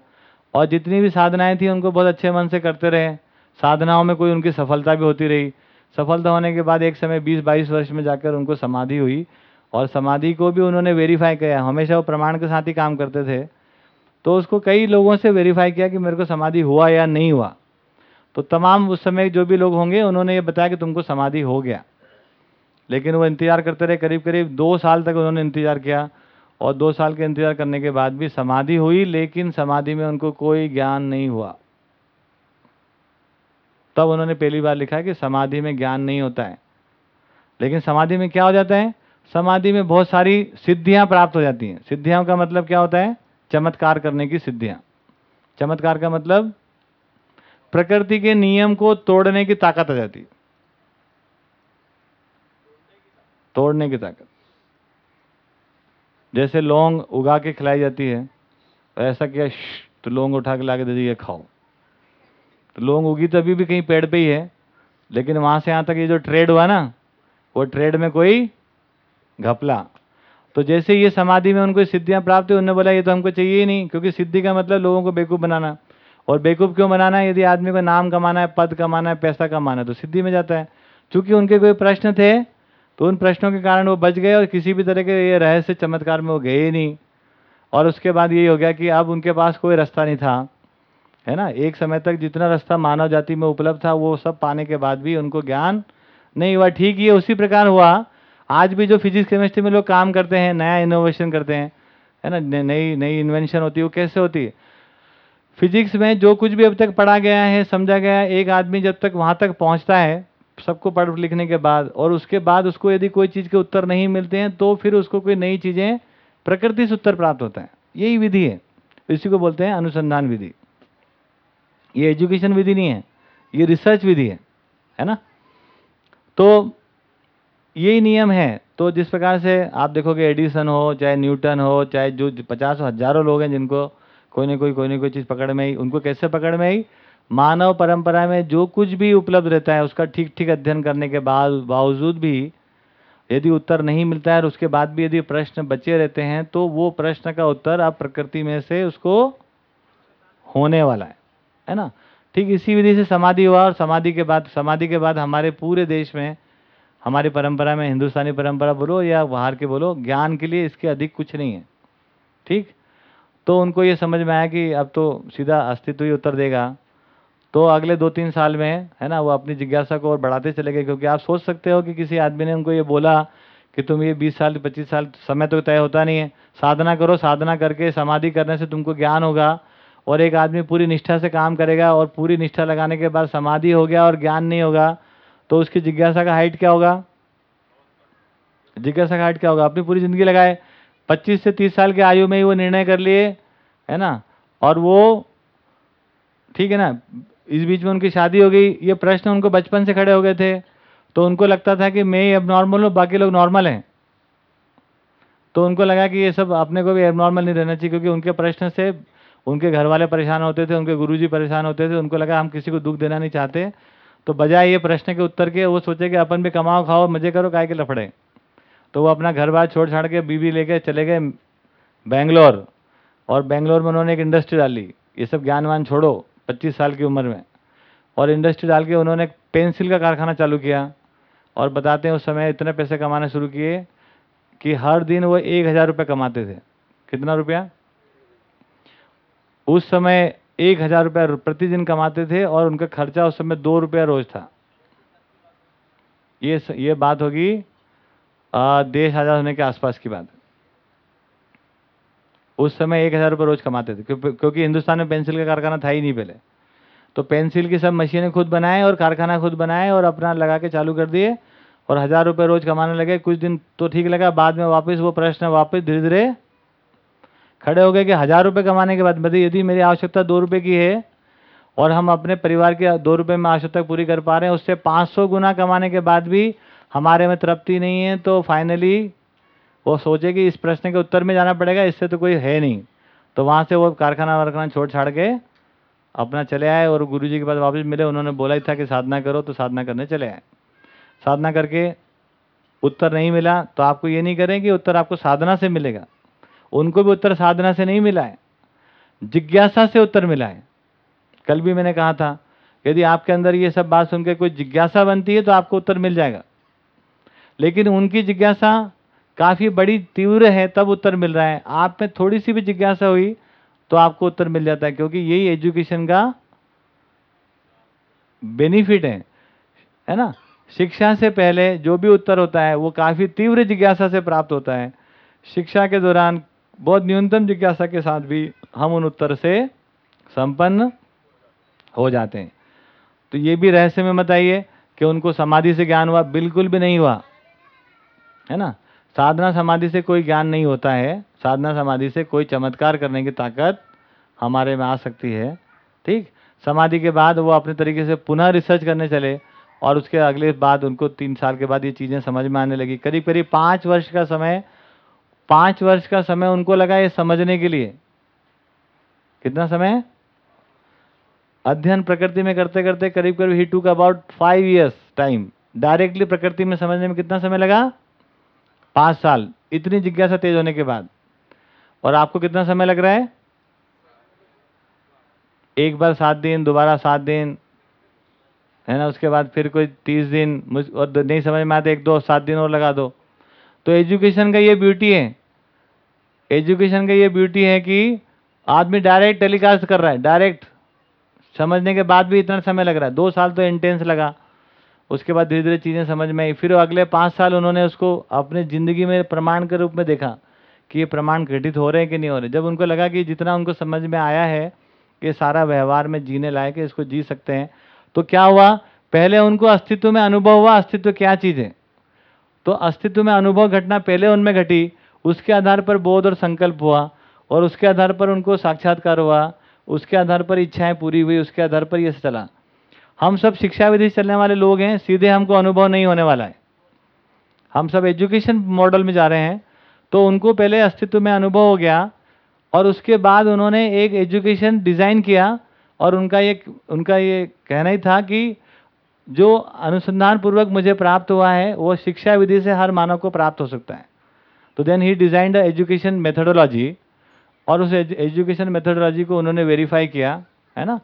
और जितनी भी साधनाएँ थी, उनको बहुत अच्छे मन से करते रहे। साधनाओं में कोई उनकी सफलता भी होती रही। सफलता होने के बाद एक समय 20-22 वर्ष में जाकर उनको समाधि हुई और समाधि को भी उन्होंने वेरीफाई किया। हमेशा वो प्रमाण के साथ ही काम करते थे। तो उसको कई लोगों से वेरीफाई किया कि मेरे को समाधि हुआ या नहीं हुआ। तो तमाम उस समय जो भी लोग होंगे, उन्होंने ये बताया कि तुमको समाधि हो गया। लेकिन वो इंतज़ार करते रहे। करीब करीब दो साल तक उन्होंने इंतज़ार किया और दो साल के इंतज़ार करने के बाद भी समाधि हुई, लेकिन समाधि में उनको कोई ज्ञान नहीं हुआ। तब उन्होंने पहली बार लिखा कि समाधि में ज्ञान नहीं होता है। लेकिन समाधि में क्या हो जाता है? समाधि में बहुत सारी सिद्धियाँ प्राप्त हो जाती हैं। सिद्धियों का मतलब क्या होता है? चमत्कार करने की सिद्धियाँ। चमत्कार का मतलब प्रकृति के नियम को तोड़ने की ताकत आ जाती। है तोड़ने की ताकत। जैसे लौंग उगा के खिलाई जाती है, ऐसा किया तो लौंग उठा के ला के दे दी खाओ। तो लौंग उगी तो अभी भी कहीं पेड़ पे ही है, लेकिन वहाँ से यहाँ तक ये जो ट्रेड हुआ ना, वो ट्रेड में कोई घपला। तो जैसे ये समाधि में उनको सिद्धियाँ प्राप्त हुई उन्होंने बोला, ये तो हमको चाहिए ही नहीं, क्योंकि सिद्धि का मतलब लोगों को बेवकूफ़ बनाना। और बेवकूफ़ क्यों बनाना है? यदि आदमी को नाम कमाना है, पद कमाना है, पैसा कमाना है तो सिद्धि में जाता है। चूँकि उनके कोई प्रश्न थे तो उन प्रश्नों के कारण वो बच गए और किसी भी तरह के ये रहस्य चमत्कार में वो गए ही नहीं। और उसके बाद यही हो गया कि अब उनके पास कोई रास्ता नहीं था। है ना? एक समय तक जितना रास्ता मानव जाति में उपलब्ध था, वो सब पाने के बाद भी उनको ज्ञान नहीं हुआ। ठीक, ये उसी प्रकार हुआ। आज भी जो फिजिक्स केमिस्ट्री में लोग काम करते हैं, नया इनोवेशन करते हैं, है ना? नई नई इन्वेंशन होती है, वो कैसे होती है? फिजिक्स में जो कुछ भी अब तक पढ़ा गया है, समझा गया है, एक आदमी जब तक वहाँ तक पहुँचता है, सबको पढ़, लिखने के बाद, और उसके बाद उसको यदि कोई चीज़ के उत्तर नहीं मिलते हैं तो फिर उसको कोई नई चीज़ें प्रकृति से उत्तर प्राप्त होता है। यही विधि है। इसी को बोलते हैं अनुसंधान विधि। ये एजुकेशन विधि नहीं है, ये रिसर्च विधि है है ना? तो यही नियम है। तो जिस प्रकार से आप देखोगे एडिसन हो, चाहे न्यूटन हो, चाहे जो पचास हज़ारों लोग हैं जिनको कोई ना कोई कोई ना कोई चीज़ पकड़ में आई, उनको कैसे पकड़ में आई? मानव परंपरा में जो कुछ भी उपलब्ध रहता है, उसका ठीक ठीक अध्ययन करने के बाद, बावजूद भी यदि उत्तर नहीं मिलता है और उसके बाद भी यदि प्रश्न बचे रहते हैं तो वो प्रश्न का उत्तर आप प्रकृति में से उसको होने वाला है। है ना? ठीक इसी विधि से समाधि हुआ और समाधि के बाद, समाधि के बाद हमारे पूरे देश में, हमारी परंपरा में, हिंदुस्तानी परंपरा बोलो या बाहर के बोलो, ज्ञान के लिए इसके अधिक कुछ नहीं है। ठीक? तो उनको ये समझ में आया कि अब तो सीधा अस्तित्व ही उत्तर देगा। तो अगले दो तीन साल में, है ना, वो अपनी जिज्ञासा को और बढ़ाते चले गए, क्योंकि आप सोच सकते हो कि किसी आदमी ने उनको ये बोला कि तुम ये बीस साल, पच्चीस साल, समय तो तय होता नहीं है। साधना करो, साधना करके समाधि करने से तुमको ज्ञान होगा। और एक आदमी पूरी निष्ठा से काम करेगा और पूरी निष्ठा लगाने के बाद समाधि हो गया और ज्ञान नहीं होगा तो उसकी जिज्ञासा का हाइट क्या होगा? जिज्ञासा का हाइट क्या होगा? अपनी पूरी ज़िंदगी लगाए। 25 से 30 साल की आयु में ही वो निर्णय कर लिए, है ना? और वो, ठीक है ना? इस बीच में उनकी शादी हो गई। ये प्रश्न उनको बचपन से खड़े हो गए थे। तो उनको लगता था कि मैं ही अब नॉर्मल हूँ, बाकी लोग नॉर्मल हैं। तो उनको लगा कि ये सब अपने को भी एबनॉर्मल नहीं रहना चाहिए, क्योंकि उनके प्रश्न से उनके घर वाले परेशान होते थे, उनके गुरुजी परेशान होते थे, उनको लगा हम किसी को दुख देना नहीं चाहते। तो बजाय ये प्रश्न के उत्तर के, वो सोचे कि अपन भी कमाओ, खाओ, मज़े करो काय के लफड़े। तो वो अपना घर बार छोड़ छाड़ के बीवी लेके चले गए बेंगलोर। और बेंगलोर में उन्होंने एक इंडस्ट्री डाली। ये सब ज्ञानवान छोड़ो 25 साल की उम्र में। और इंडस्ट्री डाल के उन्होंने पेंसिल का कारखाना चालू किया। और बताते हैं उस समय इतने पैसे कमाने शुरू किए कि हर दिन वो एक हज़ार रुपये कमाते थे। कितना रुपया? उस समय एक हज़ार रुपया प्रतिदिन कमाते थे और उनका खर्चा उस समय दो रुपया रोज था। ये ये बात होगी देश आज़ाद होने के आसपास की बात। उस समय एक हज़ार रुपये रोज कमाते थे क्यों- क्योंकि हिंदुस्तान में पेंसिल का कारखाना था ही नहीं पहले। तो पेंसिल की सब मशीनें खुद बनाए और कारखाना खुद बनाए और अपना लगा के चालू कर दिए और हज़ार रुपये रोज कमाने लगे। कुछ दिन तो ठीक लगा, बाद में वापस वो प्रश्न वापस धीरे धीरे खड़े हो गए कि हज़ार रुपये कमाने के बाद मतलब यदि मेरी आवश्यकता दो रुपये की है और हम अपने परिवार की दो रुपये में आवश्यकता पूरी कर पा रहे हैं। उससे पाँच सौ गुना कमाने के बाद भी हमारे में तृप्ति नहीं है। तो फाइनली वो सोचे कि इस प्रश्न के उत्तर में जाना पड़ेगा, इससे तो कोई है नहीं। तो वहाँ से वो कारखाना वारखाना छोड़ छाड़ के अपना चले आए और गुरु जी के पास वापस मिले। उन्होंने बोला ही था कि साधना करो तो साधना करने चले आए। साधना करके उत्तर नहीं मिला। तो आपको ये नहीं करें कि उत्तर आपको साधना से मिलेगा। उनको भी उत्तर साधना से नहीं मिला है। जिज्ञासा से उत्तर मिला है। कल भी मैंने कहा था, यदि आपके अंदर ये सब बात सुनकर कोई जिज्ञासा बनती है तो आपको उत्तर मिल जाएगा। लेकिन उनकी जिज्ञासा काफ़ी बड़ी, तीव्र है, तब उत्तर मिल रहा है। आप में थोड़ी सी भी जिज्ञासा हुई तो आपको उत्तर मिल जाता है, क्योंकि यही एजुकेशन का बेनिफिट है। है ना? शिक्षा से पहले जो भी उत्तर होता है, वो काफ़ी तीव्र जिज्ञासा से प्राप्त होता है। शिक्षा के दौरान बहुत न्यूनतम जिज्ञासा के साथ भी हम उन उत्तर से संपन्न हो जाते हैं। तो ये भी रहस्य में मत आइए कि उनको समाधि से ज्ञान हुआ, बिल्कुल भी नहीं हुआ। है ना? साधना समाधि से कोई ज्ञान नहीं होता है। साधना समाधि से कोई चमत्कार करने की ताकत हमारे में आ सकती है। ठीक? समाधि के बाद वो अपने तरीके से पुनः रिसर्च करने चले और उसके अगले बाद उनको तीन साल के बाद ये चीज़ें समझ में आने लगी। करीब करीब पाँच वर्ष का समय पाँच वर्ष का समय उनको लगा ये समझने के लिए। कितना समय? अध्ययन प्रकृति में करते करते करीब करीब ही took about five years time directly प्रकृति में समझने में कितना समय लगा? पाँच साल। इतनी जिज्ञासा तेज होने के बाद। और आपको कितना समय लग रहा है? एक बार सात दिन, दोबारा सात दिन, है ना? उसके बाद फिर कोई तीस दिन, मुझ और नहीं समझ में आते, एक दो, सात दिन और लगा दो। तो एजुकेशन का ये ब्यूटी है। एजुकेशन का ये ब्यूटी है कि आदमी डायरेक्ट टेलीकास्ट कर रहा है डायरेक्ट समझने के बाद भी इतना समय लग रहा है। दो साल तो इंटेंस लगा। उसके बाद धीरे धीरे चीज़ें समझ में आई। फिर अगले पाँच साल उन्होंने उसको अपने ज़िंदगी में प्रमाण के रूप में देखा कि ये प्रमाण घटित हो रहे हैं कि नहीं हो रहे जब उनको लगा कि जितना उनको समझ में आया है कि सारा व्यवहार में जीने लायक है, इसको जी सकते हैं तो क्या हुआ? पहले उनको अस्तित्व में अनुभव हुआ। अस्तित्व क्या चीज़ है? तो अस्तित्व में अनुभव घटना पहले उनमें घटी, उसके आधार पर बोध और संकल्प हुआ, और उसके आधार पर उनको साक्षात्कार हुआ, उसके आधार पर इच्छाएँ पूरी हुई, उसके आधार पर यह चला। हम सब शिक्षा विधि चलने वाले लोग हैं, सीधे हमको अनुभव नहीं होने वाला है। हम सब एजुकेशन मॉडल में जा रहे हैं तो उनको पहले अस्तित्व में अनुभव हो गया, और उसके बाद उन्होंने एक एजुकेशन डिज़ाइन किया, और उनका ये उनका ये कहना ही था कि जो अनुसंधान पूर्वक मुझे प्राप्त हुआ है, वो शिक्षा विधि से हर मानव को प्राप्त हो सकता है। तो देन ही डिजाइंड एजुकेशन मेथडोलॉजी और उस एजुकेशन मेथडोलॉजी को उन्होंने वेरीफाई किया, है ना?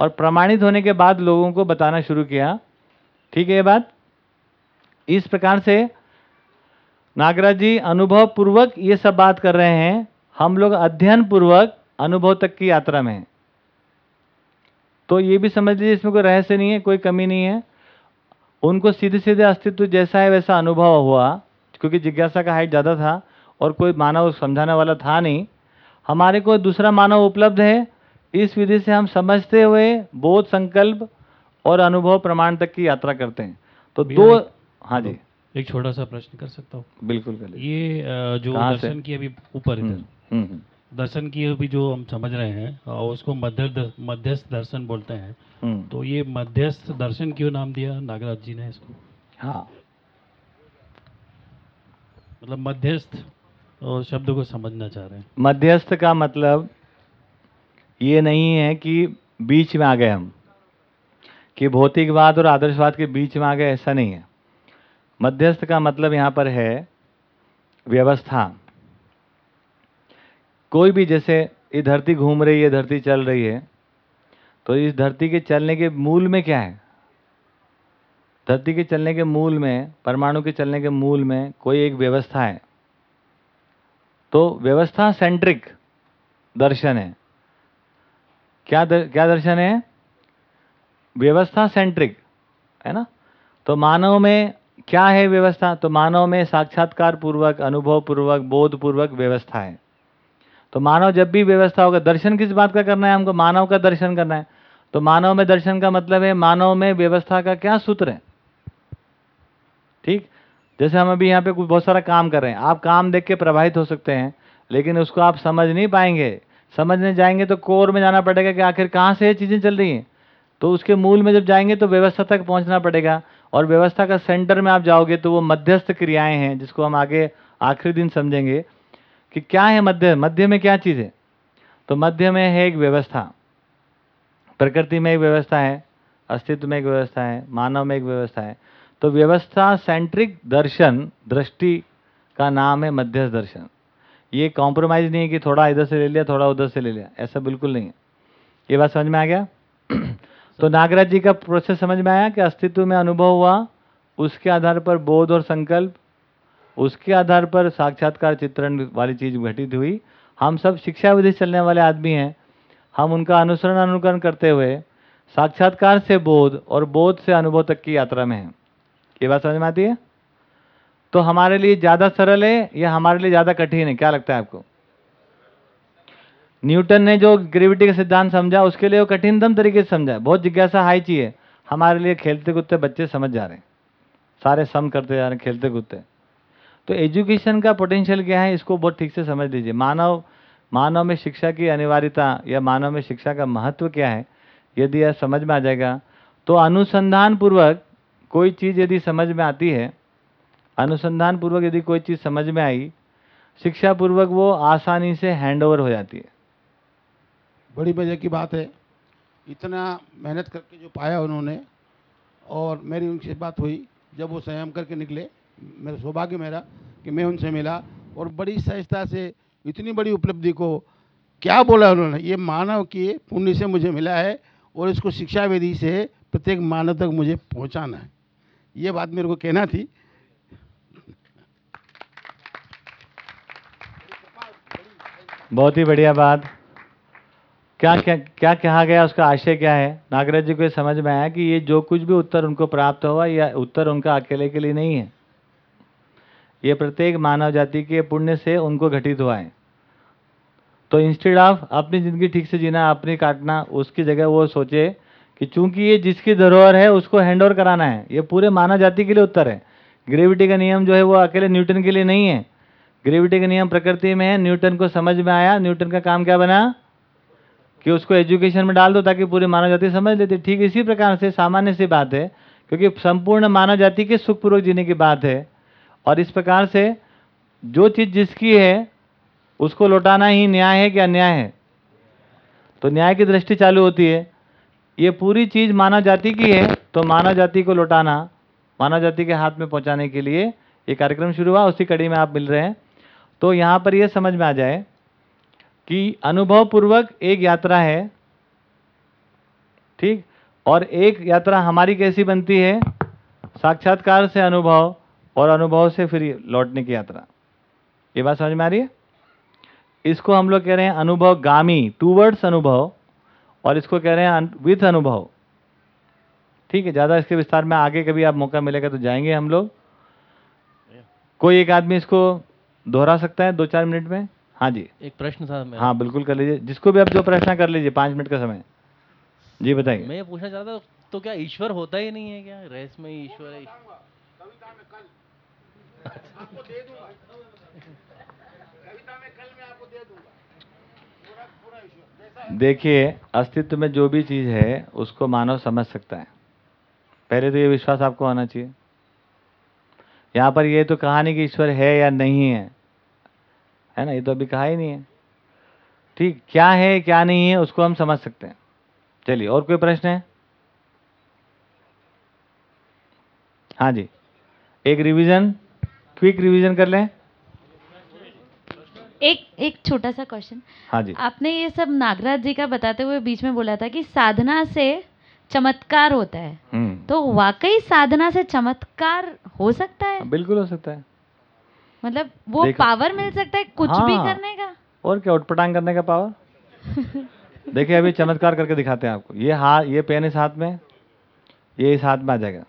और प्रमाणित होने के बाद लोगों को बताना शुरू किया। ठीक है ये बात? इस प्रकार से नागराज जी अनुभव पूर्वक ये सब बात कर रहे हैं। हम लोग अध्ययन पूर्वक अनुभव तक की यात्रा में हैं। तो ये भी समझ लीजिए, इसमें कोई रहस्य नहीं है, कोई कमी नहीं है। उनको सीधे सीधे अस्तित्व जैसा है वैसा अनुभव हुआ क्योंकि जिज्ञासा का हाइट ज़्यादा था और कोई मानव समझाने वाला था नहीं। हमारे को दूसरा मानव उपलब्ध है। इस विधि से हम समझते हुए बोध संकल्प और अनुभव प्रमाण तक की यात्रा करते हैं। तो दो हाँ जी। एक छोटा सा प्रश्न कर सकता हूँ। बिल्कुल कर ये जो दर्शन की अभी ऊपर हम्म, इधर। हम्म, हम्म, दर्शन की अभी जो हम समझ रहे हैं और उसको मध्य मध्यस्थ दर्शन बोलते हैं। हम्म, तो ये मध्यस्थ दर्शन क्यों नाम दिया? नागराज जी ने इसको। हाँ। मतलब मध्यस्थ शब्द को समझना चाह रहे हैं। मध्यस्थ का मतलब ये नहीं है कि बीच में आ गए हम कि भौतिकवाद और आदर्शवाद के बीच में आ गए ऐसा नहीं है। मध्यस्थ का मतलब यहाँ पर है व्यवस्था। कोई भी जैसे ये धरती घूम रही है धरती चल रही है तो इस धरती के चलने के मूल में क्या है? धरती के चलने के मूल में परमाणु के चलने के मूल में कोई एक व्यवस्था है। तो व्यवस्था सेंट्रिक दर्शन है। क्या दर, क्या दर्शन है? व्यवस्था सेंट्रिक है ना? तो मानव में क्या है व्यवस्था? तो मानव में साक्षात्कार पूर्वक अनुभव पूर्वक बोध पूर्वक व्यवस्था है। तो मानव जब भी व्यवस्था होगा, दर्शन किस बात का करना है? हमको मानव का दर्शन करना है। तो मानव में दर्शन का मतलब है, मानव में व्यवस्था का क्या सूत्र है? ठीक? जैसे हम अभी यहाँ पे कुछ बहुत सारा काम कर रहे हैं। आप काम देख के प्रभावित हो सकते हैं, लेकिन उसको आप समझ नहीं पाएँगे। समझने जाएँगे तो कोर में जाना पड़ेगा कि आखिर कहाँ से ये चीज़ें चल रही हैं। तो उसके मूल में जब जाएँगे तो व्यवस्था तक पहुँचना पड़ेगा, और व्यवस्था का सेंटर में आप जाओगे तो वो मध्यस्थ क्रियाएँ हैं, जिसको हम आगे आखिरी दिन समझेंगे। कि क्या है मध्य? मध्य में क्या चीज़ है? तो मध्य में है एक व्यवस्था। प्रकृति में एक व्यवस्था है, अस्तित्व में एक व्यवस्था है, मानव में एक व्यवस्था है। तो व्यवस्था सेंट्रिक दर्शन, दृष्टि का नाम है मध्यस्थ दर्शन। ये कॉम्प्रोमाइज नहीं है कि थोड़ा इधर से ले लिया, थोड़ा उधर से ले लिया। ऐसा बिल्कुल नहीं है। ये बात समझ में आ गया? तो नागराज जी का प्रोसेस समझ में आया कि अस्तित्व में अनुभव हुआ, उसके आधार पर बोध और संकल्प उसके आधार पर साक्षात्कार चित्रण वाली चीज़ घटित हुई। हम सब शिक्षा विधि चलने वाले आदमी हैं। हम उनका अनुसरण अनुकरण करते हुए साक्षात्कार से बोध और बोध से अनुभव तक की यात्रा में हैं। ये बात समझ में आती है? तो हमारे लिए ज़्यादा सरल है या हमारे लिए ज़्यादा कठिन है? क्या लगता है आपको? न्यूटन ने जो ग्रेविटी का सिद्धांत समझा, उसके लिए वो कठिनतम तरीके से समझा। बहुत जिज्ञासा हाई चाहिए हमारे लिए खेलते कूदते बच्चे समझ जा रहे हैं। सारे सम करते जा रहे हैं खेलते कूदते तो एजुकेशन का पोटेंशियल क्या है, इसको बहुत ठीक से समझ लीजिए। मानव मानव में शिक्षा की अनिवार्यता या मानव में शिक्षा का महत्व क्या है, यदि यह समझ में आ जाएगा तो अनुसंधान पूर्वक कोई चीज़ यदि समझ में आती है अनुसंधान पूर्वक यदि कोई चीज़ समझ में आई शिक्षा पूर्वक वो आसानी से हैंड ओवर हो जाती है। बड़ी मज़े की बात है। इतना मेहनत करके जो पाया उन्होंने, और मेरी उनसे बात हुई, जब वो संयम करके निकले मेरा सौभाग्य मेरा कि मैं उनसे मिला और बड़ी सहजता से इतनी बड़ी उपलब्धि को क्या बोला उन्होंने? ये मानव के पुण्य से मुझे मिला है और इसको शिक्षा विधि से प्रत्येक मानव तक मुझे पहुंचाना है। ये बात मेरे को कहना थी। बहुत ही बढ़िया बात। क्या क्या क्या कहा गया? उसका आशय क्या है? नागराज जी को समझ में आया कि ये जो कुछ भी उत्तर उनको प्राप्त हुआ या उत्तर उनका अकेले के लिए नहीं है। ये प्रत्येक मानव जाति के पुण्य से उनको घटित हुआ है। तो इंस्टेड ऑफ़ अपनी ज़िंदगी ठीक से जीना, अपनी काटना, उसकी जगह वो सोचे कि चूँकि ये जिसकी धरोहर है, उसको हैंड ओवर कराना है, ये पूरे मानव जाति के लिए उत्तर है। ग्रेविटी का नियम जो है वो अकेले न्यूटन के लिए नहीं है। ग्रेविटी का नियम प्रकृति में है न्यूटन को समझ में आया न्यूटन का काम क्या बना? कि उसको एजुकेशन में डाल दो ताकि पूरी मानव जाति समझ लेती। ठीक इसी प्रकार से सामान्य सी बात है, क्योंकि संपूर्ण मानव जाति के सुखपूर्वक जीने की बात है। और इस प्रकार से जो चीज़ जिसकी है, उसको लौटाना ही न्याय है कि अन्याय है? तो न्याय की दृष्टि चालू होती है। ये पूरी चीज़ मानव जाति की है तो मानव जाति को लौटाना, मानव जाति के हाथ में पहुँचाने के लिए ये कार्यक्रम शुरू हुआ, उसी कड़ी में आप मिल रहे हैं। तो यहाँ पर यह समझ में आ जाए कि अनुभव पूर्वक एक यात्रा है, ठीक? और एक यात्रा हमारी कैसी बनती है? साक्षात्कार से अनुभव और अनुभव से फिर लौटने की यात्रा। ये बात समझ में आ रही है? इसको हम लोग कह रहे हैं अनुभव गामी टूवर्ड्स अनुभव और इसको कह रहे हैं विथ अनुभव। ठीक है ज़्यादा इसके विस्तार में आगे कभी आप मौका मिलेगा तो जाएँगे हम लोग। कोई एक आदमी इसको दोहरा सकता है दो चार मिनट में? हाँ जी। एक प्रश्न था मेरा। हाँ बिल्कुल कर लीजिए। जिसको भी आप जो प्रश्न कर लीजिए पाँच मिनट का समय। जी बताइए। मैं ये पूछना चाहता था तो क्या ईश्वर होता ही नहीं है क्या? रहस्यमय ईश्वर है। देखिए, अस्तित्व में जो भी चीज़ है, उसको मानव समझ सकता है। पहले तो ये विश्वास आपको आना चाहिए। यहाँ पर ये तो कहा नहीं कि ईश्वर है या नहीं है। है ना? ये तो अभी कहा ही नहीं है। ठीक, क्या है, क्या नहीं है, उसको हम समझ सकते हैं। चलिए, और कोई प्रश्न है? हाँ जी। एक रिवीजन क्विक रिवीजन कर लें। एक एक छोटा सा क्वेश्चन हाँ जी। आपने ये सब नागराज जी का बताते हुए बीच में बोला था कि साधना से चमत्कार होता है। हम्म। तो वाकई साधना से चमत्कार हो सकता है? बिल्कुल हो सकता है। मतलब वो पावर मिल सकता है कुछ हाँ, भी। करने का? और क्या उटपटांग करने का पावर देखिए अभी चमत्कार करके दिखाते हैं आपको। ये हाथ ये पेन इस हाथ में ये इस हाथ में आ जाएगा।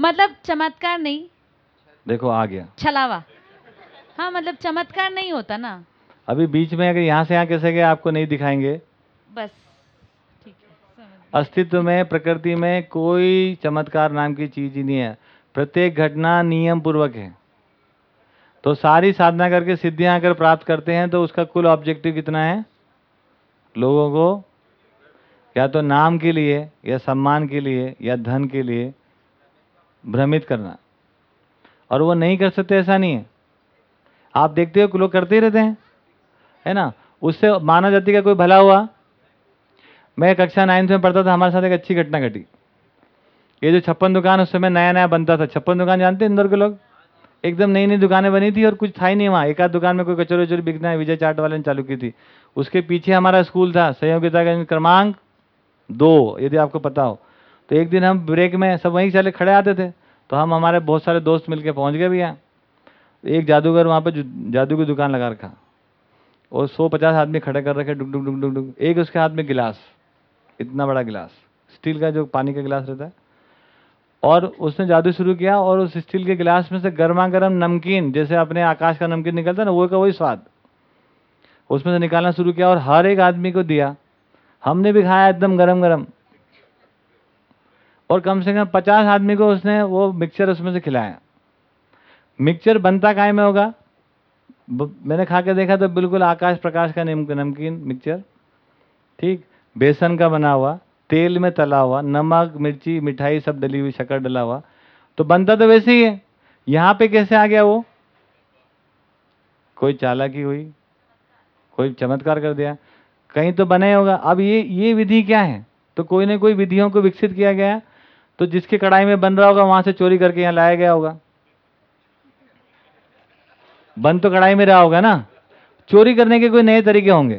मतलब चमत्कार नहीं देखो आ गया। छलावा। हाँ मतलब चमत्कार नहीं होता ना। अभी बीच में अगर यहाँ से यहाँ कैसे गए आपको नहीं दिखाएँगे। बस ठीक है अस्तित्व में प्रकृति में कोई चमत्कार नाम की चीज़ ही नहीं है। प्रत्येक घटना नियम पूर्वक है। तो सारी साधना करके सिद्धियाँ अगर प्राप्त करते हैं तो उसका कुल ऑब्जेक्टिव कितना है? लोगों को या तो नाम के लिए या सम्मान के लिए या धन के लिए भ्रमित करना। और वो नहीं कर सकते, ऐसा नहीं है। आप देखते हो लोग करते ही रहते हैं, है ना? उससे मानव जाति का कोई भला हुआ? मैं कक्षा नाइन्थ में पढ़ता था, हमारे साथ एक अच्छी घटना घटी। ये जो छप्पन दुकान, उस समय नया नया बनता था। छप्पन दुकान जानते इंदौर के लोग? एकदम नई नई दुकानें बनी थी और कुछ था ही नहीं वहाँ। एक आध दुकान में कोई कचोरी वचोरी बिकना है, विजय चाट वाले ने चालू की थी। उसके पीछे हमारा स्कूल था सहयोगिता क्रमांक दो, यदि आपको पता हो। तो एक दिन हम ब्रेक में सब वहीं चले, खड़े आते थे। तो हम हमारे बहुत सारे दोस्त मिलके पहुँच गए भैया। एक जादूगर वहाँ पे जादू की दुकान लगा रखा। और सौ पचास आदमी खड़े कर रखे डुक डुक डुक डुक डुक एक उसके हाथ में गिलास, इतना बड़ा गिलास। स्टील का जो पानी का गिलास रहता है। और उसने जादू शुरू किया और उस स्टील के गिलास में से गर्मा गर्म नमकीन, जैसे अपने आकाश का नमकीन निकलता ना, वो का वही स्वाद। उसमें से निकालना शुरू किया और हर एक आदमी को दिया। हमने भी खाया एकदम गरम गरम और कम से कम पचास आदमी को उसने वो मिक्सचर उसमें से खिलाया। मिक्सचर बनता काय में होगा? मैंने खा के देखा तो बिल्कुल आकाश प्रकाश का निम- नमकीन मिक्सचर ठीक? बेसन का बना हुआ, तेल में तला हुआ, नमक, मिर्ची, मिठाई सब डली हुई, शक्कर डला हुआ। तो बनता तो वैसे ही है। यहाँ पे कैसे आ गया वो? कोई चालाकी हुई, कोई चमत्कार कर दिया। कहीं तो बने होगा। अब ये ये विधि क्या है? तो कोई ना कोई विधियों को विकसित किया गया। तो जिसके कढ़ाई में बन रहा होगा, वहाँ से चोरी करके यहाँ लाया गया होगा। बन तो कढ़ाई में रहा होगा ना? चोरी करने के कोई नए तरीके होंगे।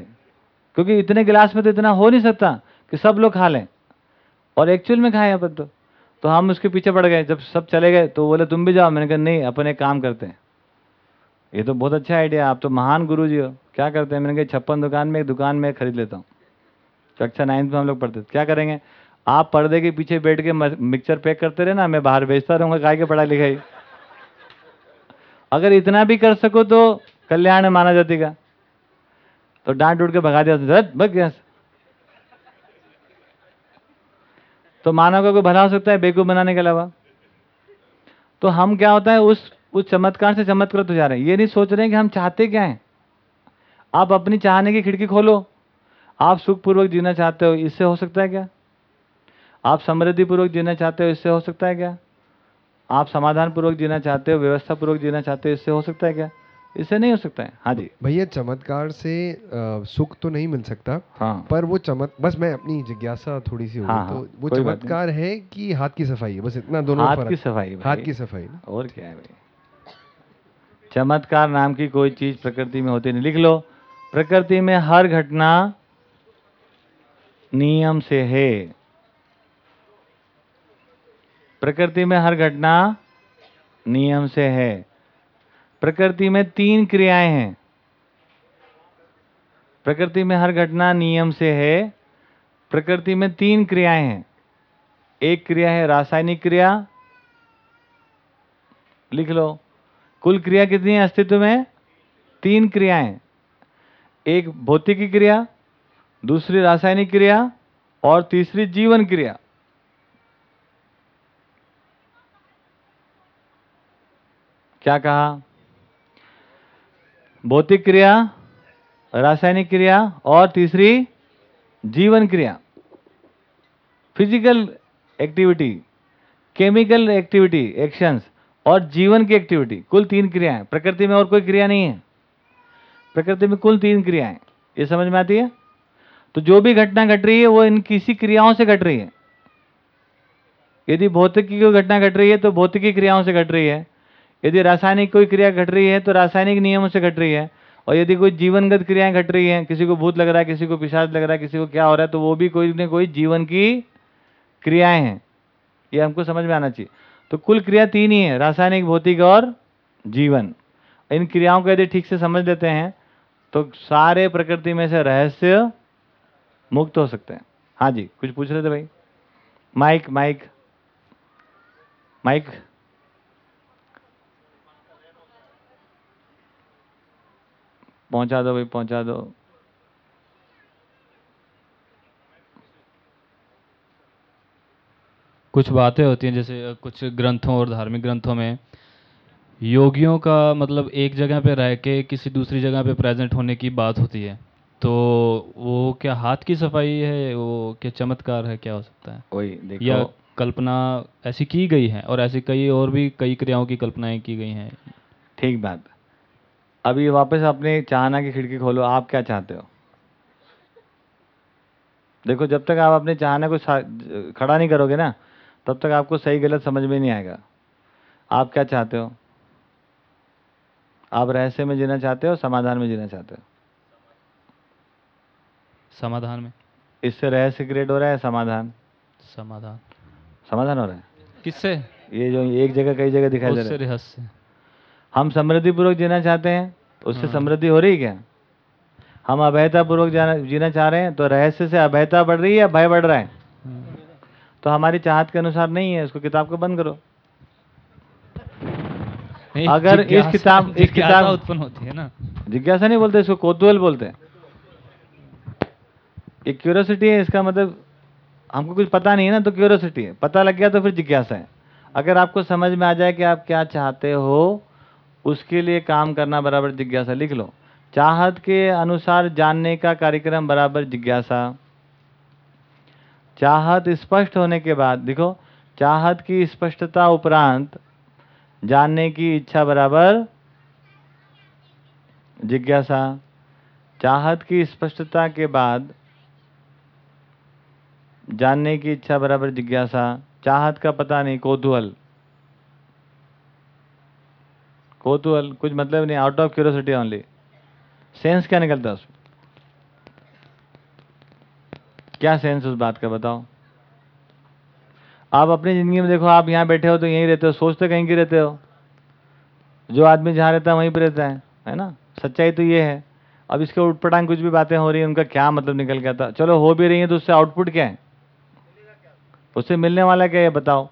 क्योंकि इतने गिलास में तो इतना हो नहीं सकता कि सब लोग खा लें। और एक्चुअल में खाएँ अपन तो। तो हम उसके पीछे पड़ गए। जब सब चले गए तो बोले, तुम भी जाओ। मैंने कहा, नहीं, अपन एक काम करते हैं। ये तो बहुत अच्छा आइडिया आप तो महान गुरु जी हो। क्या करते हैं? मैंने कहा, छप्पन दुकान में, एक दुकान में खरीद लेता हूँ। कक्षा नाइन्थ में हम लोग पढ़ते क्या करेंगे? आप पर्दे के पीछे बैठ के म- मिक्सचर पैक करते रहे ना मैं बाहर बेचता रहूँगा काय के पढ़ाई लिखाई। अगर इतना भी कर सको तो कल्याण है माना जाति का। तो डांट उठ के भगा दिया "धत, भग गया। तो मानव का कोई भला हो सकता है बेवकूफ़ बनाने के अलावा? तो हम क्या होता है उस उस चमत्कार से चमत्कृत हो जा रहे हैं। ये नहीं सोच रहे हैं कि हम चाहते क्या हैं? आप अपनी चाहने की खिड़की खोलो। आप सुखपूर्वक जीना चाहते हो इससे हो सकता है क्या? आप समृद्धि पूर्वक जीना चाहते हो इससे हो सकता है क्या? आप समाधान पूर्वक जीना चाहते हो व्यवस्था पूर्वक जीना चाहते हो इससे हो सकता है क्या? इससे नहीं हो सकता है। हाँ जी। भैया चमत्कार से सुख तो नहीं मिल सकता हाँ। पर वो चमक बस मैं अपनी जिज्ञासा थोड़ी सी हाँ, हाँ, तो वो चमत्कार है कि हाथ की सफ़ाई है बस इतना दोनों हाथ की सफ़ाई हाथ की सफ़ाई। और क्या है भाई। चमत्कार नाम की कोई चीज़ प्रकृति में होती नहीं। लिख लो प्रकृति में हर घटना नियम से है। प्रकृति में हर घटना नियम से है। प्रकृति में तीन क्रियाएँ हैं। प्रकृति में हर घटना नियम से है। प्रकृति में तीन क्रियाएँ हैं। एक क्रिया है रासायनिक क्रिया। लिख लो। कुल क्रिया कितनी है अस्तित्व में? तीन क्रियाएँ। एक भौतिकी क्रिया, दूसरी रासायनिक क्रिया और तीसरी जीवन क्रिया। क्या कहा? भौतिक क्रिया, रासायनिक क्रिया और तीसरी जीवन क्रिया। Physical activity chemical activity actions और जीवन की एक्टिविटी कुल तीन क्रियाएँ। प्रकृति में और कोई क्रिया नहीं है। प्रकृति में कुल तीन क्रियाएँ। ये समझ में आती है? तो जो भी घटना घट रही है, वो इन किसी क्रियाओं से घट रही है। यदि भौतिकी की घटना घट रही है तो भौतिकी क्रियाओं से घट रही है। यदि रासायनिक कोई क्रिया घट रही है तो रासायनिक नियमों से घट रही है। और यदि कोई जीवनगत क्रियाएँ घट रही हैं, किसी को भूत लग रहा है, किसी को पिशाच लग रहा है, किसी को क्या हो रहा है तो वो भी कोई न कोई जीवन की क्रियाएँ हैं। ये हमको समझ में आना चाहिए। तो कुल क्रिया तीन ही है, रासायनिक, भौतिक और जीवन। इन क्रियाओं को यदि ठीक से समझ लेते हैं तो सारे प्रकृति में से रहस्य मुक्त हो सकते हैं। हाँ जी, कुछ पूछ रहे थे भाई? Mic mic mic. पहुँचा दो भाई पहुँचा दो। कुछ बातें होती हैं जैसे कुछ ग्रंथों और धार्मिक ग्रंथों में। योगियों का मतलब एक जगह पे रह के किसी दूसरी जगह पे प्रेजेंट होने की बात होती है। तो वो क्या हाथ की सफ़ाई है वो क्या चमत्कार है क्या हो सकता है? वही देखो। या कल्पना ऐसी की गई है और ऐसी कई और भी कई क्रियाओं की कल्पनाएँ की गई हैं? ठीक बात। अभी वापस अपने चाहना की खिड़की खोलो आप क्या चाहते हो? देखो जब तक आप अपने चाहना को खड़ा नहीं करोगे ना तब तक आपको सही गलत समझ में नहीं आएगा। आप क्या चाहते हो? आप रहस्य में जीना चाहते हो समाधान में जीना चाहते हो? समाधान में। इससे रहस्य क्रिएट हो रहा है समाधान? समाधान। समाधान हो रहा है? किससे? ये जो एक जगह कई जगह दिखाई दे रहा है। रहस्य। हम समृद्धि पूर्वक जीना चाहते हैं उससे हाँ। समृद्धि हो रही क्या? हम अभयता पूर्वक जाना जीना चाह रहे हैं तो रहस्य से अभयता बढ़ रही है भय बढ़ रहा है? तो हमारी चाहत के अनुसार नहीं है उसको किताब को बंद करो। अगर इस किताब इस किताब उत्पन्न होती है ना। जिज्ञासा नहीं बोलते इसको कौतूहल बोलते हैं। ये क्यूरोसिटी है इसका मतलब हमको कुछ पता नहीं है ना तो क्यूरोसिटी है। पता लग गया तो फिर जिज्ञासा है। अगर आपको समझ में आ जाए कि आप क्या चाहते हो उसके लिए काम करना बराबर जिज्ञासा लिख लो। चाहत के अनुसार जानने का कार्यक्रम बराबर जिज्ञासा। चाहत स्पष्ट होने के बाद, देखो, चाहत की स्पष्टता उपरांत जानने की इच्छा बराबर जिज्ञासा। चाहत की स्पष्टता के बाद जानने की इच्छा बराबर जिज्ञासा। चाहत का पता नहीं, कौतूहल। कौतूहल कुछ मतलब नहीं out of curiosity only sense क्या निकलता है उसमें क्या सेंस उस बात का बताओ? आप अपनी ज़िंदगी में देखो, आप यहाँ बैठे हो तो यहीं रहते हो, सोचते कहीं की रहते हो। जो आदमी जहाँ रहता है, वहीं पर रहता है है ना? सच्चाई तो ये है। अब इसके उठपटांग कुछ भी बातें हो रही हैं, उनका क्या मतलब निकल गया था चलो हो भी रही हैं तो उससे आउटपुट क्या है? उससे मिलने वाला क्या है बताओ।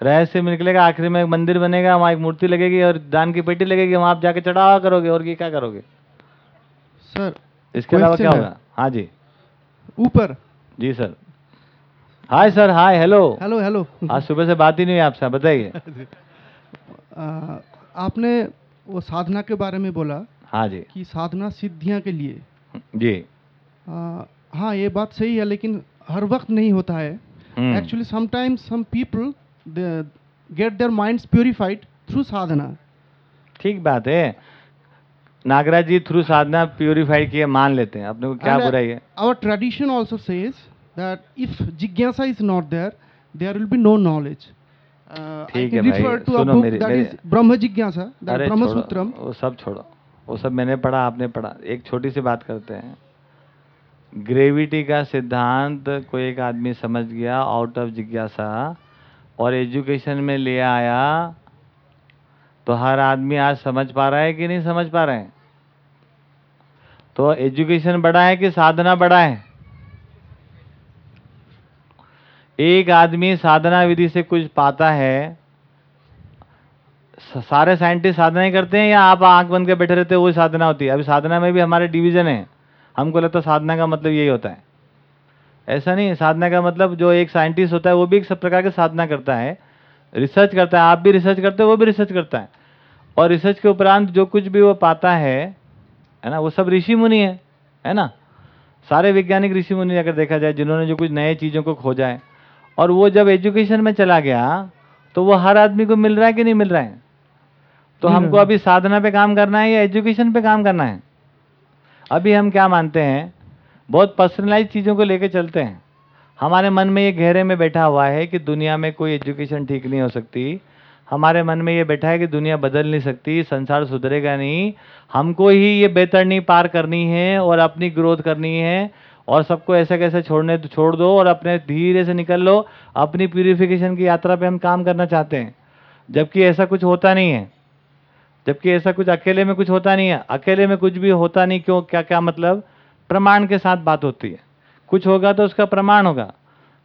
रहस्य में निकलेगा आखिरी में एक मंदिर बनेगा वहाँ एक मूर्ति लगेगी और दान की पेटी लगेगी वहाँ आप जाके चढ़ावा करोगे और ये क्या करोगे? सर इसके अलावा क्या होगा? हाँ जी। ऊपर। जी sir. Hi sir hi hello hello hello आज सुबह से बात ही नहीं हुई आपसे बताइए। आपने वो साधना के बारे में बोला हाँ जी। कि साधना सिद्धियाँ के लिए। जी। आ, हाँ ये बात सही है लेकिन हर वक्त नहीं होता है। Actually sometimes some people get their minds purified through sadhana ठीक बात है। नागराज जी थ्रू साधना प्यूरिफाइड किए मान लेते हैं। अपने को क्या uh, बुराई है? tradition also says that if jigyasa is not there, there will be no knowledge. Uh, ठीक है भाई, सुनो मेरी- that अरे Brahma छोड़ो, Sutram. वो सब छोड़ो। वो सब मैंने पढ़ा आपने पढ़ा। एक छोटी सी बात करते हैं। ग्रेविटी का सिद्धांत कोई एक आदमी समझ गया आउट ऑफ़ जिज्ञासा और एजुकेशन में ले आया तो हर आदमी आज समझ पा रहा है कि नहीं समझ पा रहे हैं? तो एजुकेशन बड़ा है कि साधना बड़ा है? एक आदमी साधना विधि से कुछ पाता है सारे साइंटिस्ट साधना ही करते हैं या आप आँख बंद के बैठे रहते हो वही साधना होती है? अभी साधना में भी हमारे डिवीज़न है। हमको लगता है साधना का मतलब यही होता है। ऐसा नहीं है साधना का मतलब जो एक साइंटिस्ट होता है वो भी एक सब प्रकार की साधना करता है। रिसर्च करता है आप भी रिसर्च करते हो वो भी रिसर्च करता है। और रिसर्च के उपरांत जो कुछ भी वो पाता है है ना वो सब ऋषि मुनि है है ना? सारे वैज्ञानिक ऋषि मुनि अगर देखा जाए जिन्होंने जो कुछ नए चीज़ों को खोजा है और वो जब एजुकेशन में चला गया तो वो हर आदमी को मिल रहा है कि नहीं मिल रहा है? तो हमको अभी साधना पे काम करना है या एजुकेशन पे काम करना है? अभी हम क्या मानते हैं? बहुत पर्सनलाइज चीज़ों को लेके चलते हैं। हमारे मन में ये गहरे में बैठा हुआ है कि दुनिया में कोई एजुकेशन ठीक नहीं हो सकती। हमारे मन में ये बैठा है कि दुनिया बदल नहीं सकती, संसार सुधरेगा नहीं। हमको ही ये बेतरनी पार करनी है और अपनी ग्रोथ करनी है। और सबको ऐसे कैसे छोड़ने, छोड़ दो और अपने धीरे से निकल लो। अपनी प्योरीफिकेशन की यात्रा पे हम काम करना चाहते हैं। जबकि ऐसा कुछ होता नहीं है। जबकि ऐसा कुछ अकेले में कुछ होता नहीं है। अकेले में कुछ भी होता नहीं, क्यों? क्या क्या मतलब? प्रमाण के साथ बात होती है। कुछ होगा तो उसका प्रमाण होगा।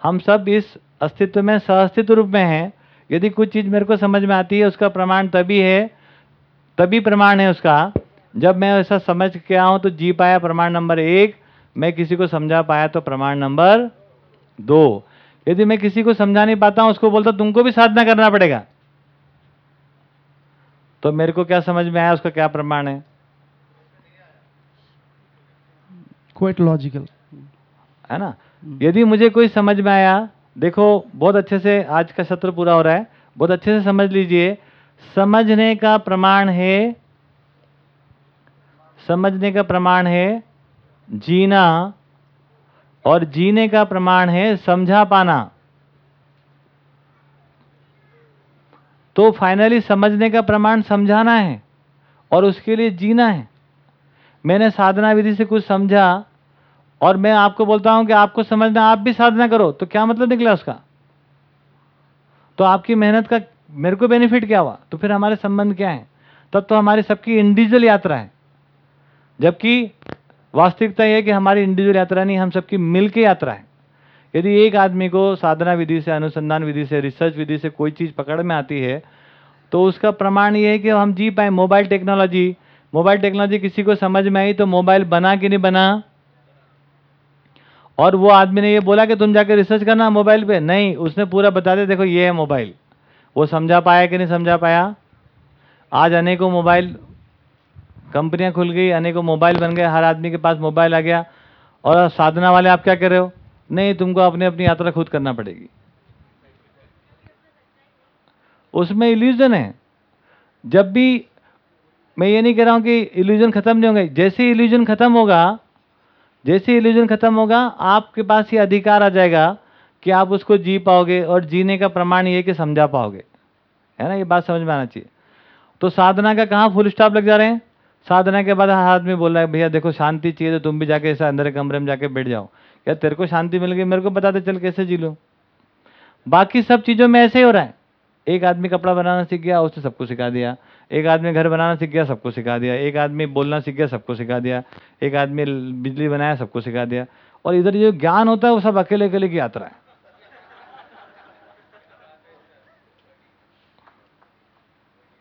हम सब इस अस्तित्व में सहअस्तित्व रूप में हैं। यदि कुछ चीज़ मेरे को समझ में आती है, उसका प्रमाण तभी है, तभी प्रमाण है उसका। जब मैं ऐसा समझ के आऊँ तो जी पाया प्रमाण नंबर एक, मैं किसी को समझा पाया तो प्रमाण नंबर दो। यदि मैं किसी को समझा नहीं पाता हूँ, उसको बोलता तुमको भी साधना करना पड़ेगा। तो मेरे को क्या समझ में आया उसका क्या प्रमाण है? Quite logical. है ना? यदि मुझे कोई समझ में आया, देखो, बहुत अच्छे से आज का सत्र पूरा हो रहा है, बहुत अच्छे से समझ लीजिए, समझने का प्रमाण है, समझने का प्रमाण है जीना, और जीने का प्रमाण है समझा पाना। तो फाइनली समझने का प्रमाण समझाना है, और उसके लिए जीना है। मैंने साधना विधि से कुछ समझा और मैं आपको बोलता हूँ कि आपको समझना आप भी साधना करो। तो क्या मतलब निकला उसका? तो आपकी मेहनत का मेरे को बेनिफिट क्या हुआ? तो फिर हमारे संबंध क्या है? तब तो हमारी सबकी इंडिविजुअल यात्रा है। जबकि वास्तविकता यह है कि हमारी इंडिविजुअल यात्रा नहीं, हम सबकी मिल के यात्रा है। यदि एक आदमी को साधना विधि से, अनुसंधान विधि से रिसर्च विधि से कोई चीज़ पकड़ में आती है तो उसका प्रमाण ये है कि हम जी पाए मोबाइल टेक्नोलॉजी मोबाइल टेक्नोलॉजी किसी को समझ में आई तो मोबाइल बना कि नहीं बना? और वो आदमी ने ये बोला कि तुम जाके रिसर्च करना मोबाइल पे। नहीं, उसने पूरा बता दिया, देखो ये है मोबाइल वो समझा पाया कि नहीं समझा पाया? आज अनेकों मोबाइल कंपनियाँ खुल गई, अनेकों मोबाइल बन गए, हर आदमी के पास मोबाइल आ गया। और साधना वाले आप क्या कर रहे हो? नहीं, तुमको अपनी अपनी यात्रा खुद करना पड़ेगी। उसमें इल्यूजन है। जब भी मैं ये नहीं कह रहा हूँ कि इल्यूजन खत्म नहीं होंगे। जैसे इल्यूजन खत्म होगा जैसे इल्यूजन खत्म होगा, आपके पास ये अधिकार आ जाएगा कि आप उसको जी पाओगे और जीने का प्रमाण ये कि समझा पाओगे। है ना? ये बात समझ में आना चाहिए। तो साधना का कहाँ फुल स्टॉप लग जा रहे हैं? साधना के बाद हर आदमी बोल रहा है, भैया देखो, शांति चाहिए तो तुम भी जाके ऐसा अंदर कमरे में जाके बैठ जाओ। क्या तेरे को शांति मिल गई? मेरे को बता दे, चल कैसे जी लो? बाकी सब चीज़ों में ऐसे ही हो रहा है। एक आदमी कपड़ा बनाना सीख गया, उसने सबको सिखा दिया। एक आदमी घर बनाना सीख गया सबको सिखा दिया। एक आदमी बोलना सीख गया सबको सिखा दिया। एक आदमी बिजली बनाया सबको सिखा दिया। और इधर जो ज्ञान होता है वो सब अकेले अकेले की यात्रा है।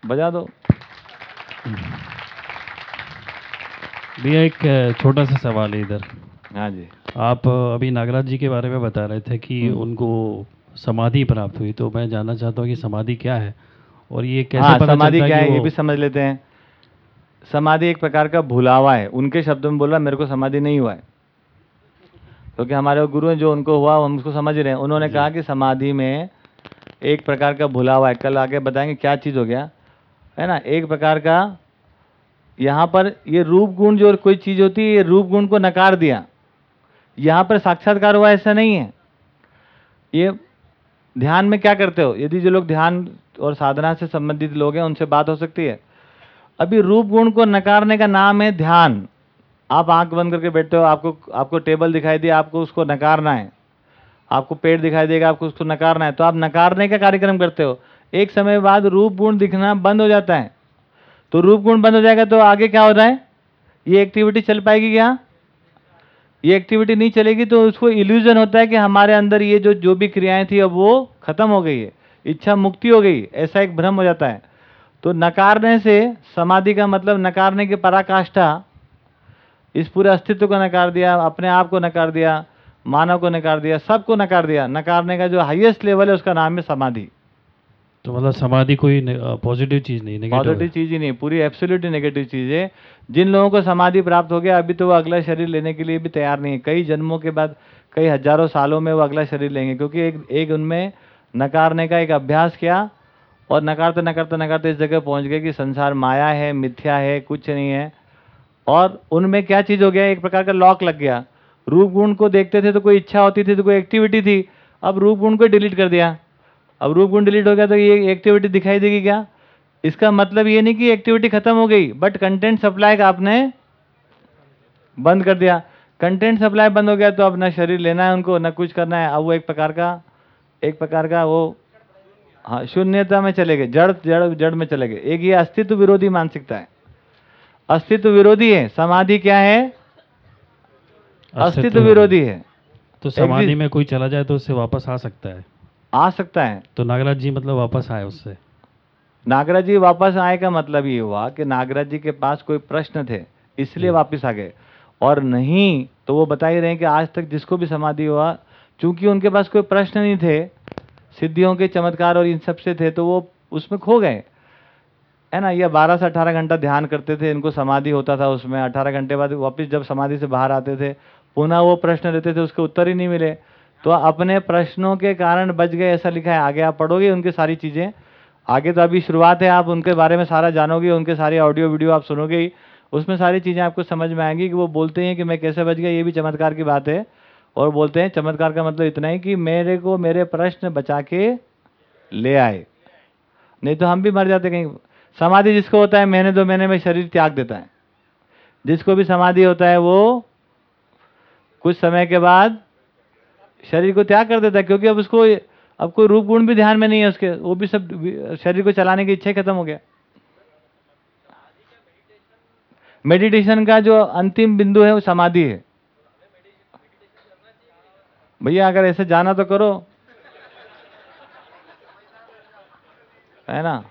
बजा दो। भैया एक छोटा सा सवाल है इधर। हाँ जी। आप अभी नागराज जी के बारे में बता रहे थे कि उनको समाधि प्राप्त हुई तो मैं जानना चाहता हूँ कि समाधि क्या है? और ये कैसे हाँ पता समाधि क्या है है ये भी समझ लेते हैं। समाधि एक प्रकार का भुलावा है। उनके शब्दों में बोला मेरे को समाधि नहीं हुआ है। क्योंकि तो हमारे गुरु हैं जो उनको हुआ हम उसको समझ रहे हैं। उन्होंने कहा कि समाधि में एक प्रकार का भुलावा है। कल आगे बताएँगे क्या चीज़ हो गया। है ना? एक प्रकार का यहाँ पर ये रूप गुण जो कोई चीज़ होती है ये रूप गुण को नकार दिया। यहाँ पर साक्षात्कार हुआ ऐसा नहीं है। ये ध्यान में क्या करते हो? यदि जो लोग ध्यान और साधना से संबंधित लोग हैं, उनसे बात हो सकती है। अभी रूप गुण को नकारने का नाम है ध्यान। आप आँख बंद करके बैठते हो, आपको आपको टेबल दिखाई दिया आपको उसको नकारना है। आपको पेड़ दिखाई देगा, आपको उसको नकारना है। तो आप नकारने का कार्यक्रम करते हो। एक समय बाद रूप गुण दिखना बंद हो जाता है। तो रूप गुण बंद हो जाएगा तो आगे क्या हो है? ये एक्टिविटी चल पाएगी क्या? ये एक्टिविटी नहीं चलेगी तो उसको इल्यूजन होता है कि हमारे अंदर ये जो जो भी क्रियाएँ थी, अब वो खत्म हो गई है। इच्छा मुक्ति हो गई ऐसा एक भ्रम हो जाता है। तो नकारने से समाधि का मतलब नकारने की पराकाष्ठा इस पूरे अस्तित्व को नकार दिया अपने आप को नकार दिया मानव को नकार दिया सबको नकार दिया। नकारने का जो हाईएस्ट लेवल है उसका नाम है समाधि। तो मतलब समाधि कोई पॉजिटिव चीज़ नहीं पॉजिटिव चीज़ ही नहीं पूरी एब्सोल्युटली नेगेटिव चीज़ है। जिन लोगों को समाधि प्राप्त हो गया अभी तो वो अगला शरीर लेने के लिए भी तैयार नहीं है। कई जन्मों के बाद कई हज़ारों सालों में वो अगला शरीर लेंगे क्योंकि एक एक उनमें नकारने का एक अभ्यास किया और नकारते नकारते नकारते इस जगह पहुँच गए कि संसार माया है, मिथ्या है, कुछ नहीं है। और उनमें क्या चीज़ हो गया? एक प्रकार का लॉक लग गया। रूप गुण को देखते थे तो कोई इच्छा होती थी तो कोई एक्टिविटी थी। अब रूप गुण को डिलीट कर दिया। अब रूप गुण डिलीट हो गया तो ये एक्टिविटी दिखाई देगी क्या? इसका मतलब ये नहीं कि एक्टिविटी खत्म हो गई बट कंटेंट सप्लाई का आपने बंद कर दिया। कंटेंट सप्लाई बंद हो गया तो अब ना शरीर लेना है उनको, ना कुछ करना है। अब वो एक प्रकार का एक प्रकार का वो हाँ शून्यता में चले गए जड़ जड़ जड़ में चले गए। एक ये अस्तित्व विरोधी मानसिकता है। अस्तित्व विरोधी है समाधि क्या है? अस्तित्व विरोधी। है। तो समाधि में कोई चला जाए तो उससे वापस आ सकता है। आ सकता है। तो नागराज जी मतलब वापस आए उससे। नागराज जी वापस आए का मतलब ये हुआ कि नागराज जी के पास कोई प्रश्न थे इसलिए वापस आ गए। और नहीं तो वो बता ही रहे हैं कि आज तक जिसको भी समाधि हुआ चूँकि उनके पास कोई प्रश्न नहीं थे, सिद्धियों के चमत्कार और इन सबसे थे तो वो उसमें खो गए। है ना, ये बारह से अठारह घंटा ध्यान करते थे, इनको समाधि होता था उसमें। अठारह घंटे बाद वापस जब समाधि से बाहर आते थे, पुनः वो प्रश्न रहते थे, उसके उत्तर ही नहीं मिले। तो अपने प्रश्नों के कारण बच गए, ऐसा लिखा है। आगे आप पढ़ोगे उनकी सारी चीज़ें। आगे तो अभी शुरुआत है, आप उनके बारे में सारा जानोगे, उनके सारे ऑडियो वीडियो आप सुनोगे ही। उसमें सारी चीज़ें आपको समझ में आएँगी कि वो बोलते हैं कि मैं कैसे बच गया, ये भी चमत्कार की बात है। और बोलते हैं, चमत्कार का मतलब इतना ही कि मेरे को मेरे प्रश्न बचा के ले आए। नहीं तो हम भी मर जाते कहीं। समाधि जिसको होता है, महीने दो महीने में शरीर त्याग देता है। जिसको भी समाधि होता है, वो कुछ समय के बाद शरीर को त्याग कर देता है, क्योंकि अब उसको, अब कोई रूप गुण भी ध्यान में नहीं है उसके। वो भी सब, शरीर को चलाने की इच्छा खत्म हो गया। मेडिटेशन का जो अंतिम बिंदु है, वो समाधि है। भैया, अगर ऐसे जाना तो करो। है ना?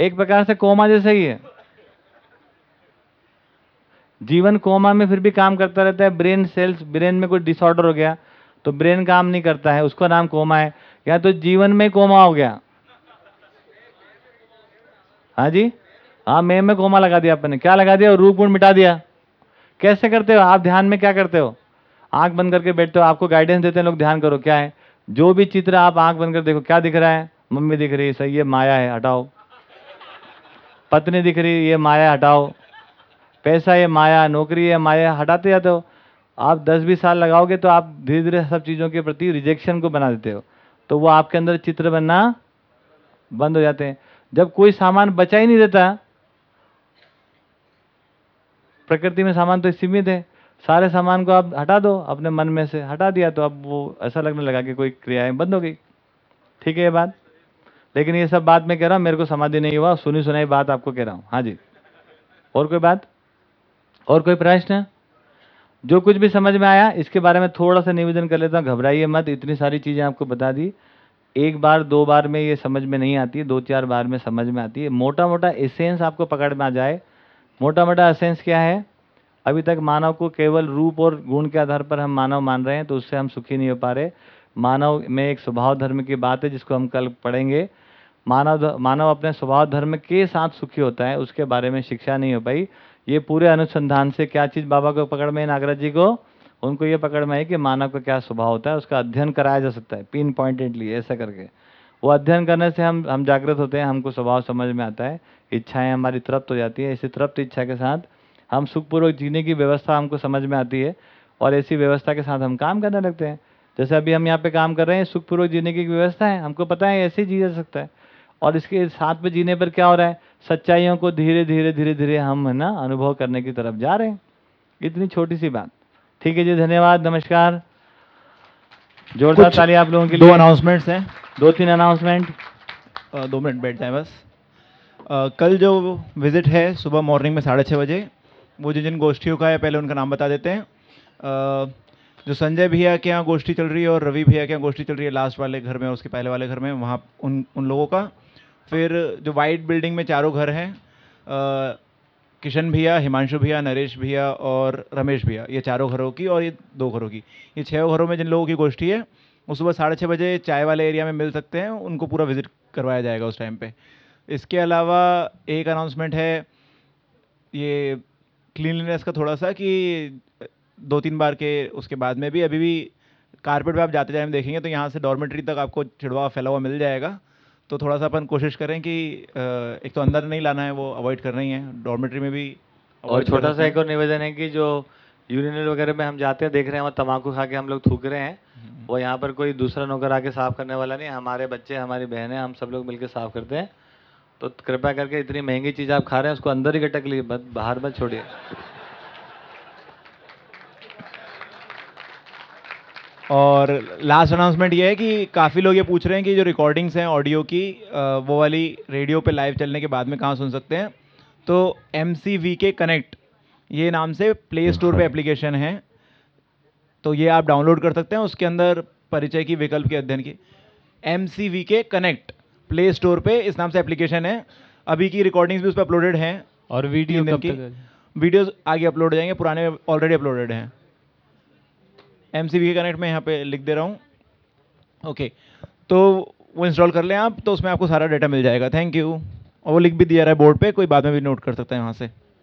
एक प्रकार से कोमा जैसा ही है। जीवन कोमा में फिर भी काम करता रहता है। ब्रेन सेल्स, ब्रेन में कोई डिसऑर्डर हो गया तो ब्रेन काम नहीं करता है। उसका नाम कोमा है। या तो जीवन में कोमा हो गया। हाँ जी? हाँ मैं में कोमा लगा दिया आपने। क्या लगा दिया? रूप गुण मिटा दिया। कैसे करते हो? आप ध्यान में क्या करते हो? आँख बंद करके बैठते हो, आपको गाइडेंस देते हैं लोग, ध्यान करो, क्या है? जो भी चित्र आप आँख बंद कर देखो, क्या दिख रहा है? मम्मी दिख रही है, सही ये माया है, हटाओ। पत्नी दिख रही है, ये माया हटाओ। पैसा ये माया, नौकरी ये माया, हटाते जाते हो। आप दस बीस साल लगाओगे तो आप धीरे धीरे सब चीज़ों के प्रति रिजेक्शन को बना देते हो। तो वो आपके अंदर चित्र बनना बंद हो जाते हैं। जब कोई सामान बचा ही नहीं देता प्रकृति में सामान तो सीमित है। सारे सामान को आप हटा दो, अपने मन में से हटा दिया तो अब वो ऐसा लगने लगा कि कोई क्रियाएँ बंद हो गई। ठीक है ये बात? लेकिन ये सब बात मैं कह रहा हूँ, मेरे को समाधि नहीं हुआ, सुनी सुनाई बात आपको कह रहा हूँ। हाँ जी। और कोई बात? और कोई प्रश्न? जो कुछ भी समझ में आया, इसके बारे में थोड़ा सा निवेदन कर लेता हूँ, घबराइए मत, इतनी सारी चीज़ें आपको बता दी। एक बार, दो बार में ये समझ में नहीं आती, दो चार बार में समझ में आती है। मोटा मोटा एसेंस आपको पकड़ में आ जाए मोटा मोटा असेंस क्या है? अभी तक मानव को केवल रूप और गुण के आधार पर हम मानव मान रहे हैं तो उससे हम सुखी नहीं हो पा रहे। मानव में एक स्वभाव धर्म की बात है, जिसको हम कल पढ़ेंगे। मानव मानव अपने स्वभाव धर्म के साथ सुखी होता है, उसके बारे में शिक्षा नहीं हो पाई। ये पूरे अनुसंधान से क्या चीज़ बाबा को पकड़ में, नागराज जी को? उनको ये पकड़ में है कि मानव का क्या स्वभाव होता है, उसका अध्ययन कराया जा सकता है पिन पॉइंटेडली ऐसा करके। वो अध्ययन करने से हम हम जागृत होते हैं, हमको स्वभाव समझ में आता है। इच्छाएँ हमारी तृप्त हो जाती है। इसी तृप्त इच्छा के साथ हम सुखपूर्वक जीने की व्यवस्था हमको समझ में आती है और ऐसी व्यवस्था के साथ हम काम करने लगते हैं। जैसे अभी हम यहाँ पे काम कर रहे हैं सुखपूर्वक जीने की व्यवस्था है हमको पता है ऐसे ही जी जा सकता है। और इसके साथ में जीने पर क्या हो रहा है? सच्चाइयों को धीरे धीरे धीरे धीरे हम है ना अनुभव करने की तरफ़ जा रहे हैं। इतनी छोटी सी बात। ठीक है जी धन्यवाद नमस्कार। जोरदार ताली आप लोगों के लिए। दो अनाउंसमेंट्स हैं। दो तीन अनाउंसमेंट दो मिनट बैठ जाए बस। कल जो विज़िट है, सुबह मॉर्निंग में साढ़े छः बजे, वो जिन जिन गोष्ठियों का है, पहले उनका नाम बता देते हैं। जो संजय भैया के यहाँ गोष्ठी चल रही है और रवि भैया के यहाँ गोष्ठी चल रही है लास्ट वाले घर में उसके पहले वाले घर में, वहाँ उन उन लोगों का। फिर जो वाइट बिल्डिंग में चारों घर हैं किशन भैया, हिमांशु भैया, नरेश भैया और रमेश भैया, ये चारों घरों की और ये दो घरों की। ये छः घरों में जिन लोगों की गोष्ठी है, वो सुबह साढ़े छः बजे चाय वाले एरिया में मिल सकते हैं, उनको पूरा विज़िट करवाया जाएगा उस टाइम पे। इसके अलावा एक अनाउंसमेंट है ये क्लीनलीनेस का थोड़ा सा कि दो तीन बार के उसके बाद में भी अभी भी कारपेट पे आप जाते जाए देखेंगे तो यहाँ से डॉर्मेट्री तक आपको छिड़वा फैला हुआ मिल जाएगा। तो थोड़ा सा अपन कोशिश करें कि एक तो अंदर नहीं लाना है वो अवॉइड करना ही है। डॉर्मेट्री में भी और छोटा सा एक और निवेदन है कि जो यूरिनल वगैरह में हम जाते हैं देख रहे हैं वहाँ तम्बाकू खा के हम लोग थूक रहे हैं। वो यहाँ पर कोई दूसरा नौकर आके साफ़ करने वाला नहीं हमारे बच्चे हमारी बहनें हम सब लोग मिलकर साफ़ करते हैं। तो कृपया करके इतनी महँगी चीज़ आप खा रहे हैं, उसको अंदर ही गटक लिए बाहर मत छोड़िए। और लास्ट अनाउंसमेंट ये है कि काफ़ी लोग ये पूछ रहे हैं कि जो रिकॉर्डिंग्स हैं ऑडियो की वो वाली रेडियो पे लाइव चलने के बाद में कहाँ सुन सकते हैं? तो M C V K connect ये नाम से प्ले स्टोर पे एप्लीकेशन है। तो ये आप डाउनलोड कर सकते हैं, उसके अंदर परिचय की, विकल्प के, अध्ययन की। M C V K connect play store पे इस नाम से एप्लीकेशन है। अभी की रिकॉर्डिंग्स भी उस पर अपलोडेड हैं। और वीडियो कब तक की वीडियोस आगे अपलोड हो जाएँगे पुराने ऑलरेडी अपलोडेड हैं। एम सी वी कनेक्ट में यहाँ पे लिख दे रहा हूँ। ओके तो वो इंस्टॉल कर लें आप तो उसमें आपको सारा डाटा मिल जाएगा। थैंक यू और वो लिख भी दिया रहा है बोर्ड पे कोई बाद में भी नोट कर सकता है वहाँ से।